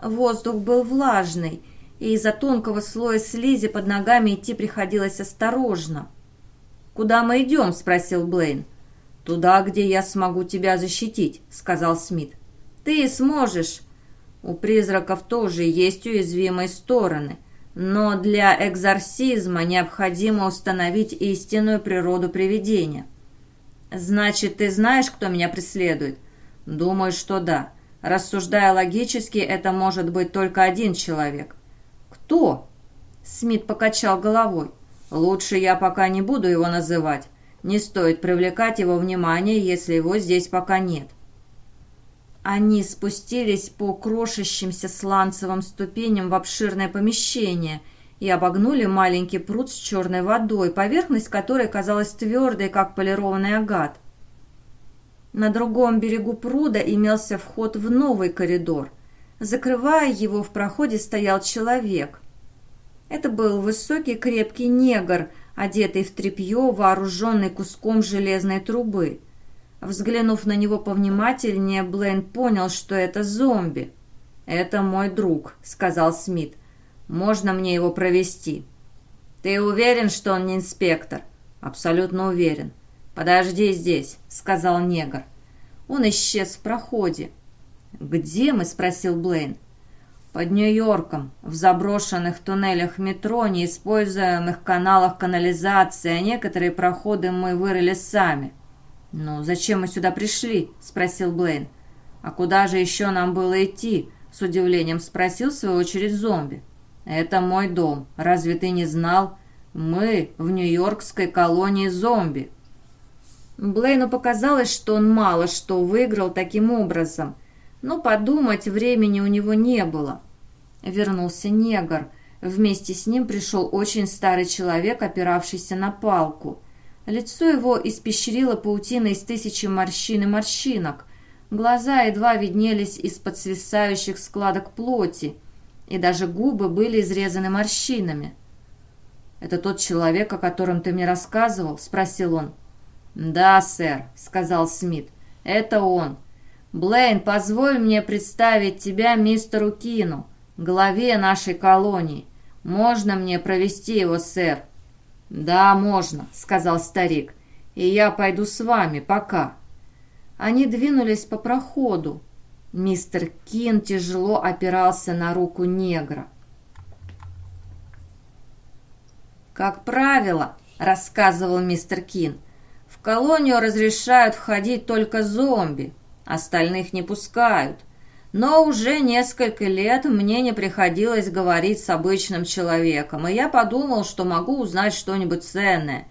Воздух был влажный, и из-за тонкого слоя слизи под ногами идти приходилось осторожно. «Куда мы идем?» – спросил Блейн. «Туда, где я смогу тебя защитить», – сказал Смит. «Ты сможешь». У призраков тоже есть уязвимые стороны, но для экзорсизма необходимо установить истинную природу привидения. «Значит, ты знаешь, кто меня преследует?» «Думаю, что да. Рассуждая логически, это может быть только один человек». «Кто?» Смит покачал головой. Лучше я пока не буду его называть. Не стоит привлекать его внимание, если его здесь пока нет. Они спустились по крошащимся сланцевым ступеням в обширное помещение и обогнули маленький пруд с черной водой, поверхность которой казалась твердой, как полированный агат. На другом берегу пруда имелся вход в новый коридор. Закрывая его, в проходе стоял человек. Это был высокий крепкий негр, одетый в тряпье, вооруженный куском железной трубы. Взглянув на него повнимательнее, Блейн понял, что это зомби. «Это мой друг», — сказал Смит. «Можно мне его провести?» «Ты уверен, что он не инспектор?» «Абсолютно уверен». «Подожди здесь», — сказал негр. Он исчез в проходе. «Где мы?» — спросил Блейн. Под Нью-Йорком, в заброшенных туннелях метро, неиспользуемых каналах канализации, а некоторые проходы мы вырыли сами. «Ну, зачем мы сюда пришли?» – спросил Блейн. «А куда же еще нам было идти?» – с удивлением спросил в свою очередь зомби. «Это мой дом. Разве ты не знал? Мы в нью-йоркской колонии зомби». Блейну показалось, что он мало что выиграл таким образом – но подумать времени у него не было. Вернулся негр. Вместе с ним пришел очень старый человек, опиравшийся на палку. Лицо его испещрило паутина из тысячи морщин и морщинок. Глаза едва виднелись из-под свисающих складок плоти, и даже губы были изрезаны морщинами. «Это тот человек, о котором ты мне рассказывал?» — спросил он. «Да, сэр», — сказал Смит. «Это он. Блейн, позволь мне представить тебя мистеру Кину, главе нашей колонии. Можно мне провести его, сэр?» «Да, можно», — сказал старик. «И я пойду с вами, пока». Они двинулись по проходу. Мистер Кин тяжело опирался на руку негра. «Как правило», — рассказывал мистер Кин, — «в колонию разрешают входить только зомби, Остальных не пускают. Но уже несколько лет мне не приходилось говорить с обычным человеком, и я подумал, что могу узнать что-нибудь ценное.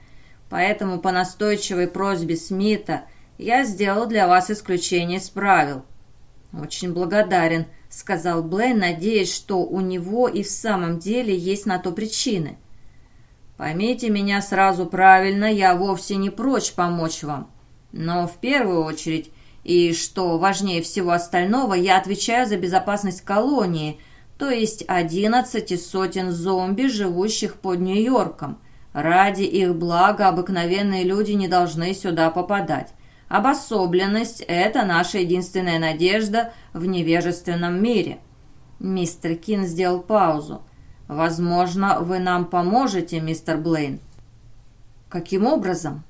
Поэтому по настойчивой просьбе Смита я сделал для вас исключение из правил. «Очень благодарен», — сказал Блейн, надеясь, что у него и в самом деле есть на то причины. «Поймите меня сразу правильно, я вовсе не прочь помочь вам. Но в первую очередь и, что важнее всего остального, я отвечаю за безопасность колонии, то есть одиннадцати сотен зомби, живущих под Нью-Йорком. Ради их блага обыкновенные люди не должны сюда попадать. Обособленность – это наша единственная надежда в невежественном мире. Мистер Кин сделал паузу. «Возможно, вы нам поможете, мистер Блейн». «Каким образом?»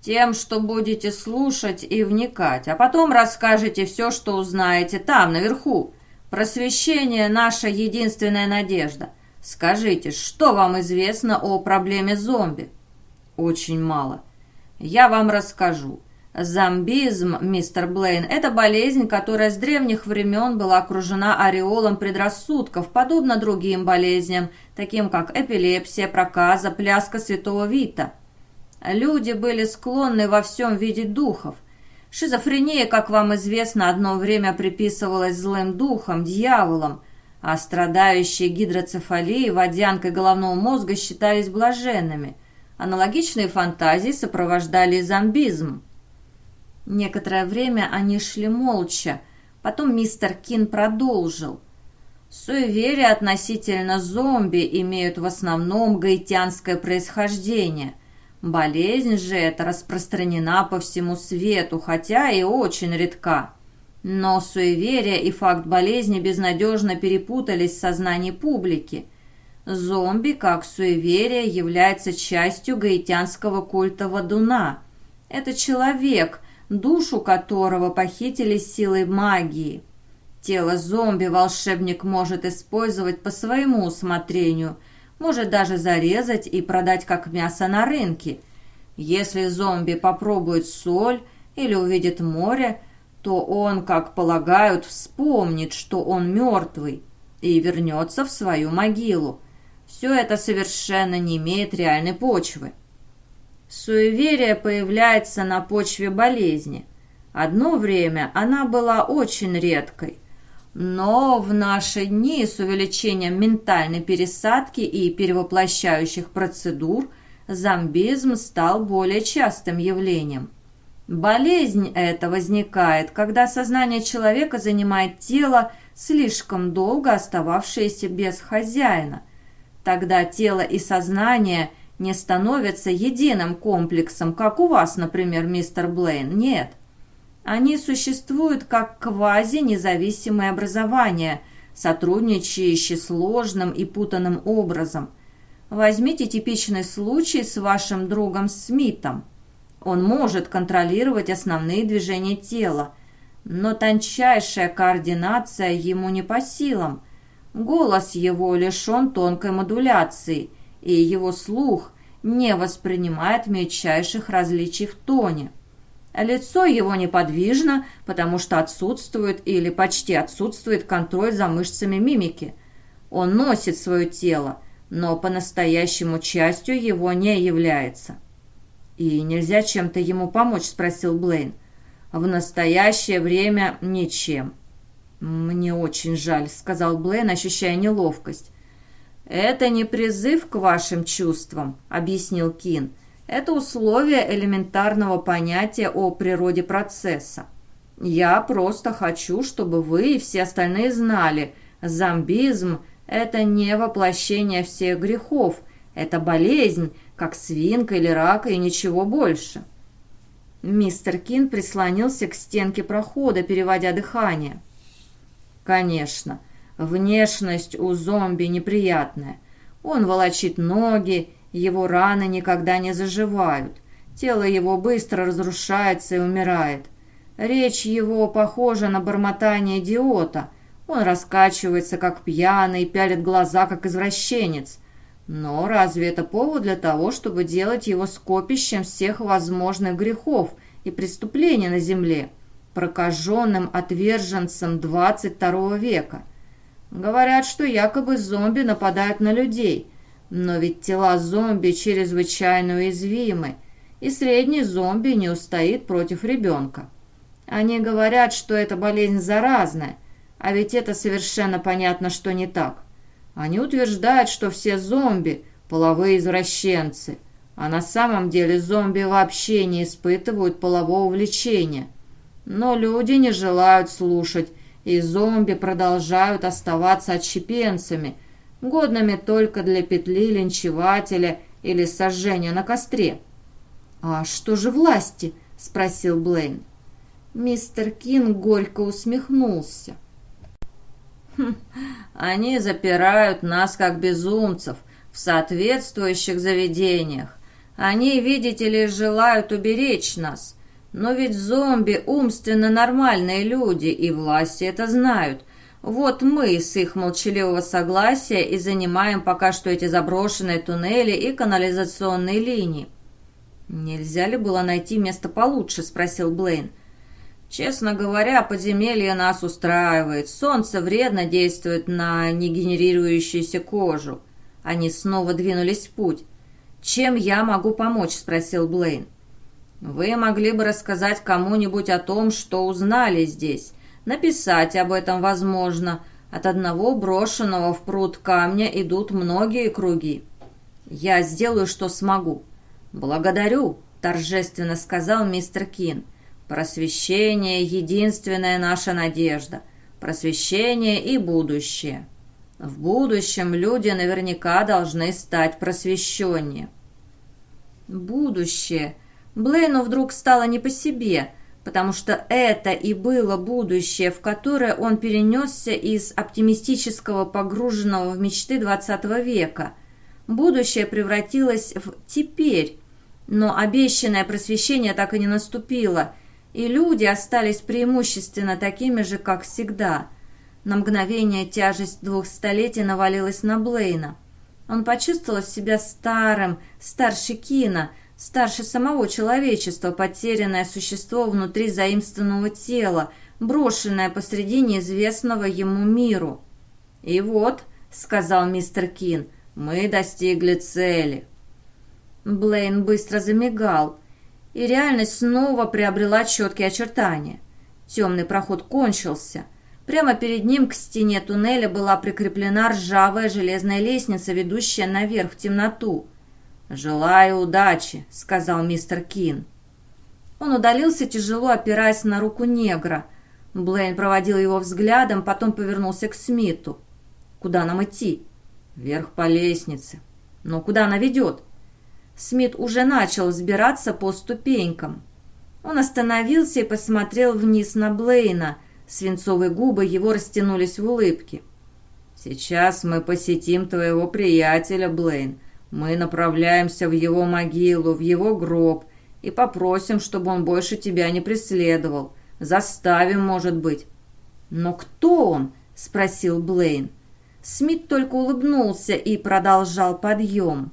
Тем, что будете слушать и вникать, а потом расскажете все, что узнаете там, наверху. Просвещение – наша единственная надежда. Скажите, что вам известно о проблеме зомби? Очень мало. Я вам расскажу. Зомбизм, мистер Блейн, это болезнь, которая с древних времен была окружена ореолом предрассудков, подобно другим болезням, таким как эпилепсия, проказа, пляска святого Вита. Люди были склонны во всем видеть духов. Шизофрения, как вам известно, одно время приписывалась злым духом, дьяволом, а страдающие гидроцефалией, водянкой головного мозга считались блаженными. Аналогичные фантазии сопровождали зомбизм. Некоторое время они шли молча. Потом мистер Кин продолжил. Суеверия относительно зомби имеют в основном гаитянское происхождение. Болезнь же эта распространена по всему свету, хотя и очень редка. Но суеверие и факт болезни безнадежно перепутались в сознании публики. Зомби, как суеверие, является частью гаитянского культа Вадуна. Это человек – душу которого похитили силой магии. Тело зомби волшебник может использовать по своему усмотрению, может даже зарезать и продать как мясо на рынке. Если зомби попробует соль или увидит море, то он, как полагают, вспомнит, что он мертвый, и вернется в свою могилу. Все это совершенно не имеет реальной почвы. Суеверие появляется на почве болезни. Одно время она была очень редкой, но в наши дни с увеличением ментальной пересадки и перевоплощающих процедур зомбизм стал более частым явлением. Болезнь эта возникает, когда сознание человека занимает тело, слишком долго остававшееся без хозяина. Тогда тело и сознание – не становятся единым комплексом, как у вас, например, мистер Блейн. Нет. Они существуют как квази-независимые образования, сотрудничающие сложным и путанным образом. Возьмите типичный случай с вашим другом Смитом. Он может контролировать основные движения тела, но тончайшая координация ему не по силам. Голос его лишен тонкой модуляции – и его слух не воспринимает мельчайших различий в тоне. Лицо его неподвижно, потому что отсутствует или почти отсутствует контроль за мышцами мимики. Он носит свое тело, но по-настоящему частью его не является. «И нельзя чем-то ему помочь?» – спросил Блейн. «В настоящее время ничем». «Мне очень жаль», – сказал Блейн, ощущая неловкость. «Это не призыв к вашим чувствам», — объяснил Кин. «Это условие элементарного понятия о природе процесса. Я просто хочу, чтобы вы и все остальные знали, зомбизм — это не воплощение всех грехов, это болезнь, как свинка или рак и ничего больше». Мистер Кин прислонился к стенке прохода, переводя дыхание. «Конечно». Внешность у зомби неприятная. Он волочит ноги, его раны никогда не заживают. Тело его быстро разрушается и умирает. Речь его похожа на бормотание идиота. Он раскачивается, как пьяный, пялит глаза, как извращенец. Но разве это повод для того, чтобы делать его скопищем всех возможных грехов и преступлений на земле, прокаженным отверженцем 22 века? Говорят, что якобы зомби нападают на людей, но ведь тела зомби чрезвычайно уязвимы, и средний зомби не устоит против ребенка. Они говорят, что эта болезнь заразная, а ведь это совершенно понятно, что не так. Они утверждают, что все зомби – половые извращенцы, а на самом деле зомби вообще не испытывают полового влечения. Но люди не желают слушать и зомби продолжают оставаться отщепенцами, годными только для петли линчевателя или сожжения на костре. «А что же власти?» – спросил Блейн. Мистер Кинг горько усмехнулся. «Хм, «Они запирают нас как безумцев в соответствующих заведениях. Они, видите ли, желают уберечь нас». Но ведь зомби умственно нормальные люди, и власти это знают. Вот мы с их молчаливого согласия и занимаем пока что эти заброшенные туннели и канализационные линии. «Нельзя ли было найти место получше?» – спросил Блейн. «Честно говоря, подземелье нас устраивает. Солнце вредно действует на негенерирующуюся кожу». Они снова двинулись в путь. «Чем я могу помочь?» – спросил Блейн. «Вы могли бы рассказать кому-нибудь о том, что узнали здесь. Написать об этом возможно. От одного брошенного в пруд камня идут многие круги. Я сделаю, что смогу». «Благодарю», – торжественно сказал мистер Кин. «Просвещение – единственная наша надежда. Просвещение и будущее». В будущем люди наверняка должны стать просвещеннее. Будущее. Блейну вдруг стало не по себе, потому что это и было будущее, в которое он перенесся из оптимистического погруженного в мечты XX века. Будущее превратилось в «теперь», но обещанное просвещение так и не наступило, и люди остались преимущественно такими же, как всегда – на мгновение тяжесть двух столетий навалилась на Блейна. Он почувствовал себя старым, старше Кина, старше самого человечества, потерянное существо внутри заимствованного тела, брошенное посреди неизвестного ему миру. «И вот», — сказал мистер Кин, — «мы достигли цели». Блейн быстро замигал, и реальность снова приобрела четкие очертания. Темный проход кончился — Прямо перед ним к стене туннеля была прикреплена ржавая железная лестница, ведущая наверх в темноту. «Желаю удачи», — сказал мистер Кин. Он удалился, тяжело опираясь на руку негра. Блейн проводил его взглядом, потом повернулся к Смиту. «Куда нам идти?» «Вверх по лестнице». «Но куда она ведет?» Смит уже начал взбираться по ступенькам. Он остановился и посмотрел вниз на Блейна — Свинцовые губы его растянулись в улыбке. «Сейчас мы посетим твоего приятеля, Блейн. Мы направляемся в его могилу, в его гроб, и попросим, чтобы он больше тебя не преследовал. Заставим, может быть». «Но кто он?» — спросил Блейн. Смит только улыбнулся и продолжал подъем.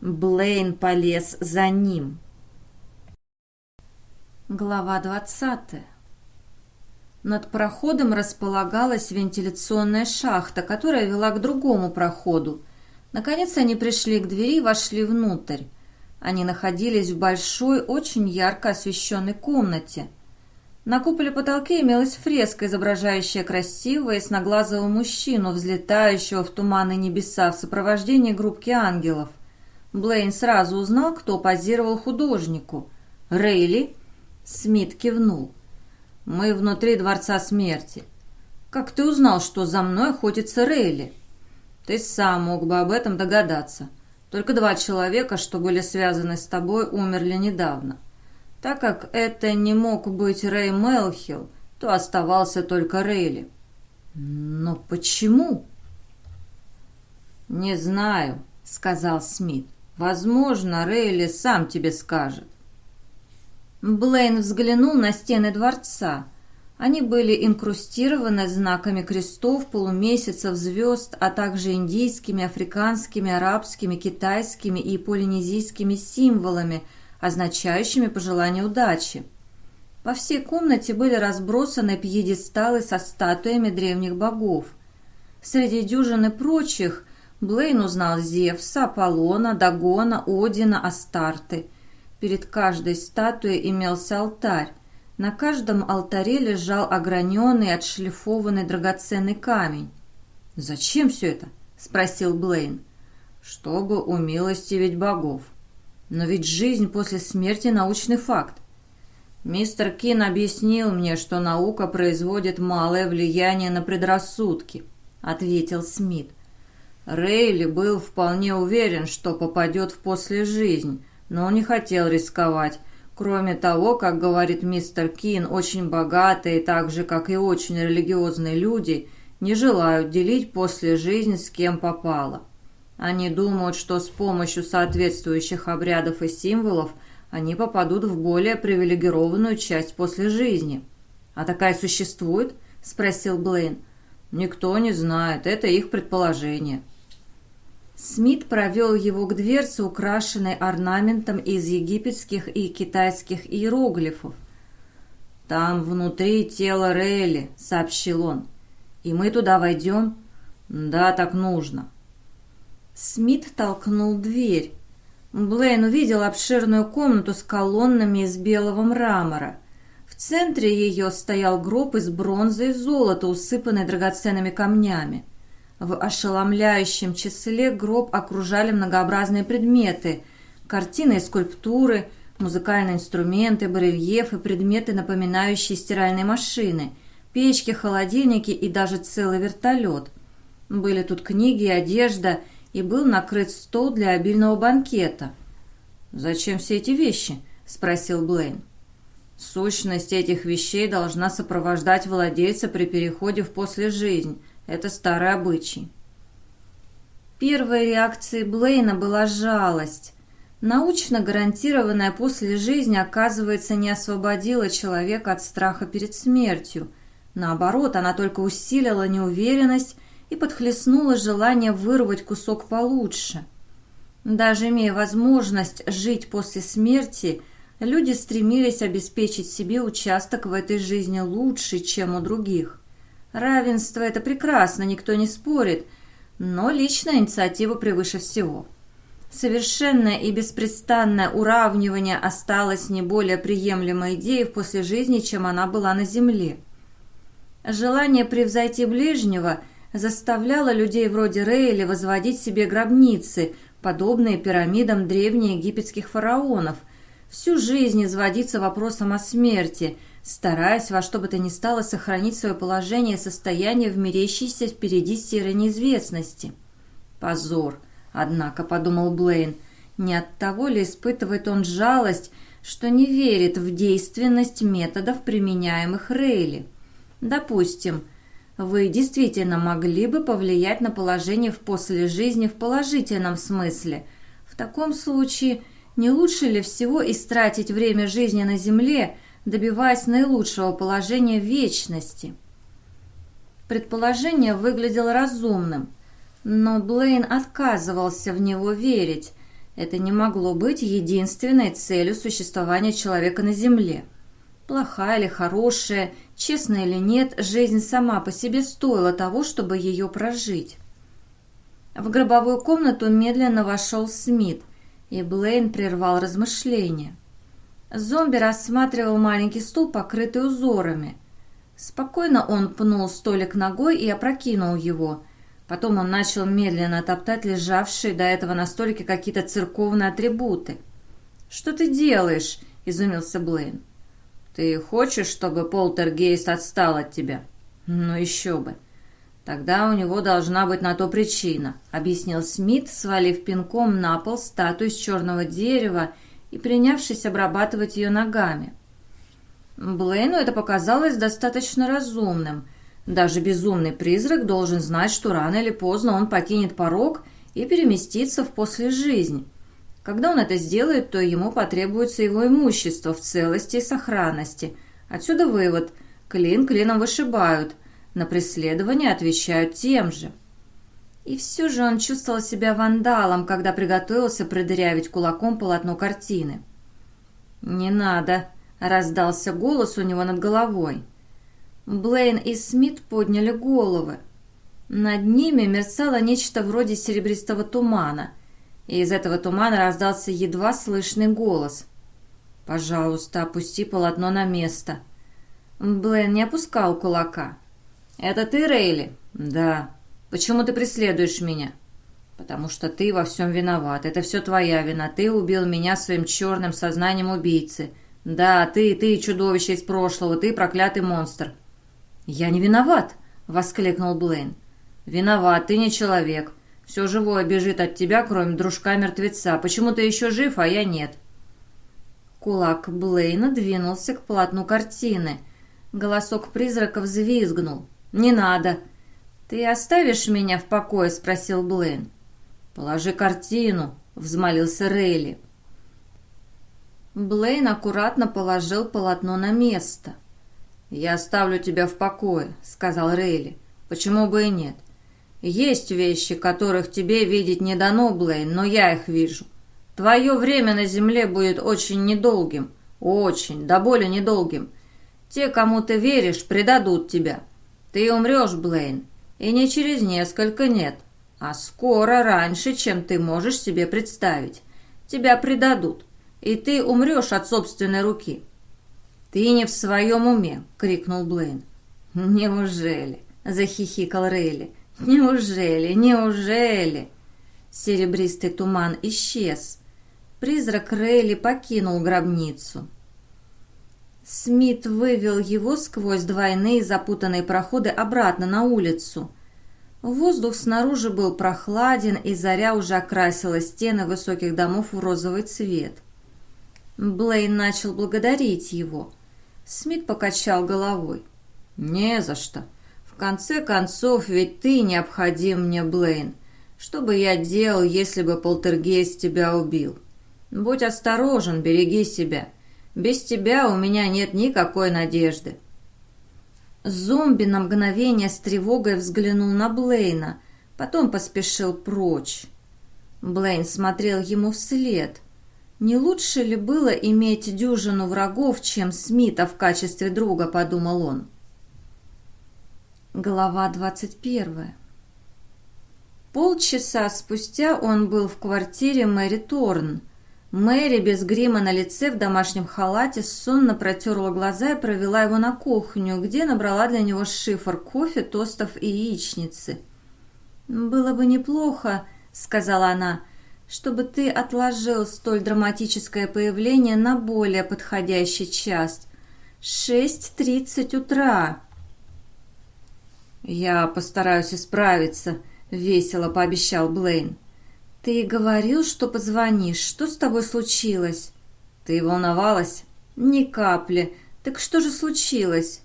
Блейн полез за ним. Глава двадцатая над проходом располагалась вентиляционная шахта, которая вела к другому проходу. Наконец они пришли к двери и вошли внутрь. Они находились в большой, очень ярко освещенной комнате. На куполе потолке имелась фреска, изображающая красивого и сноглазого мужчину, взлетающего в туманы небеса в сопровождении группки ангелов. Блейн сразу узнал, кто позировал художнику. «Рейли?» Смит кивнул. Мы внутри Дворца Смерти. Как ты узнал, что за мной охотится Рейли? Ты сам мог бы об этом догадаться. Только два человека, что были связаны с тобой, умерли недавно. Так как это не мог быть Рэй Мелхилл, то оставался только Рейли. Но почему? Не знаю, сказал Смит. Возможно, Рейли сам тебе скажет. Блейн взглянул на стены дворца. Они были инкрустированы знаками крестов, полумесяцев, звезд, а также индийскими, африканскими, арабскими, китайскими и полинезийскими символами, означающими пожелание удачи. По всей комнате были разбросаны пьедесталы со статуями древних богов. Среди дюжины прочих Блейн узнал Зевса, Аполлона, Дагона, Одина, Астарты – Перед каждой статуей имелся алтарь. На каждом алтаре лежал ограненный, отшлифованный драгоценный камень. «Зачем все это?» – спросил Блейн. «Чтобы умилостивить богов. Но ведь жизнь после смерти – научный факт. Мистер Кин объяснил мне, что наука производит малое влияние на предрассудки», – ответил Смит. Рейли был вполне уверен, что попадет в послежизнь, но он не хотел рисковать. Кроме того, как говорит мистер Кин, очень богатые, так же, как и очень религиозные люди, не желают делить после жизнь с кем попало. Они думают, что с помощью соответствующих обрядов и символов они попадут в более привилегированную часть после жизни. «А такая существует?» – спросил Блейн. «Никто не знает, это их предположение». Смит провел его к дверце, украшенной орнаментом из египетских и китайских иероглифов. «Там внутри тело Рейли», — сообщил он. «И мы туда войдем?» «Да, так нужно». Смит толкнул дверь. Блейн увидел обширную комнату с колоннами из белого мрамора. В центре ее стоял гроб из бронзы и золота, усыпанный драгоценными камнями. В ошеломляющем числе гроб окружали многообразные предметы – картины и скульптуры, музыкальные инструменты, барельефы, предметы, напоминающие стиральные машины, печки, холодильники и даже целый вертолет. Были тут книги и одежда, и был накрыт стол для обильного банкета. «Зачем все эти вещи?» – спросил Блейн. Сущность этих вещей должна сопровождать владельца при переходе в послежизнь, это старый обычай. Первой реакцией Блейна была жалость. Научно гарантированная после жизни, оказывается, не освободила человека от страха перед смертью. Наоборот, она только усилила неуверенность и подхлестнула желание вырвать кусок получше. Даже имея возможность жить после смерти, люди стремились обеспечить себе участок в этой жизни лучше, чем у других. Равенство – это прекрасно, никто не спорит, но личная инициатива превыше всего. Совершенное и беспрестанное уравнивание осталось не более приемлемой идеей в после жизни, чем она была на Земле. Желание превзойти ближнего заставляло людей вроде Рейли возводить себе гробницы, подобные пирамидам древнеегипетских фараонов, всю жизнь изводиться вопросом о смерти – стараясь во что бы то ни стало сохранить свое положение и состояние в мерещейся впереди серой неизвестности. «Позор!» — однако, — подумал Блейн, — не от того ли испытывает он жалость, что не верит в действенность методов, применяемых Рейли? Допустим, вы действительно могли бы повлиять на положение в после жизни в положительном смысле. В таком случае не лучше ли всего истратить время жизни на Земле – добиваясь наилучшего положения вечности. Предположение выглядело разумным, но Блейн отказывался в него верить. Это не могло быть единственной целью существования человека на Земле. Плохая или хорошая, честная или нет, жизнь сама по себе стоила того, чтобы ее прожить. В гробовую комнату медленно вошел Смит, и Блейн прервал размышления. Зомби рассматривал маленький стул, покрытый узорами. Спокойно он пнул столик ногой и опрокинул его. Потом он начал медленно топтать лежавшие до этого на столике какие-то церковные атрибуты. «Что ты делаешь?» – изумился Блейн. «Ты хочешь, чтобы полтергейст отстал от тебя?» «Ну еще бы!» «Тогда у него должна быть на то причина», — объяснил Смит, свалив пинком на пол статую из черного дерева и принявшись обрабатывать ее ногами. Блейну это показалось достаточно разумным. Даже безумный призрак должен знать, что рано или поздно он покинет порог и переместится в послежизнь. Когда он это сделает, то ему потребуется его имущество в целости и сохранности. Отсюда вывод – клин клином вышибают, на преследование отвечают тем же. И все же он чувствовал себя вандалом, когда приготовился продырявить кулаком полотно картины. «Не надо!» — раздался голос у него над головой. Блейн и Смит подняли головы. Над ними мерцало нечто вроде серебристого тумана, и из этого тумана раздался едва слышный голос. «Пожалуйста, опусти полотно на место». Блейн не опускал кулака. «Это ты, Рейли?» «Да». Почему ты преследуешь меня?» «Потому что ты во всем виноват. Это все твоя вина. Ты убил меня своим черным сознанием убийцы. Да, ты, ты, чудовище из прошлого, ты проклятый монстр». «Я не виноват!» — воскликнул Блейн. «Виноват, ты не человек. Все живое бежит от тебя, кроме дружка-мертвеца. Почему ты еще жив, а я нет?» Кулак Блейна двинулся к полотну картины. Голосок призрака взвизгнул. «Не надо! «Ты оставишь меня в покое?» — спросил Блейн. «Положи картину», — взмолился Рейли. Блейн аккуратно положил полотно на место. «Я оставлю тебя в покое», — сказал Рейли. «Почему бы и нет? Есть вещи, которых тебе видеть не дано, Блейн, но я их вижу. Твое время на земле будет очень недолгим. Очень, да более недолгим. Те, кому ты веришь, предадут тебя. Ты умрешь, Блейн, и не через несколько нет, а скоро, раньше, чем ты можешь себе представить. Тебя предадут, и ты умрешь от собственной руки. «Ты не в своем уме!» — крикнул Блейн. «Неужели?» — захихикал Рейли. «Неужели? Неужели?» Серебристый туман исчез. Призрак Рейли покинул гробницу. Смит вывел его сквозь двойные запутанные проходы обратно на улицу. Воздух снаружи был прохладен, и заря уже окрасила стены высоких домов в розовый цвет. Блейн начал благодарить его. Смит покачал головой. «Не за что. В конце концов, ведь ты необходим мне, Блейн. Что бы я делал, если бы полтергейст тебя убил? Будь осторожен, береги себя. Без тебя у меня нет никакой надежды». Зомби на мгновение с тревогой взглянул на Блейна, потом поспешил прочь. Блейн смотрел ему вслед. Не лучше ли было иметь дюжину врагов, чем Смита в качестве друга, подумал он. Глава двадцать первая. Полчаса спустя он был в квартире Мэри Торн. Мэри без грима на лице в домашнем халате сонно протерла глаза и провела его на кухню, где набрала для него шифр кофе, тостов и яичницы. «Было бы неплохо», — сказала она, — «чтобы ты отложил столь драматическое появление на более подходящий час. Шесть тридцать утра». «Я постараюсь исправиться», — весело пообещал Блейн. «Ты говорил, что позвонишь. Что с тобой случилось?» «Ты волновалась?» «Ни капли. Так что же случилось?»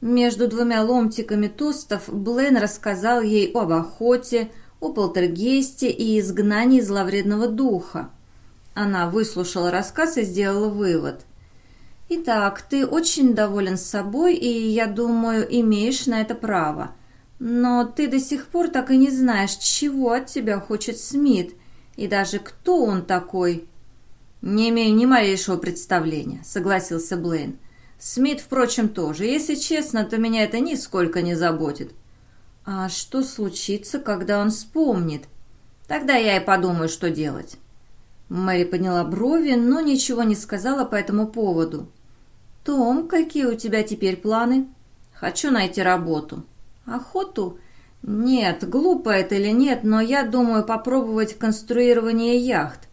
Между двумя ломтиками тостов Блейн рассказал ей об охоте, о полтергейсте и изгнании зловредного духа. Она выслушала рассказ и сделала вывод. «Итак, ты очень доволен собой, и, я думаю, имеешь на это право. Но ты до сих пор так и не знаешь, чего от тебя хочет Смит, и даже кто он такой». «Не имею ни малейшего представления», — согласился Блейн. «Смит, впрочем, тоже. Если честно, то меня это нисколько не заботит». «А что случится, когда он вспомнит?» «Тогда я и подумаю, что делать». Мэри подняла брови, но ничего не сказала по этому поводу. «Том, какие у тебя теперь планы?» «Хочу найти работу». «Охоту?» «Нет, глупо это или нет, но я думаю попробовать конструирование яхт.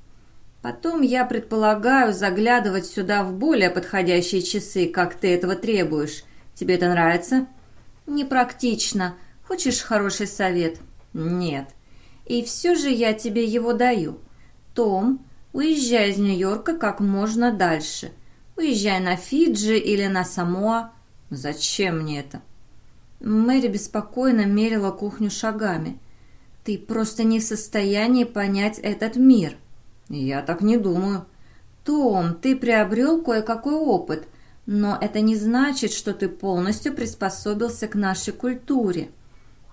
Потом я предполагаю заглядывать сюда в более подходящие часы, как ты этого требуешь. Тебе это нравится?» «Непрактично. Хочешь хороший совет?» «Нет. И все же я тебе его даю. Том, уезжай из Нью-Йорка как можно дальше». Уезжай на Фиджи или на Самоа. Зачем мне это? Мэри беспокойно мерила кухню шагами. Ты просто не в состоянии понять этот мир. Я так не думаю. Том, ты приобрел кое-какой опыт, но это не значит, что ты полностью приспособился к нашей культуре.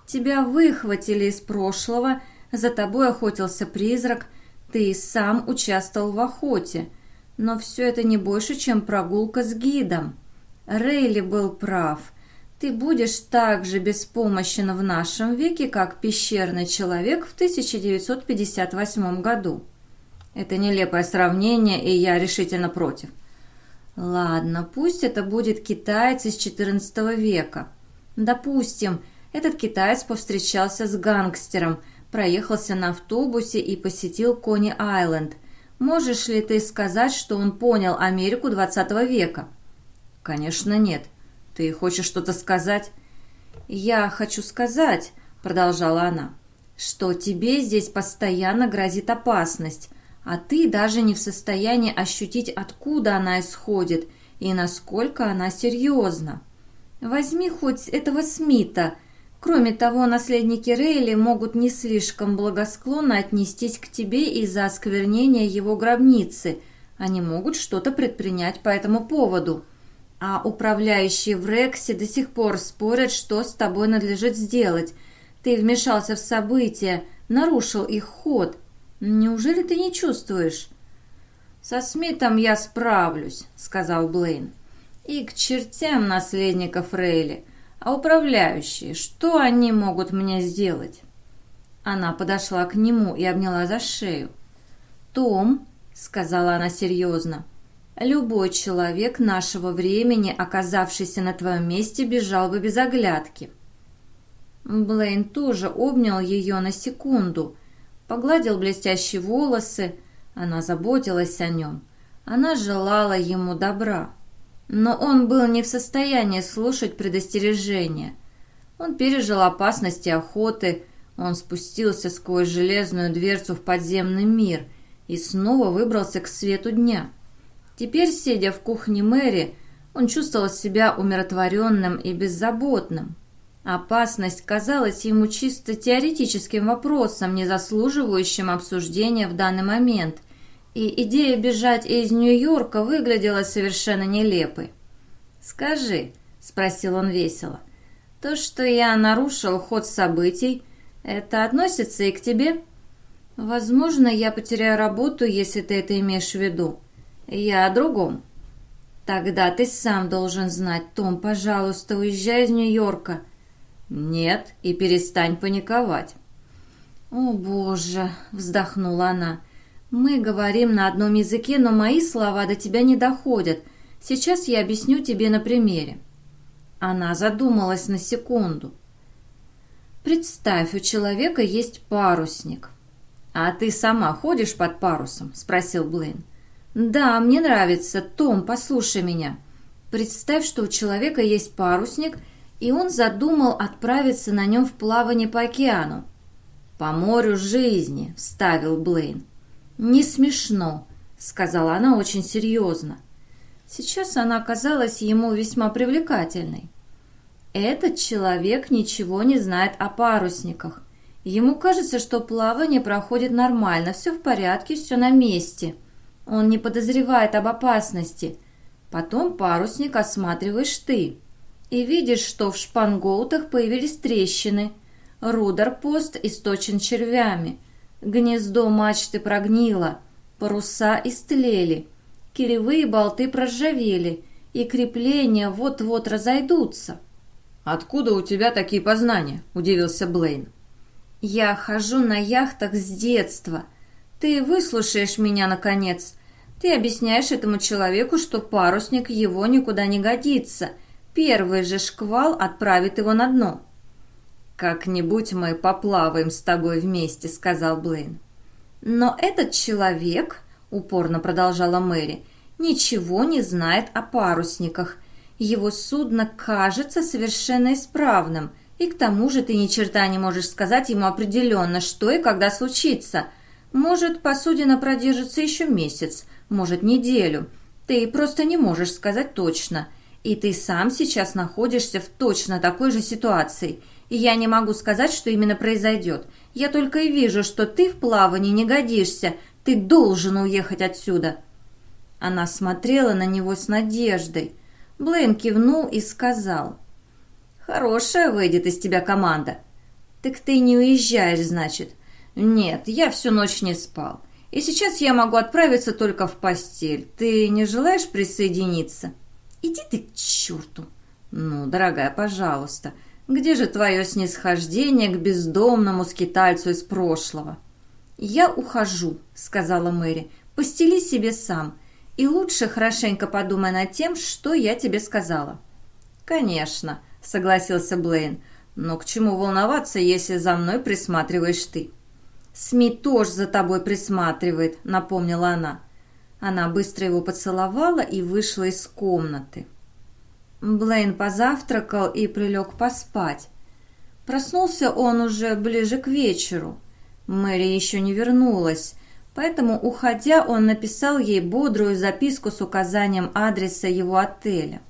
Тебя выхватили из прошлого, за тобой охотился призрак, ты сам участвовал в охоте – но все это не больше, чем прогулка с гидом. Рейли был прав. Ты будешь так же беспомощен в нашем веке, как пещерный человек в 1958 году. Это нелепое сравнение, и я решительно против. Ладно, пусть это будет китаец из XIV века. Допустим, этот китаец повстречался с гангстером, проехался на автобусе и посетил Кони-Айленд – Можешь ли ты сказать, что он понял Америку XX века? Конечно, нет. Ты хочешь что-то сказать? Я хочу сказать, продолжала она, что тебе здесь постоянно грозит опасность, а ты даже не в состоянии ощутить, откуда она исходит и насколько она серьезна. Возьми хоть этого Смита, Кроме того, наследники Рейли могут не слишком благосклонно отнестись к тебе из-за осквернения его гробницы. Они могут что-то предпринять по этому поводу. А управляющие в Рексе до сих пор спорят, что с тобой надлежит сделать. Ты вмешался в события, нарушил их ход. Неужели ты не чувствуешь?» «Со Смитом я справлюсь», — сказал Блейн. «И к чертям наследников Рейли. А управляющие, что они могут мне сделать?» Она подошла к нему и обняла за шею. «Том», — сказала она серьезно, — «любой человек нашего времени, оказавшийся на твоем месте, бежал бы без оглядки». Блейн тоже обнял ее на секунду, погладил блестящие волосы, она заботилась о нем, она желала ему добра. Но он был не в состоянии слушать предостережения. Он пережил опасности охоты, он спустился сквозь железную дверцу в подземный мир и снова выбрался к свету дня. Теперь, сидя в кухне Мэри, он чувствовал себя умиротворенным и беззаботным. Опасность казалась ему чисто теоретическим вопросом, не заслуживающим обсуждения в данный момент, и идея бежать из Нью-Йорка выглядела совершенно нелепой. «Скажи», — спросил он весело, — «то, что я нарушил ход событий, это относится и к тебе?» «Возможно, я потеряю работу, если ты это имеешь в виду. Я о другом». «Тогда ты сам должен знать, Том, пожалуйста, уезжай из Нью-Йорка». «Нет, и перестань паниковать». «О, Боже!» — вздохнула она. «Мы говорим на одном языке, но мои слова до тебя не доходят. Сейчас я объясню тебе на примере». Она задумалась на секунду. «Представь, у человека есть парусник». «А ты сама ходишь под парусом?» — спросил Блейн. «Да, мне нравится. Том, послушай меня. Представь, что у человека есть парусник — и он задумал отправиться на нем в плавание по океану. «По морю жизни», — вставил Блейн. «Не смешно», — сказала она очень серьезно. Сейчас она казалась ему весьма привлекательной. Этот человек ничего не знает о парусниках. Ему кажется, что плавание проходит нормально, все в порядке, все на месте. Он не подозревает об опасности. Потом парусник осматриваешь ты и видишь, что в шпангоутах появились трещины. Рудар-пост источен червями. Гнездо мачты прогнило. Паруса истлели. Киревые болты проржавели, и крепления вот-вот разойдутся. «Откуда у тебя такие познания?» – удивился Блейн. «Я хожу на яхтах с детства. Ты выслушаешь меня, наконец. Ты объясняешь этому человеку, что парусник его никуда не годится – Первый же шквал отправит его на дно. «Как-нибудь мы поплаваем с тобой вместе», — сказал Блейн. «Но этот человек», — упорно продолжала Мэри, — «ничего не знает о парусниках. Его судно кажется совершенно исправным, и к тому же ты ни черта не можешь сказать ему определенно, что и когда случится. Может, посудина продержится еще месяц, может, неделю. Ты просто не можешь сказать точно». И ты сам сейчас находишься в точно такой же ситуации. И я не могу сказать, что именно произойдет. Я только и вижу, что ты в плавании не годишься. Ты должен уехать отсюда». Она смотрела на него с надеждой. Блейн кивнул и сказал. «Хорошая выйдет из тебя команда». «Так ты не уезжаешь, значит?» «Нет, я всю ночь не спал. И сейчас я могу отправиться только в постель. Ты не желаешь присоединиться?» «Иди ты к черту!» «Ну, дорогая, пожалуйста, где же твое снисхождение к бездомному скитальцу из прошлого?» «Я ухожу», — сказала Мэри. «Постели себе сам. И лучше хорошенько подумай над тем, что я тебе сказала». «Конечно», — согласился Блейн. «Но к чему волноваться, если за мной присматриваешь ты?» «Смит тоже за тобой присматривает», — напомнила она. Она быстро его поцеловала и вышла из комнаты. Блейн позавтракал и прилег поспать. Проснулся он уже ближе к вечеру. Мэри еще не вернулась, поэтому, уходя, он написал ей бодрую записку с указанием адреса его отеля.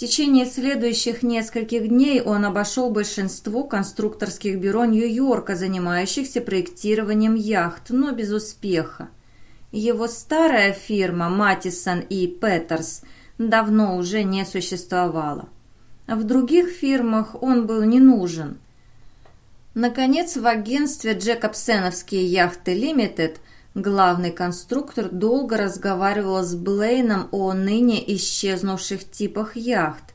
Течение следующих нескольких дней он обошел большинство конструкторских бюро Нью-Йорка, занимающихся проектированием яхт, но без успеха. Его старая фирма «Матисон и Петерс» давно уже не существовала. В других фирмах он был не нужен. Наконец, в агентстве Джекобсеновские яхты Лимитед главный конструктор долго разговаривал с Блейном о ныне исчезнувших типах яхт.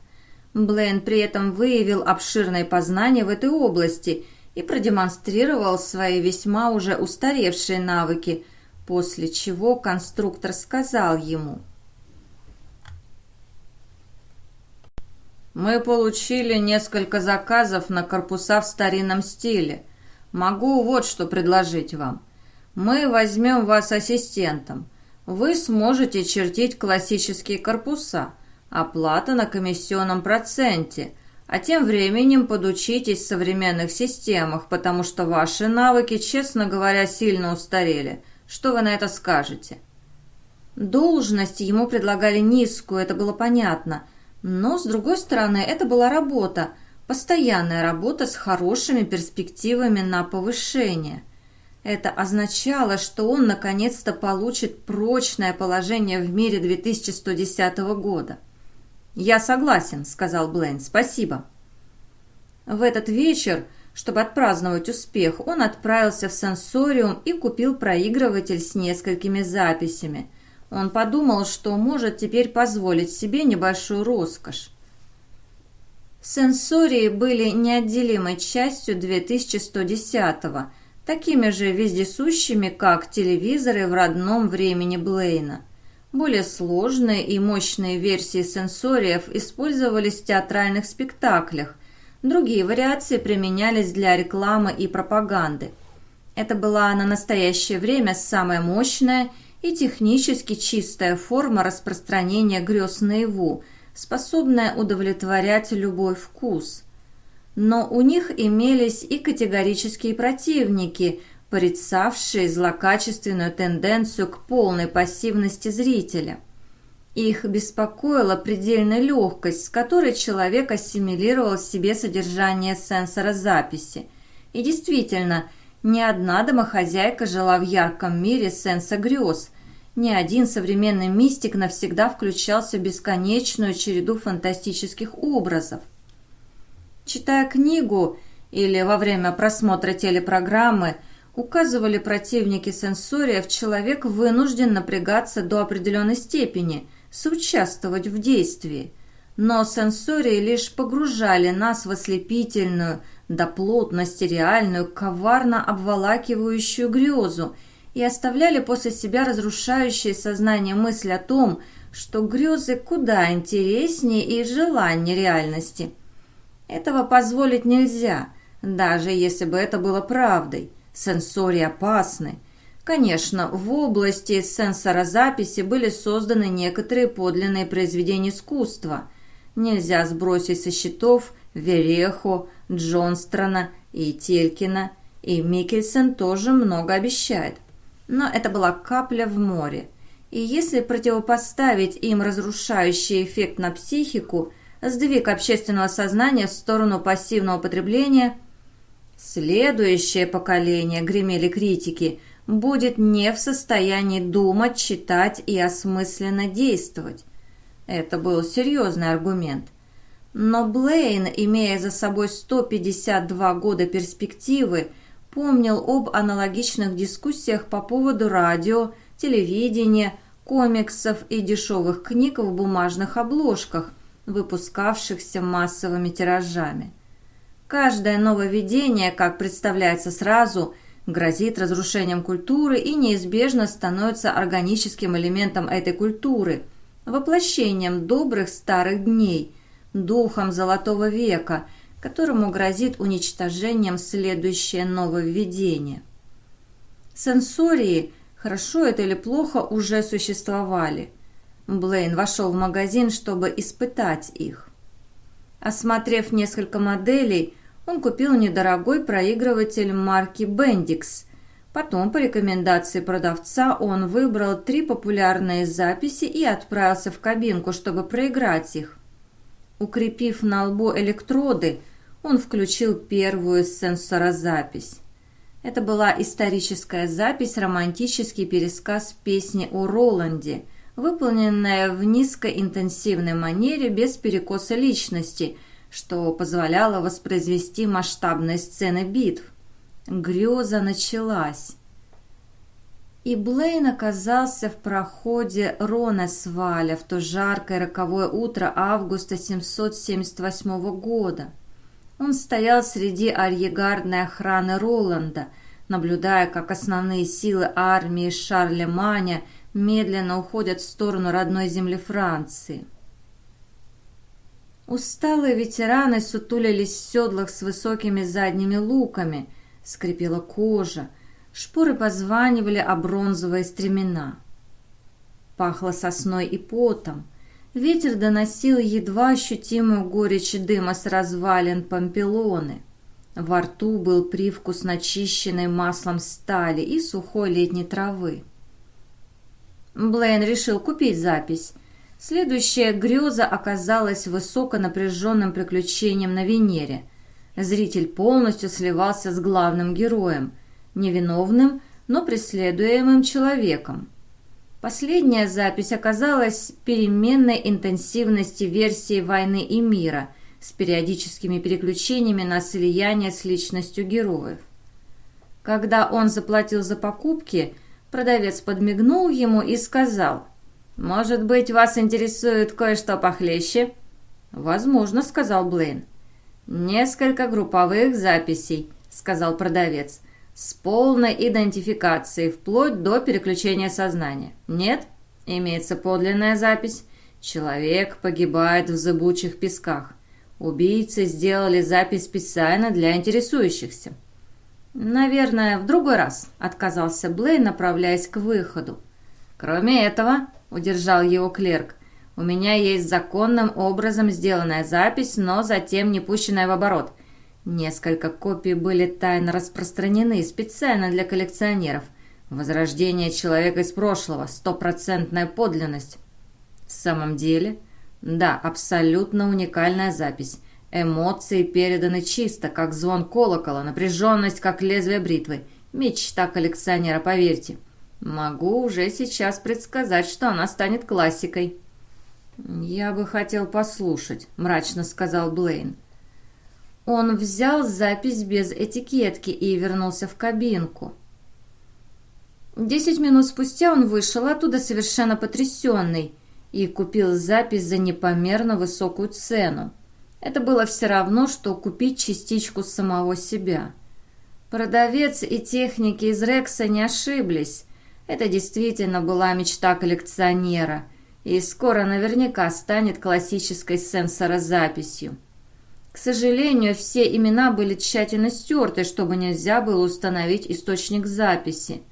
Блейн при этом выявил обширные познания в этой области и продемонстрировал свои весьма уже устаревшие навыки, после чего конструктор сказал ему – Мы получили несколько заказов на корпуса в старинном стиле. Могу вот что предложить вам. Мы возьмем вас ассистентом. Вы сможете чертить классические корпуса. Оплата на комиссионном проценте. А тем временем подучитесь в современных системах, потому что ваши навыки, честно говоря, сильно устарели. Что вы на это скажете? Должность ему предлагали низкую, это было понятно – но, с другой стороны, это была работа, постоянная работа с хорошими перспективами на повышение. Это означало, что он наконец-то получит прочное положение в мире 2110 года. «Я согласен», — сказал Блейн, — «спасибо». В этот вечер, чтобы отпраздновать успех, он отправился в сенсориум и купил проигрыватель с несколькими записями — он подумал, что может теперь позволить себе небольшую роскошь. Сенсории были неотделимой частью 2110-го, такими же вездесущими, как телевизоры в родном времени Блейна. Более сложные и мощные версии сенсориев использовались в театральных спектаклях, другие вариации применялись для рекламы и пропаганды. Это была на настоящее время самая мощная и технически чистая форма распространения грез наяву, способная удовлетворять любой вкус. Но у них имелись и категорические противники, порицавшие злокачественную тенденцию к полной пассивности зрителя. Их беспокоила предельная легкость, с которой человек ассимилировал в себе содержание сенсора записи. И действительно, ни одна домохозяйка жила в ярком мире сенса грез, ни один современный мистик навсегда включался в бесконечную череду фантастических образов. Читая книгу или во время просмотра телепрограммы, указывали противники сенсориев, человек вынужден напрягаться до определенной степени, соучаствовать в действии. Но сенсории лишь погружали нас в ослепительную, до плотности реальную, коварно обволакивающую грезу – и оставляли после себя разрушающие сознание мысль о том, что грезы куда интереснее и желание реальности. Этого позволить нельзя, даже если бы это было правдой. Сенсории опасны. Конечно, в области сенсорозаписи были созданы некоторые подлинные произведения искусства. Нельзя сбросить со счетов Верехо, Джонстрона и Телькина, и Микельсон тоже много обещает но это была капля в море. И если противопоставить им разрушающий эффект на психику, сдвиг общественного сознания в сторону пассивного потребления, следующее поколение, гремели критики, будет не в состоянии думать, читать и осмысленно действовать. Это был серьезный аргумент. Но Блейн, имея за собой 152 года перспективы, помнил об аналогичных дискуссиях по поводу радио, телевидения, комиксов и дешевых книг в бумажных обложках, выпускавшихся массовыми тиражами. Каждое нововведение, как представляется сразу, грозит разрушением культуры и неизбежно становится органическим элементом этой культуры, воплощением добрых старых дней, духом золотого века – которому грозит уничтожением следующее нововведение. Сенсории, хорошо это или плохо, уже существовали. Блейн вошел в магазин, чтобы испытать их. Осмотрев несколько моделей, он купил недорогой проигрыватель марки Bendix. Потом, по рекомендации продавца, он выбрал три популярные записи и отправился в кабинку, чтобы проиграть их. Укрепив на лбу электроды, он включил первую сенсорозапись. Это была историческая запись, романтический пересказ песни о Роланде, выполненная в низкоинтенсивной манере без перекоса личности, что позволяло воспроизвести масштабные сцены битв. Греза началась. И Блейн оказался в проходе Ронесваля в то жаркое роковое утро августа 778 года. Он стоял среди арьегардной охраны Роланда, наблюдая, как основные силы армии Шарля Маня медленно уходят в сторону родной земли Франции. Усталые ветераны сутулились в седлах с высокими задними луками, скрипела кожа, шпоры позванивали о бронзовые стремена. Пахло сосной и потом. Ветер доносил едва ощутимую горечь дыма с развалин Помпелоны. Во рту был привкус начищенной маслом стали и сухой летней травы. Блейн решил купить запись. Следующая греза оказалась высоконапряженным приключением на Венере. Зритель полностью сливался с главным героем, невиновным, но преследуемым человеком. Последняя запись оказалась переменной интенсивности версии «Войны и мира» с периодическими переключениями на слияние с личностью героев. Когда он заплатил за покупки, продавец подмигнул ему и сказал «Может быть, вас интересует кое-что похлеще?» «Возможно», — сказал Блейн. «Несколько групповых записей», — сказал продавец с полной идентификацией вплоть до переключения сознания. Нет? Имеется подлинная запись. Человек погибает в зыбучих песках. Убийцы сделали запись специально для интересующихся. «Наверное, в другой раз», — отказался Блей, направляясь к выходу. «Кроме этого», — удержал его клерк, — «у меня есть законным образом сделанная запись, но затем не пущенная в оборот. Несколько копий были тайно распространены специально для коллекционеров. Возрождение человека из прошлого, стопроцентная подлинность. В самом деле, да, абсолютно уникальная запись. Эмоции переданы чисто, как звон колокола, напряженность, как лезвие бритвы. Мечта коллекционера, поверьте. Могу уже сейчас предсказать, что она станет классикой. «Я бы хотел послушать», — мрачно сказал Блейн. Он взял запись без этикетки и вернулся в кабинку. Десять минут спустя он вышел оттуда совершенно потрясенный и купил запись за непомерно высокую цену. Это было все равно, что купить частичку самого себя. Продавец и техники из Рекса не ошиблись. Это действительно была мечта коллекционера, и скоро наверняка станет классической сенсорозаписью. К сожалению, все имена были тщательно стерты, чтобы нельзя было установить источник записи.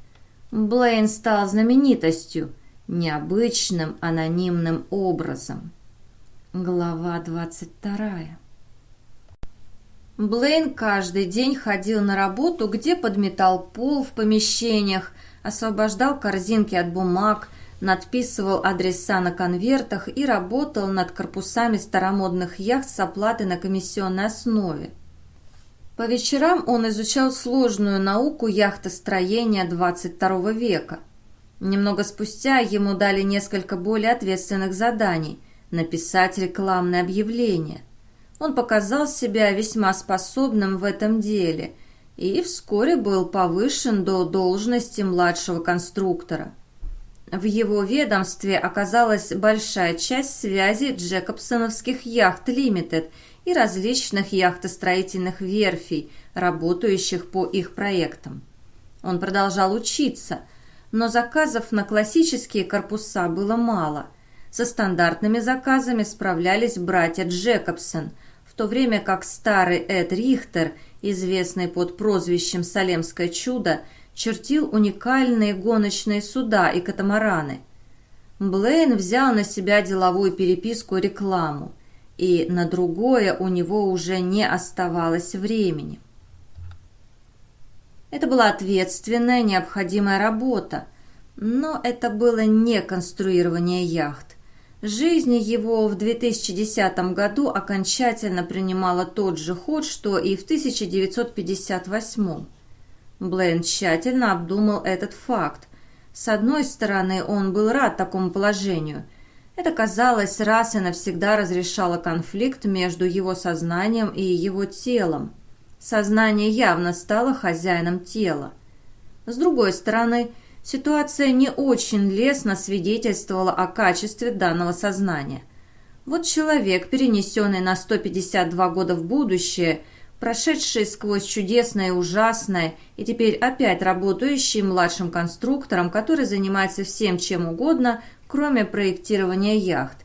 Блейн стал знаменитостью, необычным анонимным образом. Глава 22 Блейн каждый день ходил на работу, где подметал пол в помещениях, освобождал корзинки от бумаг, надписывал адреса на конвертах и работал над корпусами старомодных яхт с оплатой на комиссионной основе. По вечерам он изучал сложную науку яхтостроения 22 века. Немного спустя ему дали несколько более ответственных заданий – написать рекламное объявление. Он показал себя весьма способным в этом деле и вскоре был повышен до должности младшего конструктора – в его ведомстве оказалась большая часть связи Джекобсоновских яхт Лимитед и различных яхтостроительных верфей, работающих по их проектам. Он продолжал учиться, но заказов на классические корпуса было мало. Со стандартными заказами справлялись братья Джекобсон, в то время как старый Эд Рихтер, известный под прозвищем «Салемское чудо», чертил уникальные гоночные суда и катамараны. Блейн взял на себя деловую переписку и рекламу, и на другое у него уже не оставалось времени. Это была ответственная, необходимая работа, но это было не конструирование яхт. Жизнь его в 2010 году окончательно принимала тот же ход, что и в 1958. Блейн тщательно обдумал этот факт. С одной стороны, он был рад такому положению. Это, казалось, раз и навсегда разрешало конфликт между его сознанием и его телом. Сознание явно стало хозяином тела. С другой стороны, ситуация не очень лестно свидетельствовала о качестве данного сознания. Вот человек, перенесенный на 152 года в будущее, прошедший сквозь чудесное и ужасное, и теперь опять работающий младшим конструктором, который занимается всем чем угодно, кроме проектирования яхт.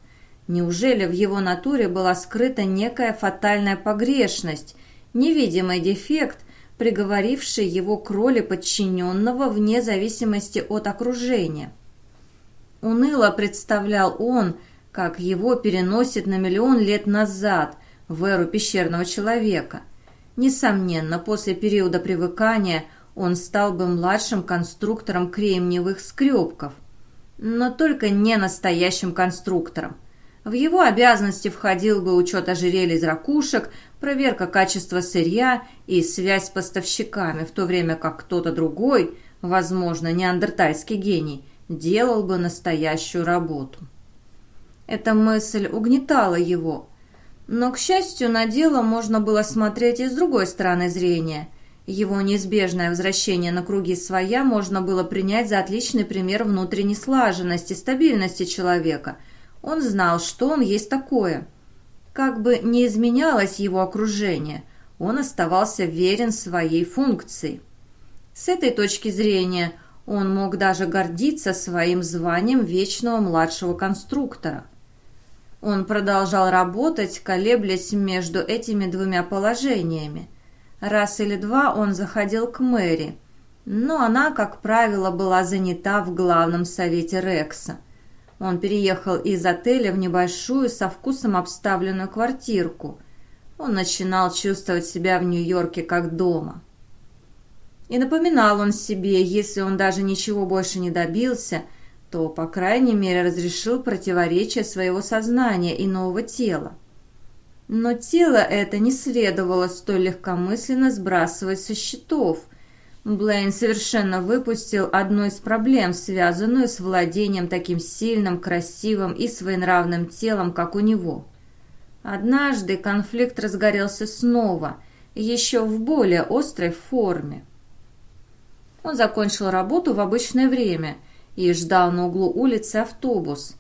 Неужели в его натуре была скрыта некая фатальная погрешность, невидимый дефект, приговоривший его к роли подчиненного вне зависимости от окружения? Уныло представлял он, как его переносит на миллион лет назад, в эру пещерного человека. Несомненно, после периода привыкания он стал бы младшим конструктором кремниевых скребков – но только не настоящим конструктором. В его обязанности входил бы учет ожерелья из ракушек, проверка качества сырья и связь с поставщиками, в то время как кто-то другой, возможно, неандертальский гений, делал бы настоящую работу. Эта мысль угнетала его. Но, к счастью, на дело можно было смотреть и с другой стороны зрения – его неизбежное возвращение на круги своя можно было принять за отличный пример внутренней слаженности, стабильности человека. Он знал, что он есть такое. Как бы не изменялось его окружение, он оставался верен своей функции. С этой точки зрения он мог даже гордиться своим званием вечного младшего конструктора. Он продолжал работать, колеблясь между этими двумя положениями – Раз или два он заходил к Мэри, но она, как правило, была занята в главном совете Рекса. Он переехал из отеля в небольшую, со вкусом обставленную квартирку. Он начинал чувствовать себя в Нью-Йорке как дома. И напоминал он себе, если он даже ничего больше не добился, то, по крайней мере, разрешил противоречия своего сознания и нового тела. Но тело это не следовало столь легкомысленно сбрасывать со счетов. Блейн совершенно выпустил одну из проблем, связанную с владением таким сильным, красивым и своенравным телом, как у него. Однажды конфликт разгорелся снова, еще в более острой форме. Он закончил работу в обычное время и ждал на углу улицы автобус.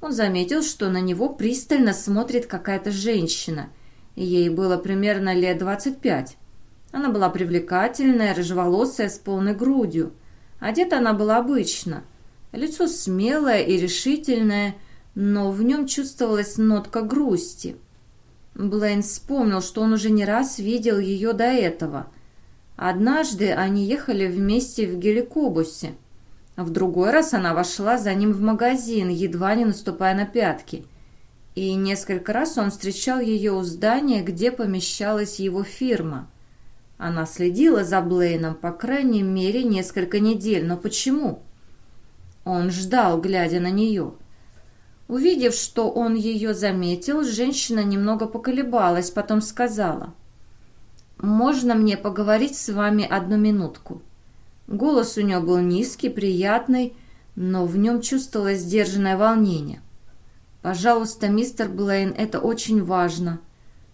Он заметил, что на него пристально смотрит какая-то женщина. Ей было примерно лет двадцать пять. Она была привлекательная, рыжеволосая, с полной грудью. Одета она была обычно. Лицо смелое и решительное, но в нем чувствовалась нотка грусти. Блейн вспомнил, что он уже не раз видел ее до этого. Однажды они ехали вместе в геликобусе. В другой раз она вошла за ним в магазин, едва не наступая на пятки. И несколько раз он встречал ее у здания, где помещалась его фирма. Она следила за Блейном, по крайней мере, несколько недель. Но почему? Он ждал, глядя на нее. Увидев, что он ее заметил, женщина немного поколебалась, потом сказала, «Можно мне поговорить с вами одну минутку?» Голос у нее был низкий, приятный, но в нем чувствовалось сдержанное волнение. «Пожалуйста, мистер Блейн, это очень важно».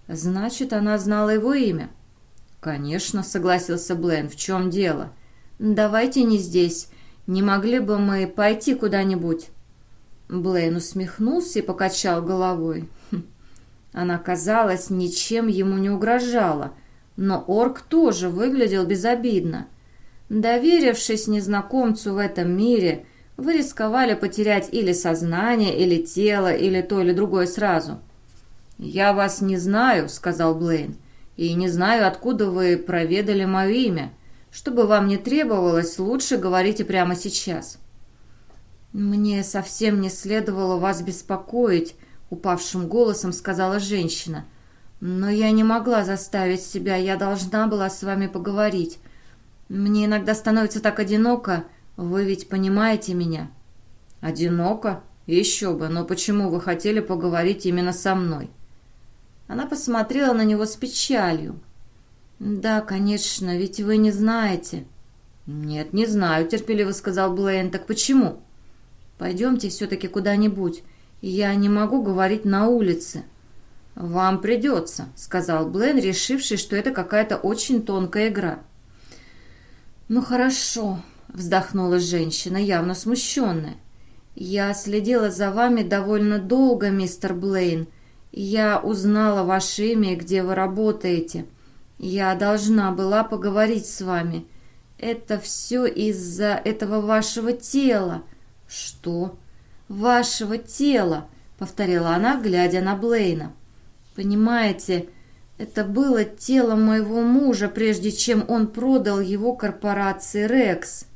«Значит, она знала его имя?» «Конечно», — согласился Блейн. «В чем дело?» «Давайте не здесь. Не могли бы мы пойти куда-нибудь?» Блейн усмехнулся и покачал головой. Хм. Она, казалось, ничем ему не угрожала, но орк тоже выглядел безобидно. Доверившись незнакомцу в этом мире, вы рисковали потерять или сознание, или тело, или то, или другое сразу. «Я вас не знаю», — сказал Блейн, — «и не знаю, откуда вы проведали мое имя. Чтобы вам не требовалось, лучше говорите прямо сейчас». «Мне совсем не следовало вас беспокоить», — упавшим голосом сказала женщина. «Но я не могла заставить себя, я должна была с вами поговорить. Мне иногда становится так одиноко, вы ведь понимаете меня». «Одиноко? Еще бы, но почему вы хотели поговорить именно со мной?» Она посмотрела на него с печалью. «Да, конечно, ведь вы не знаете». «Нет, не знаю», — терпеливо сказал Блейн. «Так почему?» «Пойдемте все-таки куда-нибудь. Я не могу говорить на улице». «Вам придется», — сказал Блен, решивший, что это какая-то очень тонкая игра. «Ну хорошо», — вздохнула женщина, явно смущенная. «Я следила за вами довольно долго, мистер Блейн. Я узнала ваше имя и где вы работаете. Я должна была поговорить с вами. Это все из-за этого вашего тела». «Что?» «Вашего тела», — повторила она, глядя на Блейна. «Понимаете, это было тело моего мужа, прежде чем он продал его корпорации «Рекс».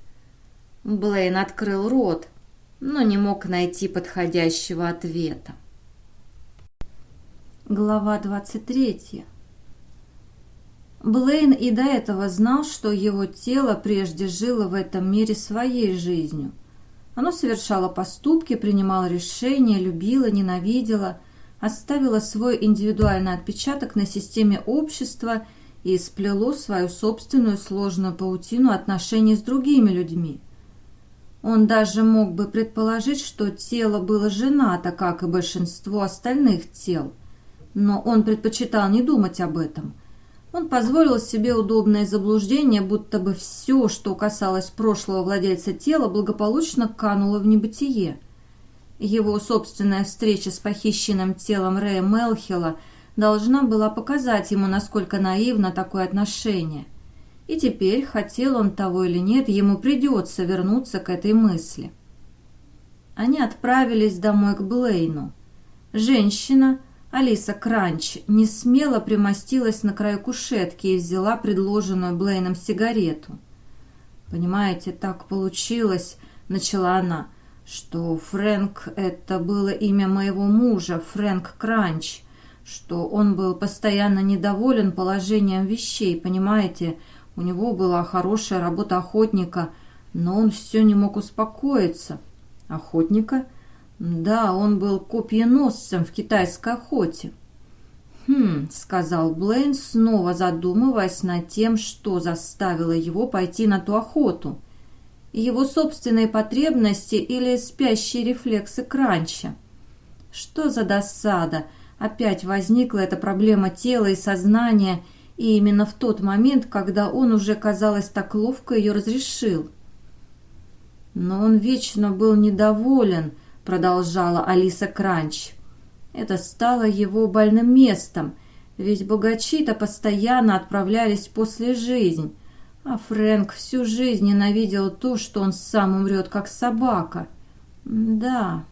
Блейн открыл рот, но не мог найти подходящего ответа. Глава 23 Блейн и до этого знал, что его тело прежде жило в этом мире своей жизнью. Оно совершало поступки, принимало решения, любило, ненавидело – оставило свой индивидуальный отпечаток на системе общества и сплело свою собственную сложную паутину отношений с другими людьми. Он даже мог бы предположить, что тело было женато, как и большинство остальных тел. Но он предпочитал не думать об этом. Он позволил себе удобное заблуждение, будто бы все, что касалось прошлого владельца тела, благополучно кануло в небытие – его собственная встреча с похищенным телом Рэя Мелхила должна была показать ему, насколько наивно такое отношение. И теперь, хотел он того или нет, ему придется вернуться к этой мысли. Они отправились домой к Блейну. Женщина, Алиса Кранч, не смело примостилась на краю кушетки и взяла предложенную Блейном сигарету. «Понимаете, так получилось», — начала она, — что Фрэнк — это было имя моего мужа, Фрэнк Кранч, что он был постоянно недоволен положением вещей, понимаете? У него была хорошая работа охотника, но он все не мог успокоиться. Охотника? Да, он был копьеносцем в китайской охоте. «Хм», — сказал Блейн, снова задумываясь над тем, что заставило его пойти на ту охоту — его собственные потребности или спящие рефлексы кранча. Что за досада! Опять возникла эта проблема тела и сознания, и именно в тот момент, когда он уже, казалось, так ловко ее разрешил. «Но он вечно был недоволен», — продолжала Алиса Кранч. Это стало его больным местом, ведь богачи-то постоянно отправлялись после жизнь, а Фрэнк всю жизнь ненавидел то, что он сам умрет, как собака. Да.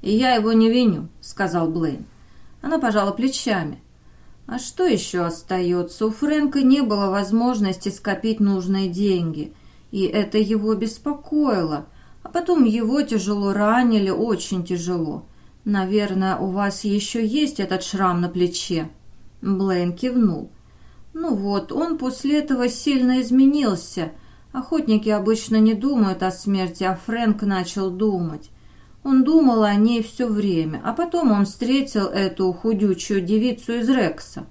«И я его не виню», — сказал Блейн. Она пожала плечами. А что еще остается? У Фрэнка не было возможности скопить нужные деньги, и это его беспокоило. А потом его тяжело ранили, очень тяжело. Наверное, у вас еще есть этот шрам на плече. Блейн кивнул. Ну вот, он после этого сильно изменился. Охотники обычно не думают о смерти, а Фрэнк начал думать. Он думал о ней все время, а потом он встретил эту худючую девицу из Рекса.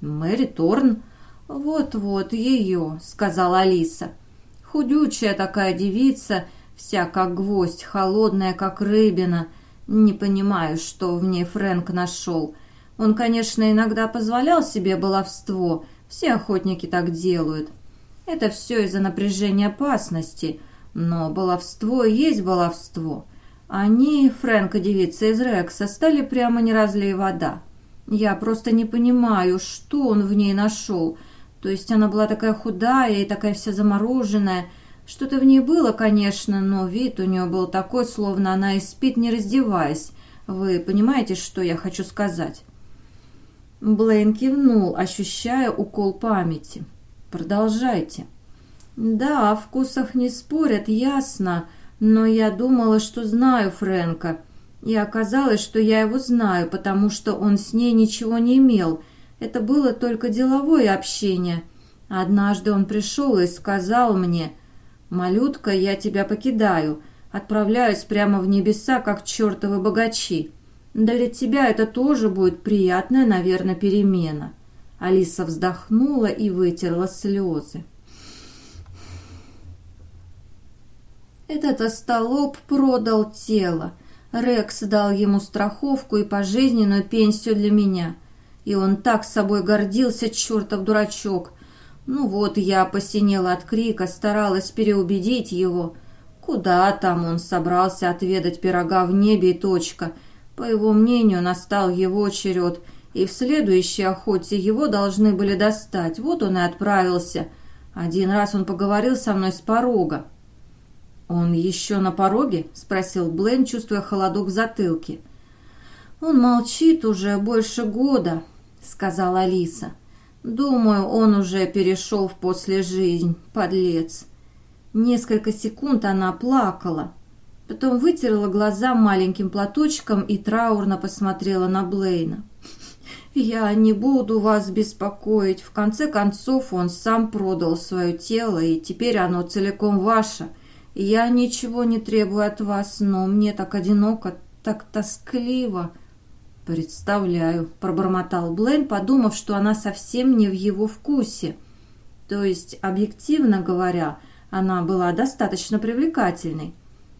Мэри Торн? Вот-вот, ее, сказала Алиса. Худючая такая девица, вся как гвоздь, холодная, как рыбина. Не понимаю, что в ней Фрэнк нашел. Он, конечно, иногда позволял себе баловство, все охотники так делают. Это все из-за напряжения опасности, но баловство есть баловство. Они, Фрэнк и девица из Рекса, стали прямо не разлей вода. Я просто не понимаю, что он в ней нашел. То есть она была такая худая и такая вся замороженная. Что-то в ней было, конечно, но вид у нее был такой, словно она и спит, не раздеваясь. Вы понимаете, что я хочу сказать? Блейн кивнул, ощущая укол памяти. «Продолжайте». «Да, о вкусах не спорят, ясно, но я думала, что знаю Фрэнка. И оказалось, что я его знаю, потому что он с ней ничего не имел. Это было только деловое общение. Однажды он пришел и сказал мне, «Малютка, я тебя покидаю, отправляюсь прямо в небеса, как чертовы богачи». Для тебя это тоже будет приятная, наверное, перемена. Алиса вздохнула и вытерла слезы. Этот остолоп продал тело. Рекс дал ему страховку и пожизненную пенсию для меня. И он так собой гордился, чертов дурачок. Ну вот, я посинела от крика, старалась переубедить его. Куда там он собрался отведать пирога в небе и точка. По его мнению, настал его черед, и в следующей охоте его должны были достать. Вот он и отправился. Один раз он поговорил со мной с порога. «Он еще на пороге?» – спросил Блейн, чувствуя холодок в затылке. «Он молчит уже больше года», – сказала Алиса. «Думаю, он уже перешел в послежизнь, подлец». Несколько секунд она плакала, потом вытерла глаза маленьким платочком и траурно посмотрела на Блейна. «Я не буду вас беспокоить. В конце концов, он сам продал свое тело, и теперь оно целиком ваше». Я ничего не требую от вас, но мне так одиноко, так тоскливо. Представляю, пробормотал Блейн, подумав, что она совсем не в его вкусе. То есть, объективно говоря, она была достаточно привлекательной.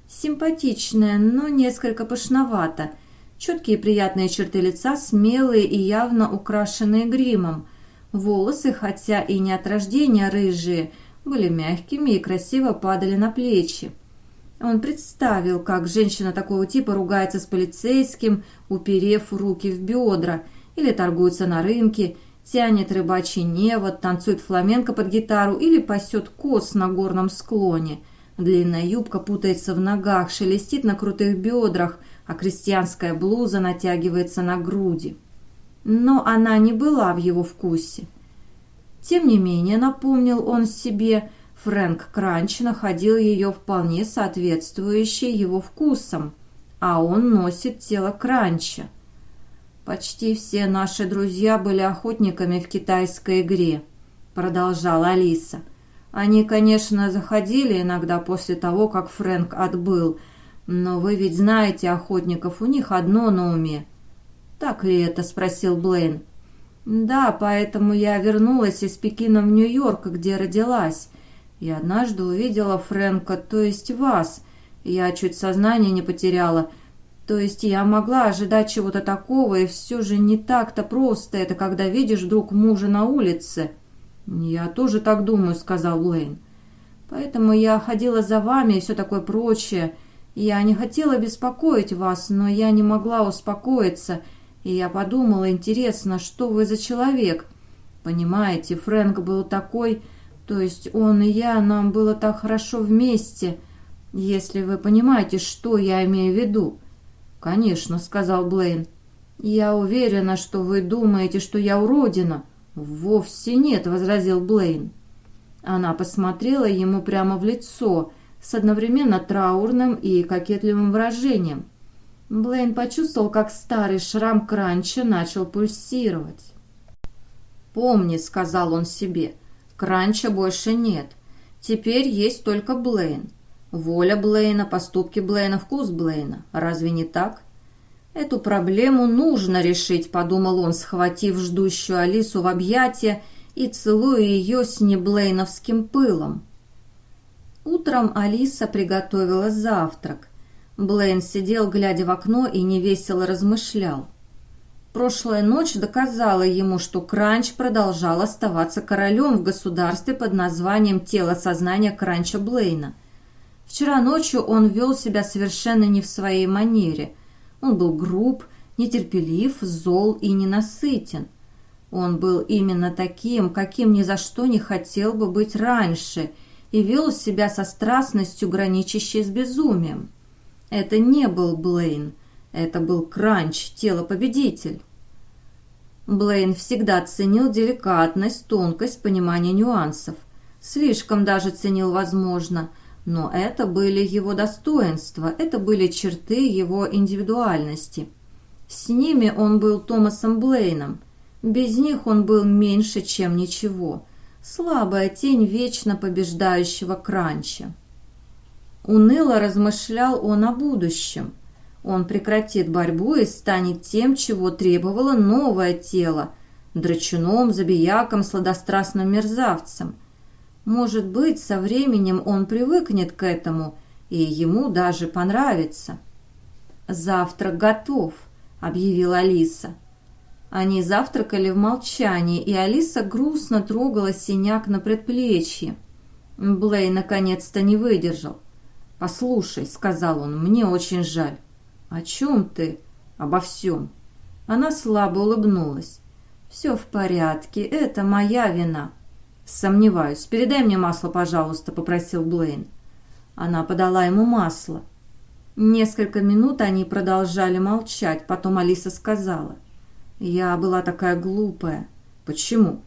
Симпатичная, но несколько пышновата. Четкие приятные черты лица, смелые и явно украшенные гримом. Волосы, хотя и не от рождения рыжие, были мягкими и красиво падали на плечи. Он представил, как женщина такого типа ругается с полицейским, уперев руки в бедра, или торгуется на рынке, тянет рыбачий невод, танцует фламенко под гитару или пасет коз на горном склоне. Длинная юбка путается в ногах, шелестит на крутых бедрах, а крестьянская блуза натягивается на груди. Но она не была в его вкусе. Тем не менее, напомнил он себе, Фрэнк Кранч находил ее вполне соответствующей его вкусам, а он носит тело Кранча. «Почти все наши друзья были охотниками в китайской игре», — продолжала Алиса. «Они, конечно, заходили иногда после того, как Фрэнк отбыл, но вы ведь знаете охотников, у них одно на уме». «Так ли это?» — спросил Блейн. «Да, поэтому я вернулась из Пекина в Нью-Йорк, где родилась. И однажды увидела Фрэнка, то есть вас. Я чуть сознание не потеряла. То есть я могла ожидать чего-то такого, и все же не так-то просто это, когда видишь вдруг мужа на улице». «Я тоже так думаю», — сказал Уэйн. «Поэтому я ходила за вами и все такое прочее. Я не хотела беспокоить вас, но я не могла успокоиться» И я подумала, интересно, что вы за человек? Понимаете, Фрэнк был такой, то есть он и я, нам было так хорошо вместе, если вы понимаете, что я имею в виду. Конечно, сказал Блейн. Я уверена, что вы думаете, что я уродина. Вовсе нет, возразил Блейн. Она посмотрела ему прямо в лицо с одновременно траурным и кокетливым выражением. Блейн почувствовал, как старый шрам Кранча начал пульсировать. «Помни», — сказал он себе, — «Кранча больше нет. Теперь есть только Блейн. Воля Блейна, поступки Блейна, вкус Блейна. Разве не так?» «Эту проблему нужно решить», — подумал он, схватив ждущую Алису в объятия и целуя ее с неблейновским пылом. Утром Алиса приготовила завтрак. Блейн сидел, глядя в окно, и невесело размышлял. Прошлая ночь доказала ему, что Кранч продолжал оставаться королем в государстве под названием «Тело сознания Кранча Блейна». Вчера ночью он вел себя совершенно не в своей манере. Он был груб, нетерпелив, зол и ненасытен. Он был именно таким, каким ни за что не хотел бы быть раньше, и вел себя со страстностью, граничащей с безумием. Это не был Блейн. Это был Кранч, тело-победитель. Блейн всегда ценил деликатность, тонкость, понимание нюансов. Слишком даже ценил возможно, но это были его достоинства, это были черты его индивидуальности. С ними он был Томасом Блейном. Без них он был меньше, чем ничего. Слабая тень вечно побеждающего Кранча. Уныло размышлял он о будущем. Он прекратит борьбу и станет тем, чего требовало новое тело – драчуном, забияком, сладострастным мерзавцем. Может быть, со временем он привыкнет к этому, и ему даже понравится. «Завтрак готов», — объявила Алиса. Они завтракали в молчании, и Алиса грустно трогала синяк на предплечье. Блей наконец-то не выдержал. «Послушай», — сказал он, — «мне очень жаль». «О чем ты?» «Обо всем». Она слабо улыбнулась. «Все в порядке, это моя вина». «Сомневаюсь. Передай мне масло, пожалуйста», — попросил Блейн. Она подала ему масло. Несколько минут они продолжали молчать, потом Алиса сказала. «Я была такая глупая». «Почему?»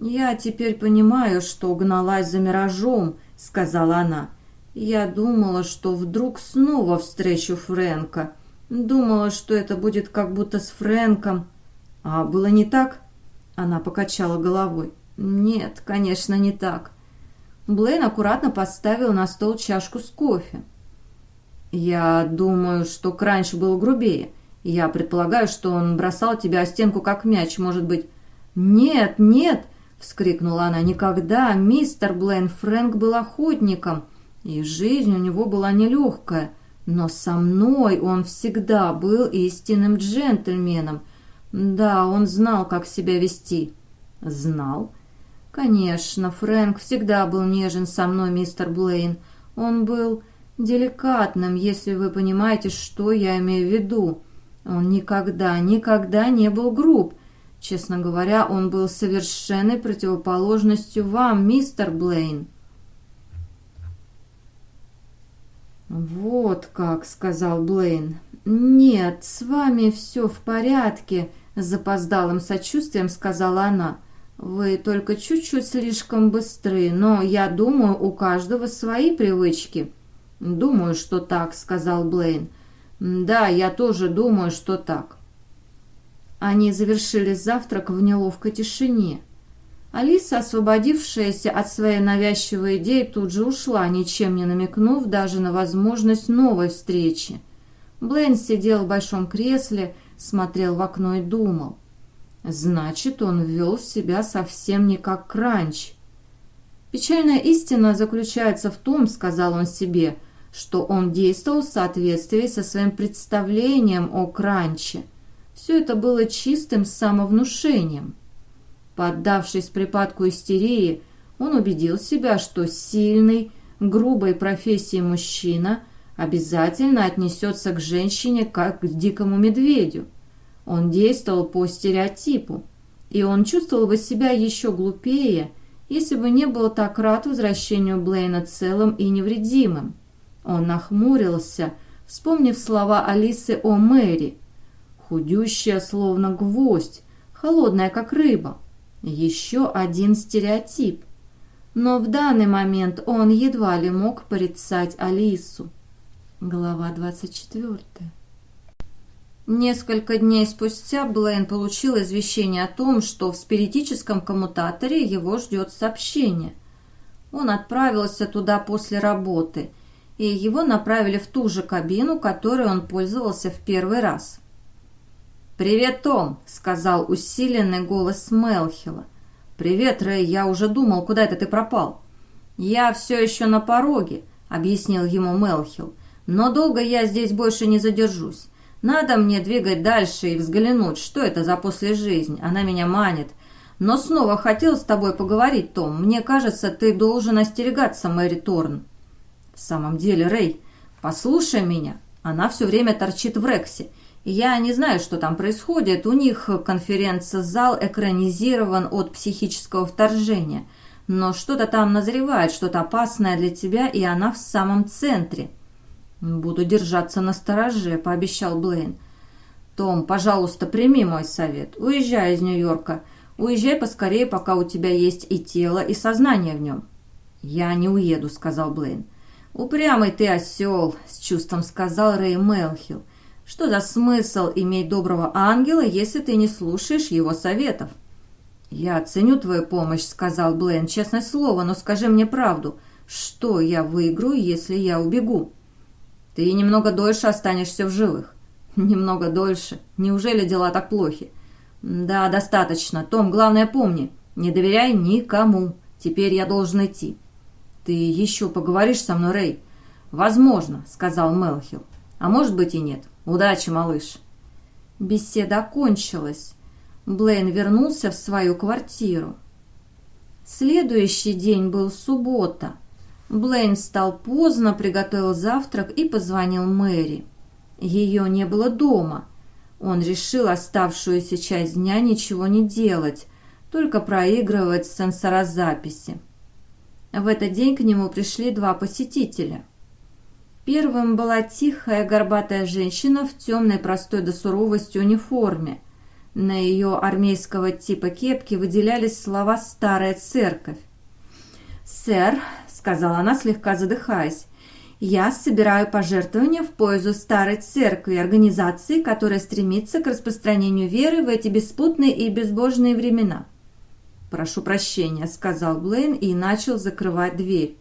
«Я теперь понимаю, что гналась за миражом», — сказала она. «Я думала, что вдруг снова встречу Фрэнка. Думала, что это будет как будто с Фрэнком. А было не так?» Она покачала головой. «Нет, конечно, не так». Блейн аккуратно поставил на стол чашку с кофе. «Я думаю, что Кранч был грубее. Я предполагаю, что он бросал тебя о стенку как мяч, может быть...» «Нет, нет!» — вскрикнула она. «Никогда! Мистер Блейн Фрэнк был охотником, и жизнь у него была нелегкая. Но со мной он всегда был истинным джентльменом. Да, он знал, как себя вести». «Знал?» «Конечно, Фрэнк всегда был нежен со мной, мистер Блейн. Он был деликатным, если вы понимаете, что я имею в виду. Он никогда, никогда не был груб. Честно говоря, он был совершенной противоположностью вам, мистер Блейн». «Вот как», — сказал Блейн. «Нет, с вами все в порядке», — запоздалым сочувствием сказала она. «Вы только чуть-чуть слишком быстры, но я думаю, у каждого свои привычки». «Думаю, что так», — сказал Блейн. «Да, я тоже думаю, что так». Они завершили завтрак в неловкой тишине. Алиса, освободившаяся от своей навязчивой идеи, тут же ушла, ничем не намекнув даже на возможность новой встречи. Блейн сидел в большом кресле, смотрел в окно и думал. Значит, он вел себя совсем не как Кранч. Печальная истина заключается в том, сказал он себе, что он действовал в соответствии со своим представлением о Кранче. Все это было чистым самовнушением. Поддавшись припадку истерии, он убедил себя, что сильный, грубой профессии мужчина обязательно отнесется к женщине как к дикому медведю. Он действовал по стереотипу, и он чувствовал бы себя еще глупее, если бы не был так рад возвращению Блейна целым и невредимым. Он нахмурился, вспомнив слова Алисы о Мэри. Худющая, словно гвоздь, холодная, как рыба. Еще один стереотип. Но в данный момент он едва ли мог порицать Алису. Глава двадцать четвертая. Несколько дней спустя Блейн получил извещение о том, что в спиритическом коммутаторе его ждет сообщение. Он отправился туда после работы, и его направили в ту же кабину, которой он пользовался в первый раз. «Привет, Том!» — сказал усиленный голос Мелхила. «Привет, Рэй, я уже думал, куда это ты пропал?» «Я все еще на пороге», — объяснил ему Мелхил. «Но долго я здесь больше не задержусь. Надо мне двигать дальше и взглянуть, что это за послежизнь. Она меня манит. Но снова хотел с тобой поговорить, Том. Мне кажется, ты должен остерегаться Мэри Торн. В самом деле, Рэй, послушай меня. Она все время торчит в Рексе. Я не знаю, что там происходит. У них конференц-зал экранизирован от психического вторжения. Но что-то там назревает, что-то опасное для тебя, и она в самом центре. «Буду держаться на стороже», — пообещал Блейн. «Том, пожалуйста, прими мой совет. Уезжай из Нью-Йорка. Уезжай поскорее, пока у тебя есть и тело, и сознание в нем». «Я не уеду», — сказал Блейн. «Упрямый ты осел», — с чувством сказал Рэй Мелхилл. «Что за смысл иметь доброго ангела, если ты не слушаешь его советов?» «Я ценю твою помощь», — сказал Блейн. «Честное слово, но скажи мне правду. Что я выиграю, если я убегу?» Ты немного дольше останешься в живых. Немного дольше. Неужели дела так плохи? Да, достаточно. Том, главное помни, не доверяй никому. Теперь я должен идти. Ты еще поговоришь со мной, Рэй? «Возможно», — сказал Мелхил. «А может быть и нет. Удачи, малыш». Беседа окончилась. Блейн вернулся в свою квартиру. Следующий день был суббота. Блейн встал поздно, приготовил завтрак и позвонил Мэри. Ее не было дома. Он решил оставшуюся часть дня ничего не делать, только проигрывать сенсорозаписи. В этот день к нему пришли два посетителя. Первым была тихая горбатая женщина в темной простой до суровости униформе. На ее армейского типа кепке выделялись слова «Старая церковь». «Сэр», — сказала она, слегка задыхаясь, — «я собираю пожертвования в пользу Старой Церкви, организации, которая стремится к распространению веры в эти беспутные и безбожные времена». «Прошу прощения», — сказал Блейн и начал закрывать дверь.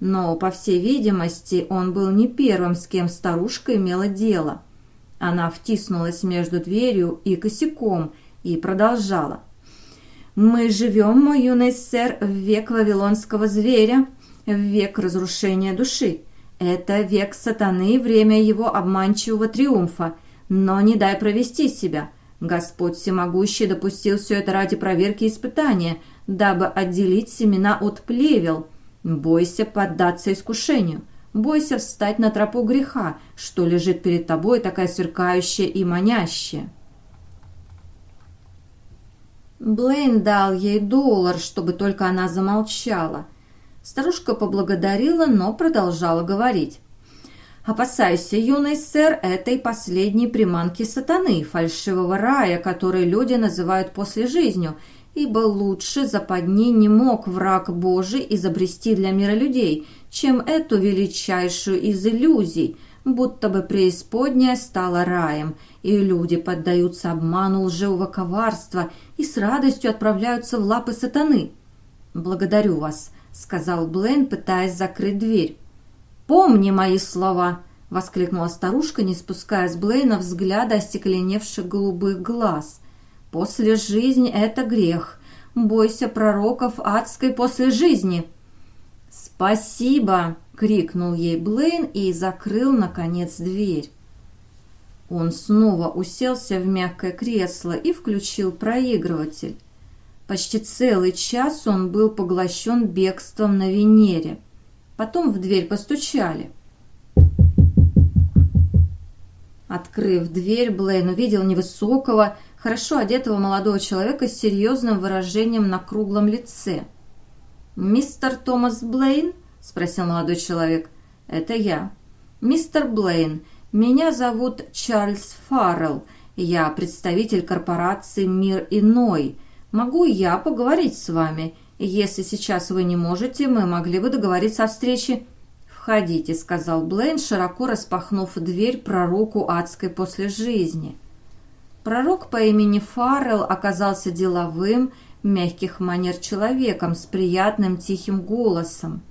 Но, по всей видимости, он был не первым, с кем старушка имела дело. Она втиснулась между дверью и косяком и продолжала. «Мы живем, мой юный сэр, в век вавилонского зверя, в век разрушения души. Это век сатаны, время его обманчивого триумфа. Но не дай провести себя». Господь Всемогущий допустил все это ради проверки и испытания, дабы отделить семена от плевел. Бойся поддаться искушению. Бойся встать на тропу греха, что лежит перед тобой такая сверкающая и манящая. Блейн дал ей доллар, чтобы только она замолчала. Старушка поблагодарила, но продолжала говорить. Опасайся, юный сэр, этой последней приманки сатаны, фальшивого рая, который люди называют после жизнью, ибо лучше западни не мог враг Божий изобрести для мира людей, чем эту величайшую из иллюзий, будто бы преисподняя стала раем, и люди поддаются обману лживого коварства и с радостью отправляются в лапы сатаны. «Благодарю вас», — сказал Блейн, пытаясь закрыть дверь. «Помни мои слова!» — воскликнула старушка, не спуская с Блейна взгляда остекленевших голубых глаз. «После жизни — это грех. Бойся пророков адской после жизни!» «Спасибо!» — крикнул ей Блейн и закрыл, наконец, дверь. Он снова уселся в мягкое кресло и включил проигрыватель. Почти целый час он был поглощен бегством на Венере — Потом в дверь постучали. Открыв дверь, Блейн увидел невысокого, хорошо одетого молодого человека с серьезным выражением на круглом лице. «Мистер Томас Блейн?» – спросил молодой человек. «Это я». «Мистер Блейн, меня зовут Чарльз Фаррелл. Я представитель корпорации «Мир иной». Могу я поговорить с вами если сейчас вы не можете, мы могли бы договориться о встрече». «Входите», — сказал Блейн, широко распахнув дверь пророку адской после жизни. Пророк по имени Фаррелл оказался деловым, мягких манер человеком с приятным тихим голосом.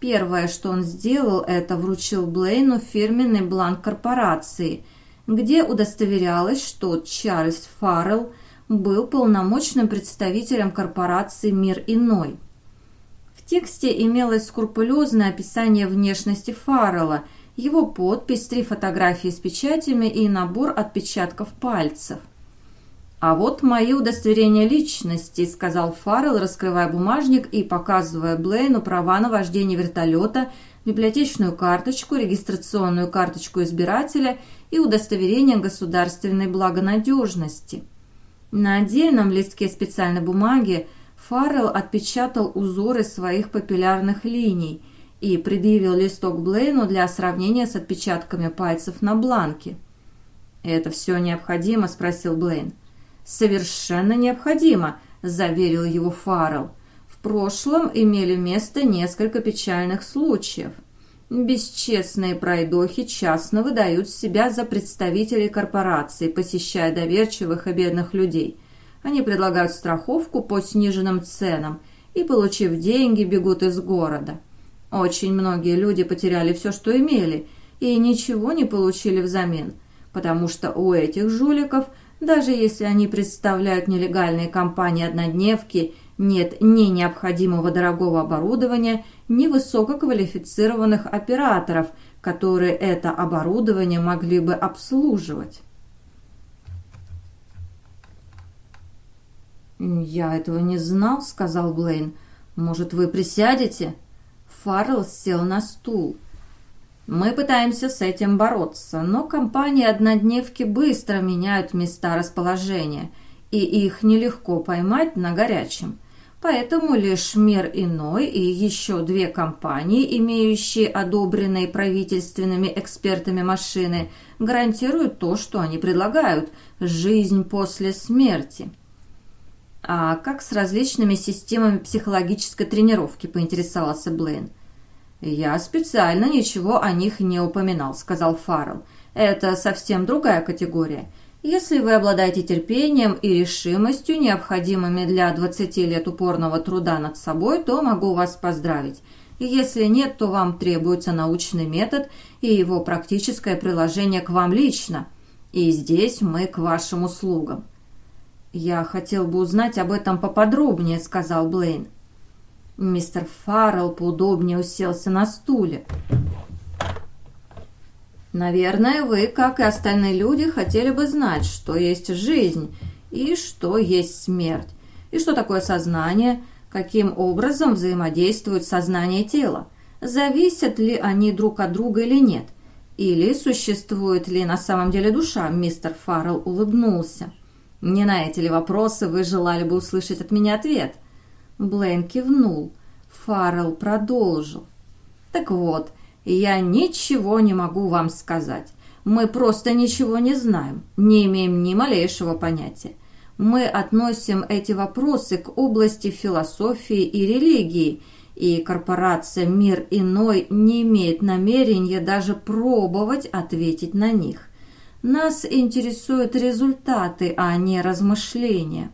Первое, что он сделал, это вручил Блейну фирменный бланк корпорации, где удостоверялось, что Чарльз Фаррелл – был полномочным представителем корпорации «Мир иной». В тексте имелось скрупулезное описание внешности Фаррелла, его подпись, три фотографии с печатями и набор отпечатков пальцев. «А вот мои удостоверения личности», — сказал Фаррелл, раскрывая бумажник и показывая Блейну права на вождение вертолета, библиотечную карточку, регистрационную карточку избирателя и удостоверение государственной благонадежности. На отдельном листке специальной бумаги Фаррелл отпечатал узоры своих папиллярных линий и предъявил листок Блейну для сравнения с отпечатками пальцев на бланке. «Это все необходимо?» – спросил Блейн. «Совершенно необходимо», – заверил его Фаррелл. «В прошлом имели место несколько печальных случаев. Бесчестные пройдохи частно выдают себя за представителей корпораций, посещая доверчивых и бедных людей. Они предлагают страховку по сниженным ценам и, получив деньги, бегут из города. Очень многие люди потеряли все, что имели, и ничего не получили взамен, потому что у этих жуликов, даже если они представляют нелегальные компании-однодневки нет ни необходимого дорогого оборудования, ни высококвалифицированных операторов, которые это оборудование могли бы обслуживать. «Я этого не знал», — сказал Блейн. «Может, вы присядете?» Фаррелл сел на стул. «Мы пытаемся с этим бороться, но компании-однодневки быстро меняют места расположения, и их нелегко поймать на горячем. Поэтому лишь «Мир иной» и еще две компании, имеющие одобренные правительственными экспертами машины, гарантируют то, что они предлагают – жизнь после смерти. «А как с различными системами психологической тренировки?» – поинтересовался Блейн. «Я специально ничего о них не упоминал», – сказал Фаррелл. «Это совсем другая категория. Если вы обладаете терпением и решимостью, необходимыми для 20 лет упорного труда над собой, то могу вас поздравить. Если нет, то вам требуется научный метод и его практическое приложение к вам лично. И здесь мы к вашим услугам». «Я хотел бы узнать об этом поподробнее», — сказал Блейн. Мистер Фаррелл поудобнее уселся на стуле. «Наверное, вы, как и остальные люди, хотели бы знать, что есть жизнь и что есть смерть, и что такое сознание, каким образом взаимодействуют сознание и тело, зависят ли они друг от друга или нет, или существует ли на самом деле душа, мистер Фаррелл улыбнулся. Не на эти ли вопросы вы желали бы услышать от меня ответ? Блейн кивнул. Фаррелл продолжил. Так вот, я ничего не могу вам сказать. Мы просто ничего не знаем, не имеем ни малейшего понятия. Мы относим эти вопросы к области философии и религии, и корпорация «Мир иной» не имеет намерения даже пробовать ответить на них. Нас интересуют результаты, а не размышления.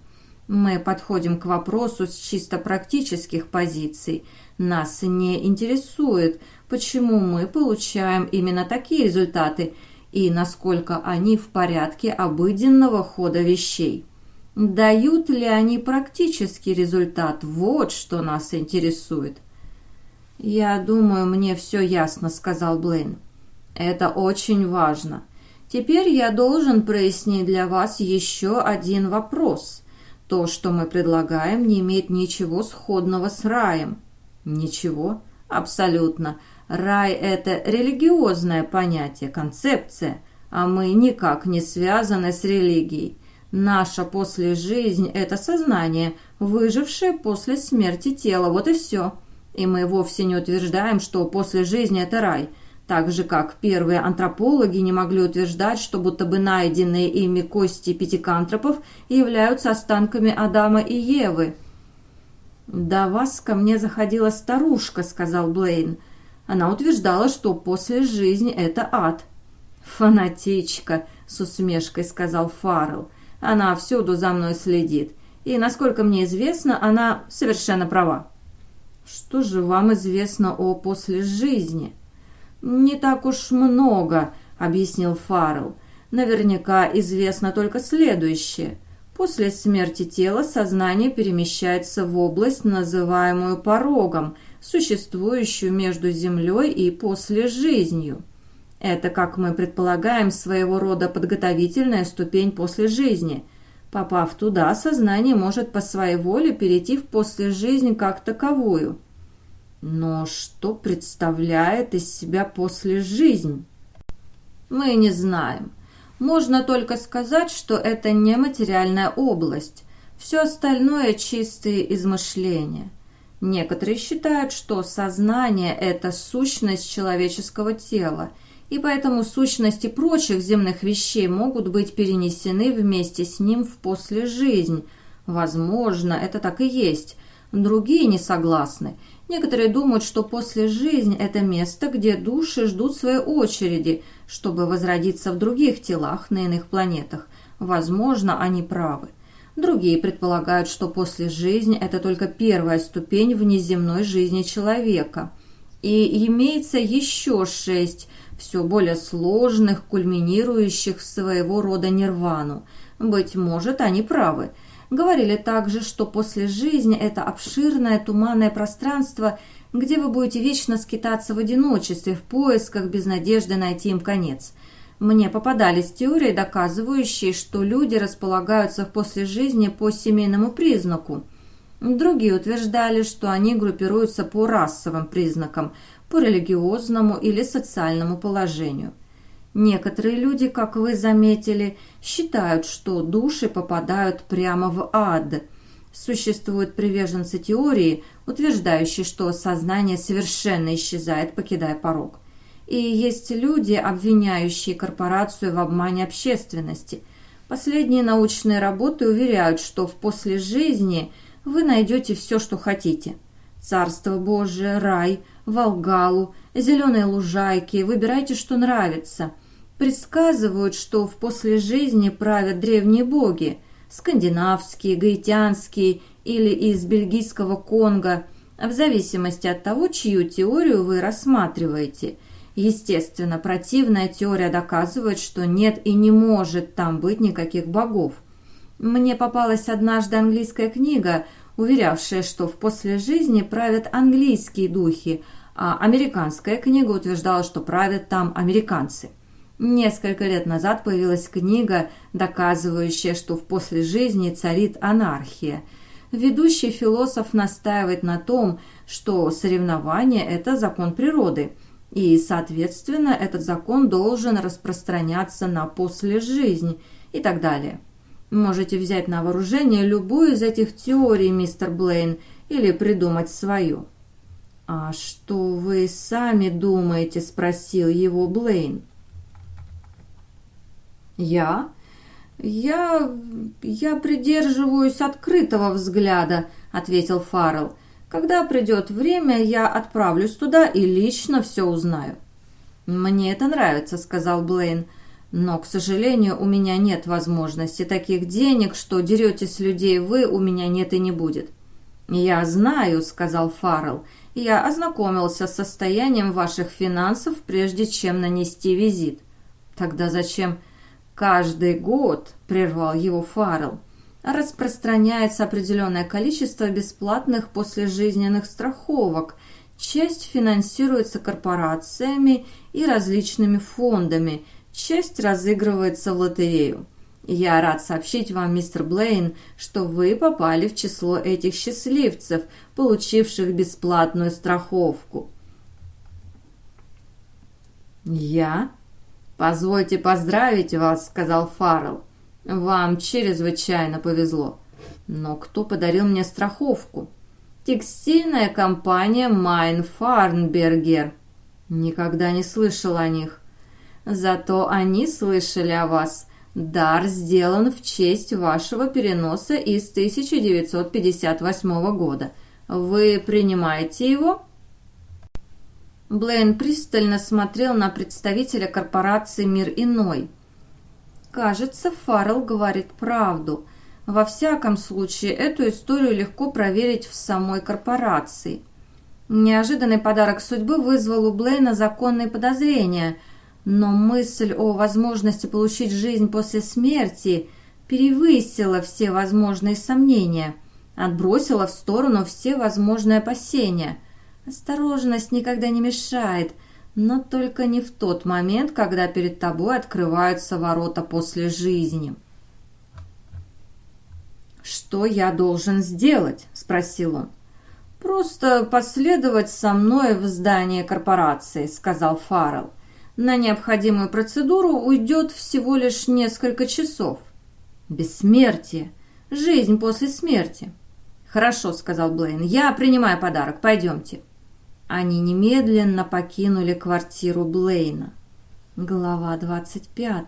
Мы подходим к вопросу с чисто практических позиций. Нас не интересует, почему мы получаем именно такие результаты и насколько они в порядке обыденного хода вещей. Дают ли они практический результат? Вот что нас интересует. «Я думаю, мне все ясно», — сказал Блейн. «Это очень важно. Теперь я должен прояснить для вас еще один вопрос. То, что мы предлагаем, не имеет ничего сходного с раем. Ничего? Абсолютно. Рай – это религиозное понятие, концепция, а мы никак не связаны с религией. Наша послежизнь – это сознание, выжившее после смерти тела, вот и все. И мы вовсе не утверждаем, что после жизни – это рай – так же, как первые антропологи не могли утверждать, что будто бы найденные ими кости пятикантропов являются останками Адама и Евы. «До вас ко мне заходила старушка», — сказал Блейн. Она утверждала, что после жизни это ад. «Фанатичка», — с усмешкой сказал Фаррелл. «Она всюду за мной следит. И, насколько мне известно, она совершенно права». «Что же вам известно о после жизни?» «Не так уж много», — объяснил Фаррелл. «Наверняка известно только следующее. После смерти тела сознание перемещается в область, называемую порогом, существующую между землей и после жизнью. Это, как мы предполагаем, своего рода подготовительная ступень после жизни. Попав туда, сознание может по своей воле перейти в после как таковую». Но что представляет из себя после жизнь? Мы не знаем. Можно только сказать, что это нематериальная область. Все остальное – чистые измышления. Некоторые считают, что сознание – это сущность человеческого тела, и поэтому сущности прочих земных вещей могут быть перенесены вместе с ним в послежизнь. Возможно, это так и есть. Другие не согласны – Некоторые думают, что после жизни – это место, где души ждут своей очереди, чтобы возродиться в других телах на иных планетах. Возможно, они правы. Другие предполагают, что после жизни – это только первая ступень внеземной жизни человека. И имеется еще шесть, все более сложных, кульминирующих в своего рода нирвану. Быть может, они правы – Говорили также, что после жизни это обширное туманное пространство, где вы будете вечно скитаться в одиночестве, в поисках, без надежды найти им конец. Мне попадались теории, доказывающие, что люди располагаются после жизни по семейному признаку. Другие утверждали, что они группируются по расовым признакам, по религиозному или социальному положению. Некоторые люди, как вы заметили, считают, что души попадают прямо в ад. Существуют приверженцы теории, утверждающие, что сознание совершенно исчезает, покидая порог. И есть люди, обвиняющие корпорацию в обмане общественности. Последние научные работы уверяют, что в после жизни вы найдете все, что хотите. Царство Божие, рай, Волгалу, зеленые лужайки, выбирайте, что нравится. Предсказывают, что в после жизни правят древние боги, скандинавские, гаитянские или из бельгийского Конго, в зависимости от того, чью теорию вы рассматриваете – Естественно, противная теория доказывает, что нет и не может там быть никаких богов. Мне попалась однажды английская книга, уверявшая, что в после жизни правят английские духи, а американская книга утверждала, что правят там американцы. Несколько лет назад появилась книга, доказывающая, что в после жизни царит анархия. Ведущий философ настаивает на том, что соревнование – это закон природы – и, соответственно, этот закон должен распространяться на после жизнь и так далее. Можете взять на вооружение любую из этих теорий, мистер Блейн, или придумать свою. «А что вы сами думаете?» – спросил его Блейн. «Я? Я... я придерживаюсь открытого взгляда», – ответил Фаррелл. Когда придет время, я отправлюсь туда и лично все узнаю». «Мне это нравится», — сказал Блейн. «Но, к сожалению, у меня нет возможности таких денег, что деретесь людей вы, у меня нет и не будет». «Я знаю», — сказал Фаррелл. «Я ознакомился с состоянием ваших финансов, прежде чем нанести визит». «Тогда зачем?» «Каждый год», — прервал его Фаррелл, распространяется определенное количество бесплатных послежизненных страховок. Часть финансируется корпорациями и различными фондами, часть разыгрывается в лотерею. Я рад сообщить вам, мистер Блейн, что вы попали в число этих счастливцев, получивших бесплатную страховку. «Я? Позвольте поздравить вас», — сказал Фаррелл. Вам чрезвычайно повезло. Но кто подарил мне страховку? Текстильная компания Майн Фарнбергер. Никогда не слышал о них. Зато они слышали о вас. Дар сделан в честь вашего переноса из 1958 года. Вы принимаете его? Блейн пристально смотрел на представителя корпорации «Мир иной». Кажется, Фаррелл говорит правду. Во всяком случае, эту историю легко проверить в самой корпорации. Неожиданный подарок судьбы вызвал у Блейна законные подозрения, но мысль о возможности получить жизнь после смерти перевысила все возможные сомнения, отбросила в сторону все возможные опасения. Осторожность никогда не мешает – но только не в тот момент, когда перед тобой открываются ворота после жизни. «Что я должен сделать?» – спросил он. «Просто последовать со мной в здание корпорации», – сказал Фаррелл. «На необходимую процедуру уйдет всего лишь несколько часов». «Бессмертие! Жизнь после смерти!» «Хорошо», – сказал Блейн. «Я принимаю подарок. Пойдемте». Они немедленно покинули квартиру Блейна. Глава 25.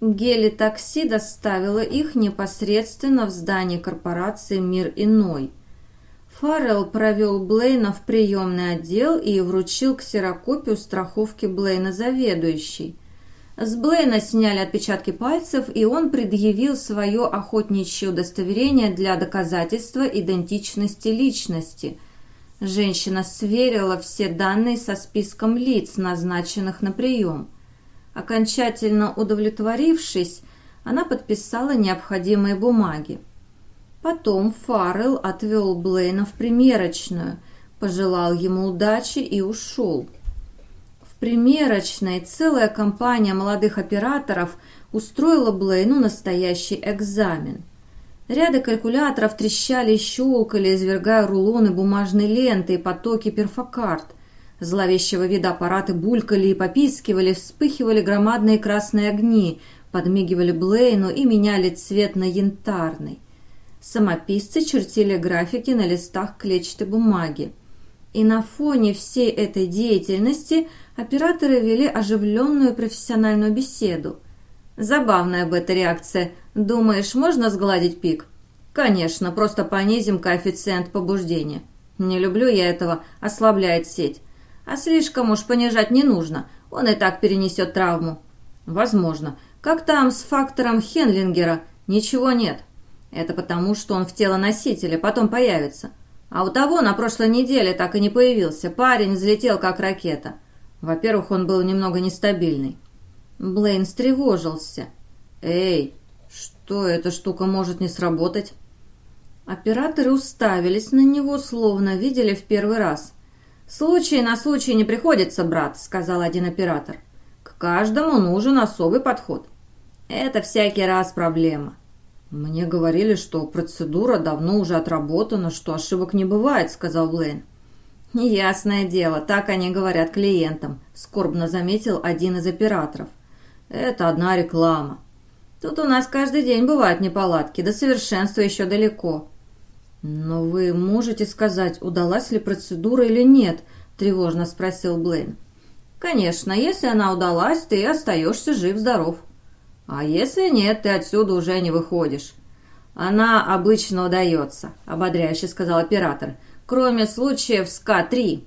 Гели-такси доставило их непосредственно в здание корпорации «Мир иной». Фаррелл провел Блейна в приемный отдел и вручил ксерокопию страховки Блейна заведующей. С Блейна сняли отпечатки пальцев, и он предъявил свое охотничье удостоверение для доказательства идентичности личности – Женщина сверила все данные со списком лиц, назначенных на прием. Окончательно удовлетворившись, она подписала необходимые бумаги. Потом Фаррелл отвел Блейна в примерочную, пожелал ему удачи и ушел. В примерочной целая компания молодых операторов устроила Блейну настоящий экзамен. Ряды калькуляторов трещали и щелкали, извергая рулоны бумажной ленты и потоки перфокарт. Зловещего вида аппараты булькали и попискивали, вспыхивали громадные красные огни, подмигивали Блейну и меняли цвет на янтарный. Самописцы чертили графики на листах клетчатой бумаги. И на фоне всей этой деятельности операторы вели оживленную профессиональную беседу. Забавная бета-реакция. Думаешь, можно сгладить пик? Конечно, просто понизим коэффициент побуждения. Не люблю я этого, ослабляет сеть. А слишком уж понижать не нужно, он и так перенесет травму. Возможно. Как там с фактором Хенлингера? Ничего нет. Это потому, что он в тело носителя, потом появится. А у того на прошлой неделе так и не появился. Парень взлетел как ракета. Во-первых, он был немного нестабильный. Блейн встревожился. «Эй, что эта штука может не сработать?» Операторы уставились на него, словно видели в первый раз. «Случай на случай не приходится, брат», — сказал один оператор. «К каждому нужен особый подход. Это всякий раз проблема. «Мне говорили, что процедура давно уже отработана, что ошибок не бывает», — сказал Блейн. «Ясное дело, так они говорят клиентам», — скорбно заметил один из операторов. «Это одна реклама. Тут у нас каждый день бывают неполадки, до совершенства еще далеко». «Но вы можете сказать, удалась ли процедура или нет?» — тревожно спросил Блейн. «Конечно, если она удалась, ты остаешься жив-здоров». А если нет, ты отсюда уже не выходишь. Она обычно удается, ободряюще сказал оператор, кроме случаев с К-3.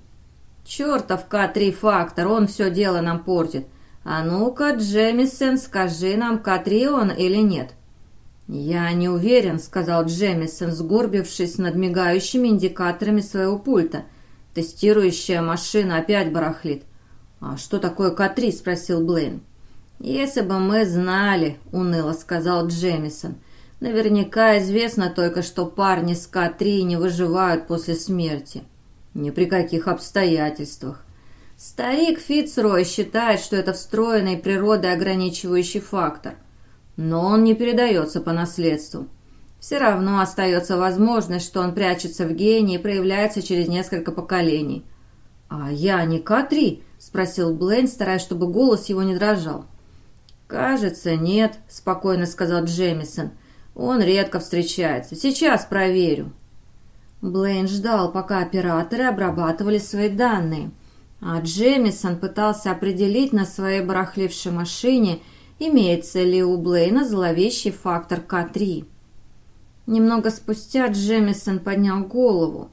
Чертов К-3 фактор, он все дело нам портит. А ну-ка, Джемисон, скажи нам, К-3 он или нет? «Я не уверен», — сказал Джемисон, сгорбившись над мигающими индикаторами своего пульта. «Тестирующая машина опять барахлит». «А что такое К-3?» — спросил Блейн. «Если бы мы знали», — уныло сказал Джемисон. «Наверняка известно только, что парни с К-3 не выживают после смерти. Ни при каких обстоятельствах. Старик Фицрой считает, что это встроенный природой ограничивающий фактор. Но он не передается по наследству. Все равно остается возможность, что он прячется в гене и проявляется через несколько поколений. «А я не К-3?» — спросил Блейн, стараясь, чтобы голос его не дрожал. «Кажется, нет», — спокойно сказал Джемисон. «Он редко встречается. Сейчас проверю». Блейн ждал, пока операторы обрабатывали свои данные, а Джемисон пытался определить на своей барахлившей машине, имеется ли у Блейна зловещий фактор К3. Немного спустя Джемисон поднял голову.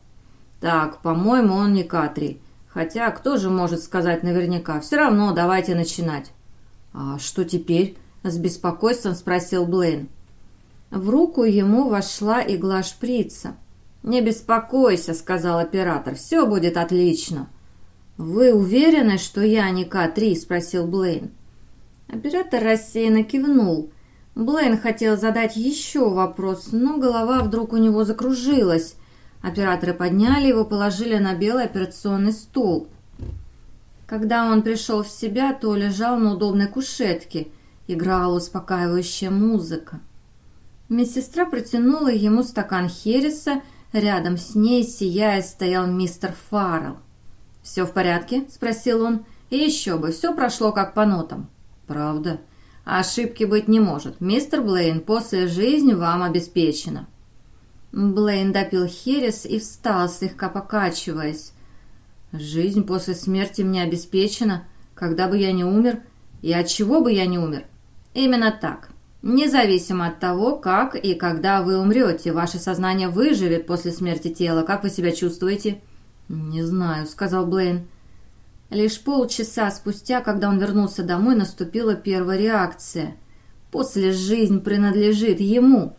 «Так, по-моему, он не К3. Хотя, кто же может сказать наверняка? Все равно давайте начинать». «А что теперь?» – с беспокойством спросил Блейн. В руку ему вошла игла шприца. «Не беспокойся», – сказал оператор, – «все будет отлично». «Вы уверены, что я не К-3?» – спросил Блейн. Оператор рассеянно кивнул. Блейн хотел задать еще вопрос, но голова вдруг у него закружилась. Операторы подняли его, положили на белый операционный стол. Когда он пришел в себя, то лежал на удобной кушетке. Играла успокаивающая музыка. Медсестра протянула ему стакан Хереса, рядом с ней, сияя, стоял мистер Фаррелл. «Все в порядке?» – спросил он. «И еще бы, все прошло как по нотам». «Правда?» «Ошибки быть не может. Мистер Блейн, после жизни вам обеспечена». Блейн допил Херес и встал, слегка покачиваясь. Жизнь после смерти мне обеспечена, когда бы я не умер, и от чего бы я не умер. Именно так. Независимо от того, как и когда вы умрете, ваше сознание выживет после смерти тела. Как вы себя чувствуете? Не знаю, сказал Блейн. Лишь полчаса спустя, когда он вернулся домой, наступила первая реакция. После жизнь принадлежит ему.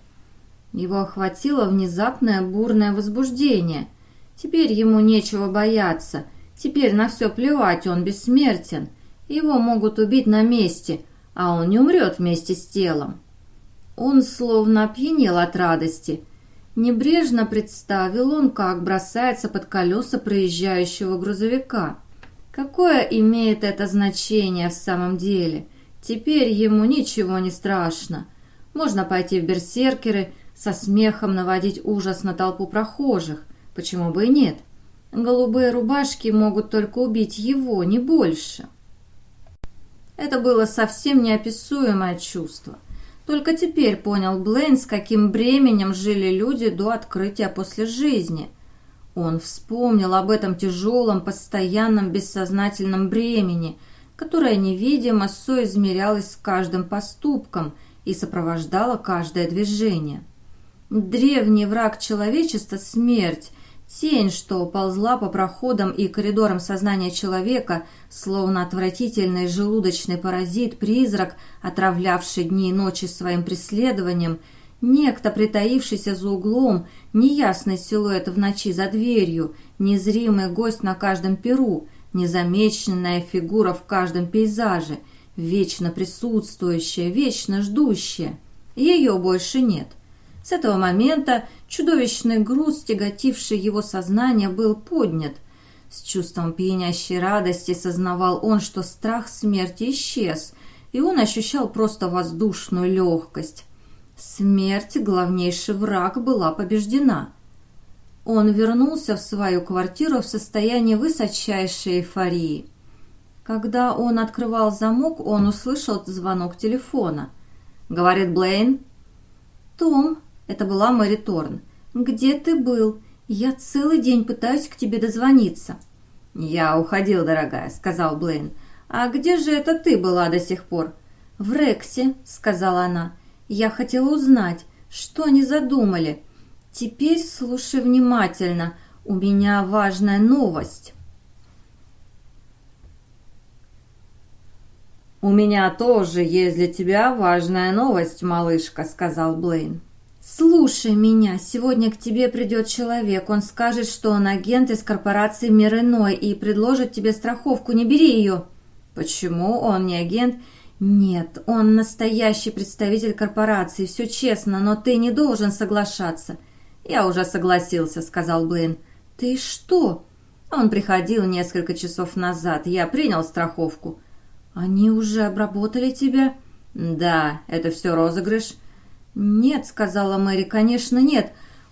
Его охватило внезапное бурное возбуждение – Теперь ему нечего бояться. Теперь на все плевать, он бессмертен. Его могут убить на месте, а он не умрет вместе с телом. Он словно опьянел от радости. Небрежно представил он, как бросается под колеса проезжающего грузовика. Какое имеет это значение в самом деле? Теперь ему ничего не страшно. Можно пойти в берсеркеры, со смехом наводить ужас на толпу прохожих. Почему бы и нет? Голубые рубашки могут только убить его, не больше. Это было совсем неописуемое чувство. Только теперь понял Блейн, с каким бременем жили люди до открытия после жизни. Он вспомнил об этом тяжелом, постоянном, бессознательном бремени, которое невидимо соизмерялось с каждым поступком и сопровождало каждое движение. Древний враг человечества – смерть, Тень, что ползла по проходам и коридорам сознания человека, словно отвратительный желудочный паразит-призрак, отравлявший дни и ночи своим преследованием, некто, притаившийся за углом, неясный силуэт в ночи за дверью, незримый гость на каждом перу, незамеченная фигура в каждом пейзаже, вечно присутствующая, вечно ждущая. Ее больше нет. С этого момента Чудовищный груз, тяготивший его сознание, был поднят. С чувством пьянящей радости сознавал он, что страх смерти исчез, и он ощущал просто воздушную легкость. Смерть, главнейший враг, была побеждена. Он вернулся в свою квартиру в состоянии высочайшей эйфории. Когда он открывал замок, он услышал звонок телефона. «Говорит Блейн?» «Том, это была Мэри Торн. «Где ты был? Я целый день пытаюсь к тебе дозвониться». «Я уходил, дорогая», — сказал Блейн. «А где же это ты была до сих пор?» «В Рексе», — сказала она. «Я хотела узнать, что они задумали. Теперь слушай внимательно. У меня важная новость». «У меня тоже есть для тебя важная новость, малышка», — сказал Блейн. «Слушай меня, сегодня к тебе придет человек, он скажет, что он агент из корпорации «Мир иной» и предложит тебе страховку, не бери ее». «Почему он не агент?» «Нет, он настоящий представитель корпорации, все честно, но ты не должен соглашаться». «Я уже согласился», — сказал Блейн. «Ты что?» «Он приходил несколько часов назад, я принял страховку». «Они уже обработали тебя?» «Да, это все розыгрыш». «Нет», — сказала Мэри, — «конечно нет.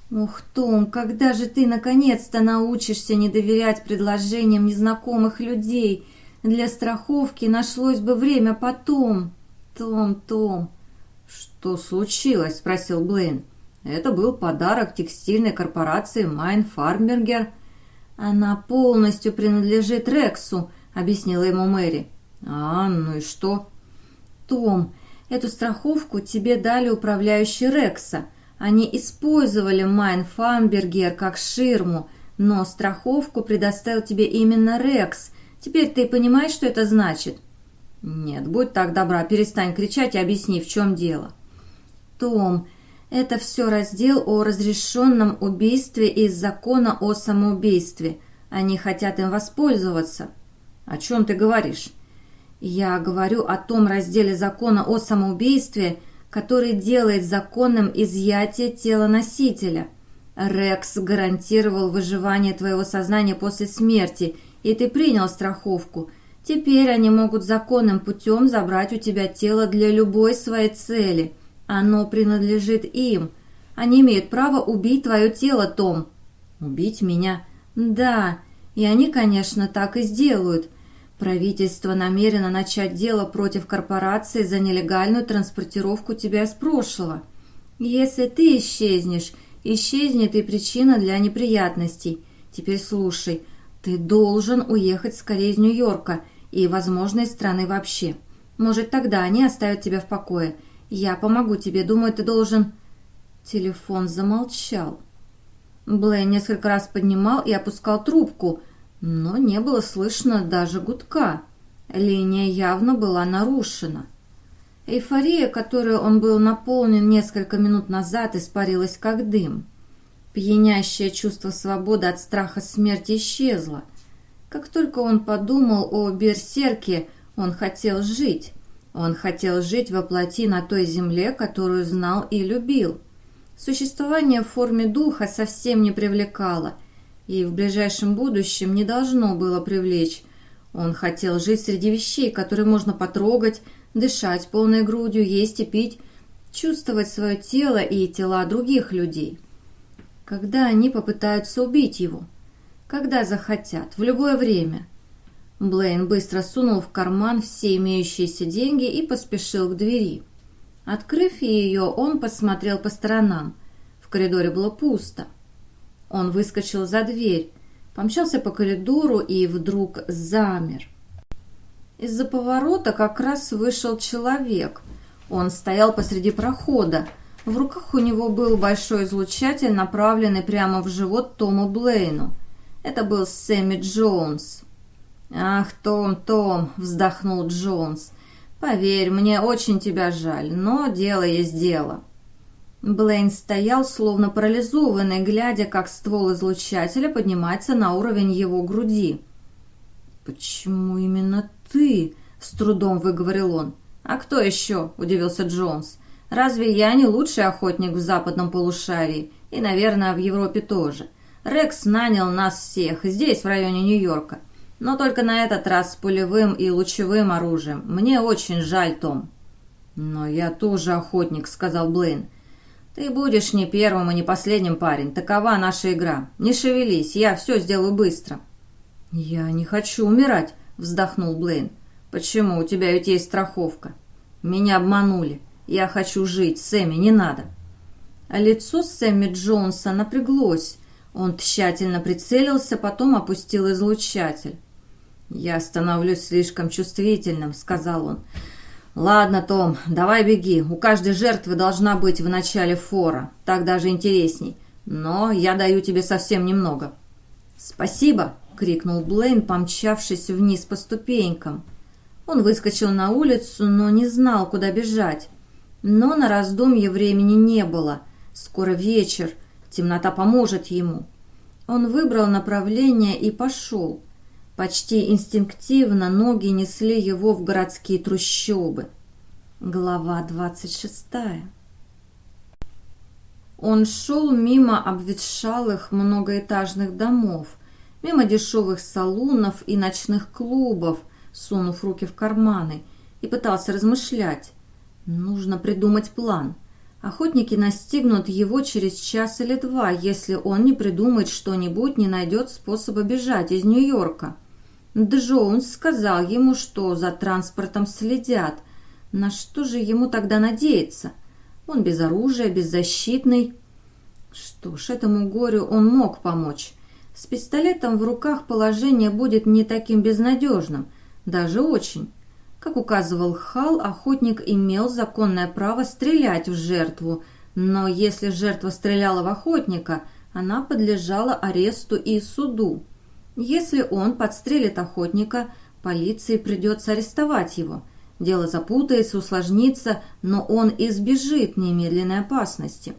Ух, Том, когда же ты наконец-то научишься не доверять предложениям незнакомых людей? Для страховки нашлось бы время потом. Том, Том». «Что случилось?» — спросил Блейн. «Это был подарок текстильной корпорации Майн Фармбергер». «Она полностью принадлежит Рексу», — объяснила ему Мэри. «А, ну и что?» «Том, Эту страховку тебе дали управляющие Рекса. Они использовали Майн Фамбергер как ширму, но страховку предоставил тебе именно Рекс. Теперь ты понимаешь, что это значит?» «Нет, будь так добра, перестань кричать и объясни, в чем дело». «Том, это все раздел о разрешенном убийстве из закона о самоубийстве. Они хотят им воспользоваться». «О чем ты говоришь?» Я говорю о том разделе закона о самоубийстве, который делает законным изъятие тела носителя. Рекс гарантировал выживание твоего сознания после смерти, и ты принял страховку. Теперь они могут законным путем забрать у тебя тело для любой своей цели. Оно принадлежит им. Они имеют право убить твое тело, Том. Убить меня? Да, и они, конечно, так и сделают. Правительство намерено начать дело против корпорации за нелегальную транспортировку тебя из прошлого. Если ты исчезнешь, исчезнет и причина для неприятностей. Теперь слушай, ты должен уехать скорее из Нью-Йорка и, возможно, из страны вообще. Может, тогда они оставят тебя в покое. Я помогу тебе, думаю, ты должен...» Телефон замолчал. Блэй несколько раз поднимал и опускал трубку – но не было слышно даже гудка. Линия явно была нарушена. Эйфория, которой он был наполнен несколько минут назад, испарилась как дым. Пьянящее чувство свободы от страха смерти исчезло. Как только он подумал о берсерке, он хотел жить. Он хотел жить во плоти на той земле, которую знал и любил. Существование в форме духа совсем не привлекало, и в ближайшем будущем не должно было привлечь. Он хотел жить среди вещей, которые можно потрогать, дышать полной грудью, есть и пить, чувствовать свое тело и тела других людей. Когда они попытаются убить его? Когда захотят, в любое время. Блейн быстро сунул в карман все имеющиеся деньги и поспешил к двери. Открыв ее, он посмотрел по сторонам. В коридоре было пусто. Он выскочил за дверь, помчался по коридору и вдруг замер. Из-за поворота как раз вышел человек. Он стоял посреди прохода. В руках у него был большой излучатель, направленный прямо в живот Тому Блейну. Это был Сэмми Джонс. «Ах, Том, Том!» — вздохнул Джонс. «Поверь, мне очень тебя жаль, но дело есть дело». Блейн стоял, словно парализованный, глядя, как ствол излучателя поднимается на уровень его груди. «Почему именно ты?» — с трудом выговорил он. «А кто еще?» — удивился Джонс. «Разве я не лучший охотник в западном полушарии? И, наверное, в Европе тоже. Рекс нанял нас всех, здесь, в районе Нью-Йорка. Но только на этот раз с пулевым и лучевым оружием. Мне очень жаль, Том». «Но я тоже охотник», — сказал Блейн. «Ты будешь не первым и не последним, парень. Такова наша игра. Не шевелись, я все сделаю быстро». «Я не хочу умирать», — вздохнул Блейн. «Почему? У тебя ведь есть страховка». «Меня обманули. Я хочу жить. Сэмми, не надо». А лицо Сэмми Джонса напряглось. Он тщательно прицелился, потом опустил излучатель. «Я становлюсь слишком чувствительным», — сказал он. «Ладно, Том, давай беги. У каждой жертвы должна быть в начале фора. Так даже интересней. Но я даю тебе совсем немного». «Спасибо!» — крикнул Блейн, помчавшись вниз по ступенькам. Он выскочил на улицу, но не знал, куда бежать. Но на раздумье времени не было. Скоро вечер, темнота поможет ему. Он выбрал направление и пошел. Почти инстинктивно ноги несли его в городские трущобы. Глава двадцать шестая Он шел мимо обветшалых многоэтажных домов, мимо дешевых салунов и ночных клубов, сунув руки в карманы, и пытался размышлять. Нужно придумать план. Охотники настигнут его через час или два, если он не придумает что-нибудь, не найдет способа бежать из Нью-Йорка. Джонс сказал ему, что за транспортом следят. На что же ему тогда надеяться? Он без оружия, беззащитный. Что ж, этому горю он мог помочь. С пистолетом в руках положение будет не таким безнадежным, даже очень. Как указывал Хал, охотник имел законное право стрелять в жертву, но если жертва стреляла в охотника, она подлежала аресту и суду. Если он подстрелит охотника, полиции придется арестовать его. Дело запутается, усложнится, но он избежит немедленной опасности.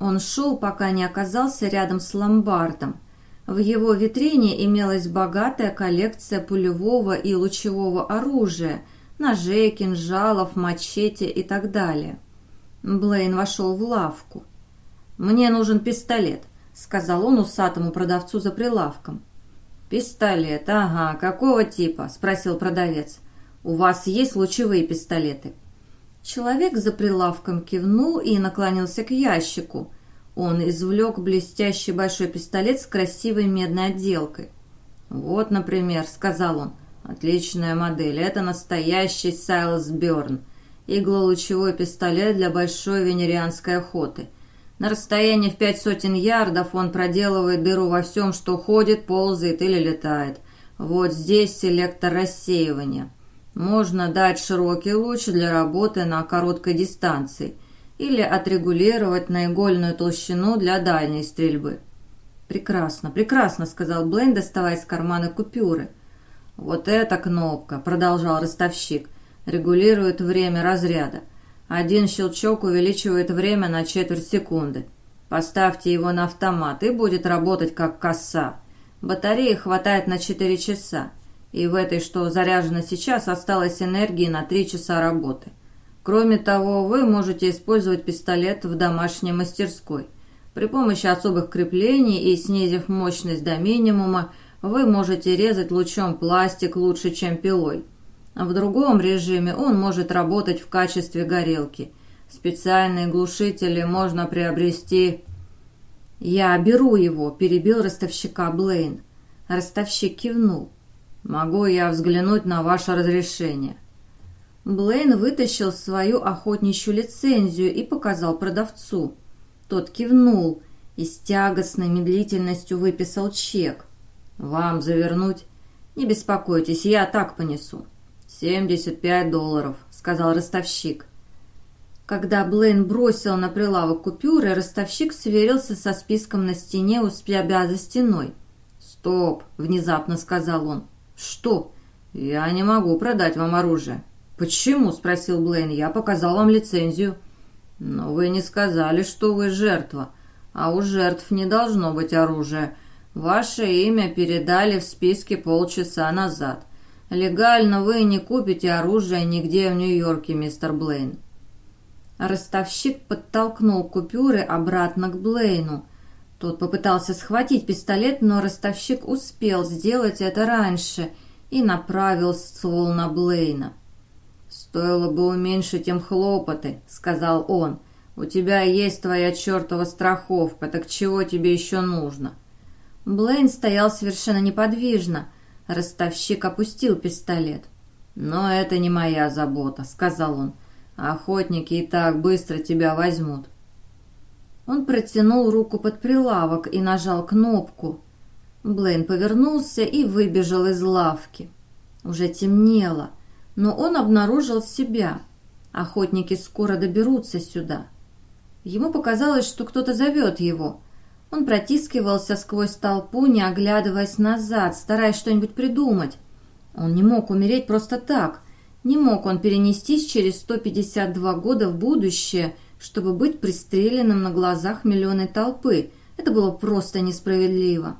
Он шел, пока не оказался рядом с ломбардом. В его витрине имелась богатая коллекция пулевого и лучевого оружия, ножей, кинжалов, мачете и так далее. Блейн вошел в лавку. «Мне нужен пистолет», — сказал он усатому продавцу за прилавком. «Пистолет, ага, какого типа?» — спросил продавец. «У вас есть лучевые пистолеты?» Человек за прилавком кивнул и наклонился к ящику — он извлек блестящий большой пистолет с красивой медной отделкой. «Вот, например», — сказал он, — «отличная модель. Это настоящий Сайлас Бёрн. Иглолучевой пистолет для большой венерианской охоты. На расстоянии в пять сотен ярдов он проделывает дыру во всем, что ходит, ползает или летает. Вот здесь селектор рассеивания. Можно дать широкий луч для работы на короткой дистанции — или отрегулировать наигольную толщину для дальней стрельбы. «Прекрасно, прекрасно», — сказал Блейн, доставая из кармана купюры. «Вот эта кнопка», — продолжал ростовщик, — «регулирует время разряда. Один щелчок увеличивает время на четверть секунды. Поставьте его на автомат, и будет работать как коса. Батареи хватает на 4 часа. И в этой, что заряжена сейчас, осталось энергии на три часа работы. Кроме того, вы можете использовать пистолет в домашней мастерской. При помощи особых креплений и снизив мощность до минимума, вы можете резать лучом пластик лучше, чем пилой. В другом режиме он может работать в качестве горелки. Специальные глушители можно приобрести... «Я беру его», – перебил ростовщика Блейн. Ростовщик кивнул. «Могу я взглянуть на ваше разрешение?» Блейн вытащил свою охотничью лицензию и показал продавцу. Тот кивнул и с тягостной медлительностью выписал чек. «Вам завернуть?» «Не беспокойтесь, я так понесу». «Семьдесят пять долларов», — сказал ростовщик. Когда Блейн бросил на прилавок купюры, ростовщик сверился со списком на стене у себя за стеной. «Стоп!» — внезапно сказал он. «Что? Я не могу продать вам оружие». «Почему?» — спросил Блейн. «Я показал вам лицензию». «Но вы не сказали, что вы жертва. А у жертв не должно быть оружия. Ваше имя передали в списке полчаса назад. Легально вы не купите оружие нигде в Нью-Йорке, мистер Блейн». Ростовщик подтолкнул купюры обратно к Блейну. Тот попытался схватить пистолет, но ростовщик успел сделать это раньше и направил ствол на Блейна. «Стоило бы уменьшить им хлопоты», — сказал он. «У тебя есть твоя чертова страховка, так чего тебе еще нужно?» Блейн стоял совершенно неподвижно. Ростовщик опустил пистолет. «Но это не моя забота», — сказал он. «Охотники и так быстро тебя возьмут». Он протянул руку под прилавок и нажал кнопку. Блейн повернулся и выбежал из лавки. Уже темнело, но он обнаружил себя. Охотники скоро доберутся сюда. Ему показалось, что кто-то зовет его — он протискивался сквозь толпу, не оглядываясь назад, стараясь что-нибудь придумать. Он не мог умереть просто так. Не мог он перенестись через 152 года в будущее, чтобы быть пристреленным на глазах миллионной толпы. Это было просто несправедливо.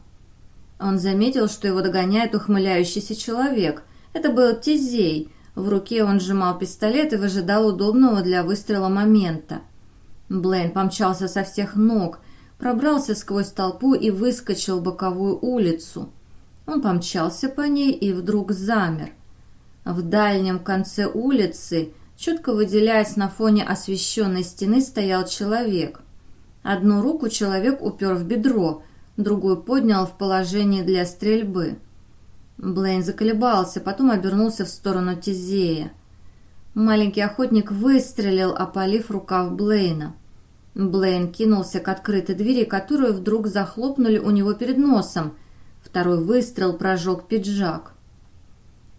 Он заметил, что его догоняет ухмыляющийся человек. Это был Тизей. В руке он сжимал пистолет и выжидал удобного для выстрела момента. Блейн помчался со всех ног – пробрался сквозь толпу и выскочил в боковую улицу. Он помчался по ней и вдруг замер. В дальнем конце улицы, четко выделяясь на фоне освещенной стены, стоял человек. Одну руку человек упер в бедро, другую поднял в положении для стрельбы. Блейн заколебался, потом обернулся в сторону Тизея. Маленький охотник выстрелил, опалив рукав Блейна. Блейн кинулся к открытой двери, которую вдруг захлопнули у него перед носом. Второй выстрел прожег пиджак.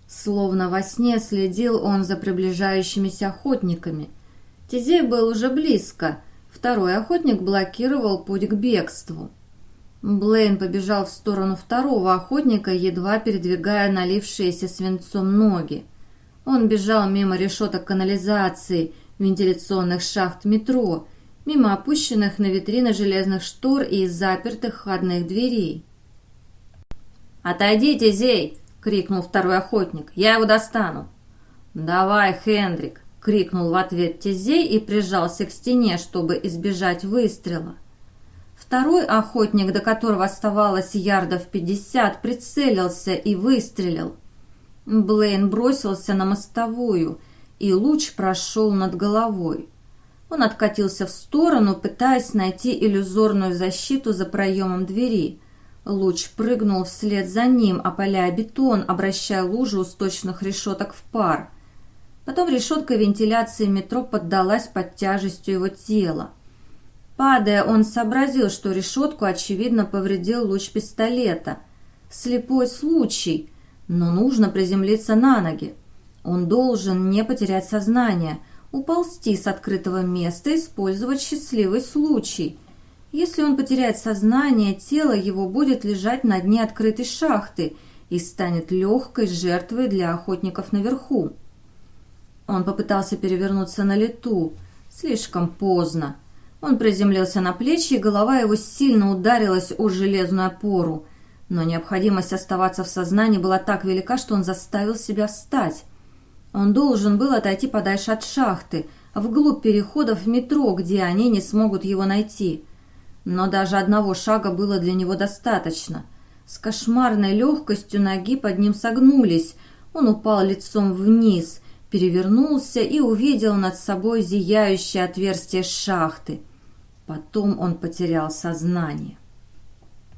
Словно во сне следил он за приближающимися охотниками. Тизей был уже близко. Второй охотник блокировал путь к бегству. Блейн побежал в сторону второго охотника, едва передвигая налившиеся свинцом ноги. Он бежал мимо решеток канализации, вентиляционных шахт метро, мимо опущенных на витрины железных штор и запертых входных дверей. «Отойдите, Зей!» — крикнул второй охотник. «Я его достану!» «Давай, Хендрик!» — крикнул в ответ Тизей и прижался к стене, чтобы избежать выстрела. Второй охотник, до которого оставалось ярдов пятьдесят, прицелился и выстрелил. Блейн бросился на мостовую, и луч прошел над головой. Он откатился в сторону, пытаясь найти иллюзорную защиту за проемом двери. Луч прыгнул вслед за ним, опаляя бетон, обращая лужу у сточных решеток в пар. Потом решетка вентиляции метро поддалась под тяжестью его тела. Падая, он сообразил, что решетку, очевидно, повредил луч пистолета. Слепой случай, но нужно приземлиться на ноги. Он должен не потерять сознание – уползти с открытого места, использовать счастливый случай. Если он потеряет сознание, тело его будет лежать на дне открытой шахты и станет легкой жертвой для охотников наверху. Он попытался перевернуться на лету. Слишком поздно. Он приземлился на плечи, и голова его сильно ударилась о железную опору. Но необходимость оставаться в сознании была так велика, что он заставил себя встать. Он должен был отойти подальше от шахты, вглубь переходов в метро, где они не смогут его найти. Но даже одного шага было для него достаточно. С кошмарной легкостью ноги под ним согнулись. Он упал лицом вниз, перевернулся и увидел над собой зияющее отверстие шахты. Потом он потерял сознание.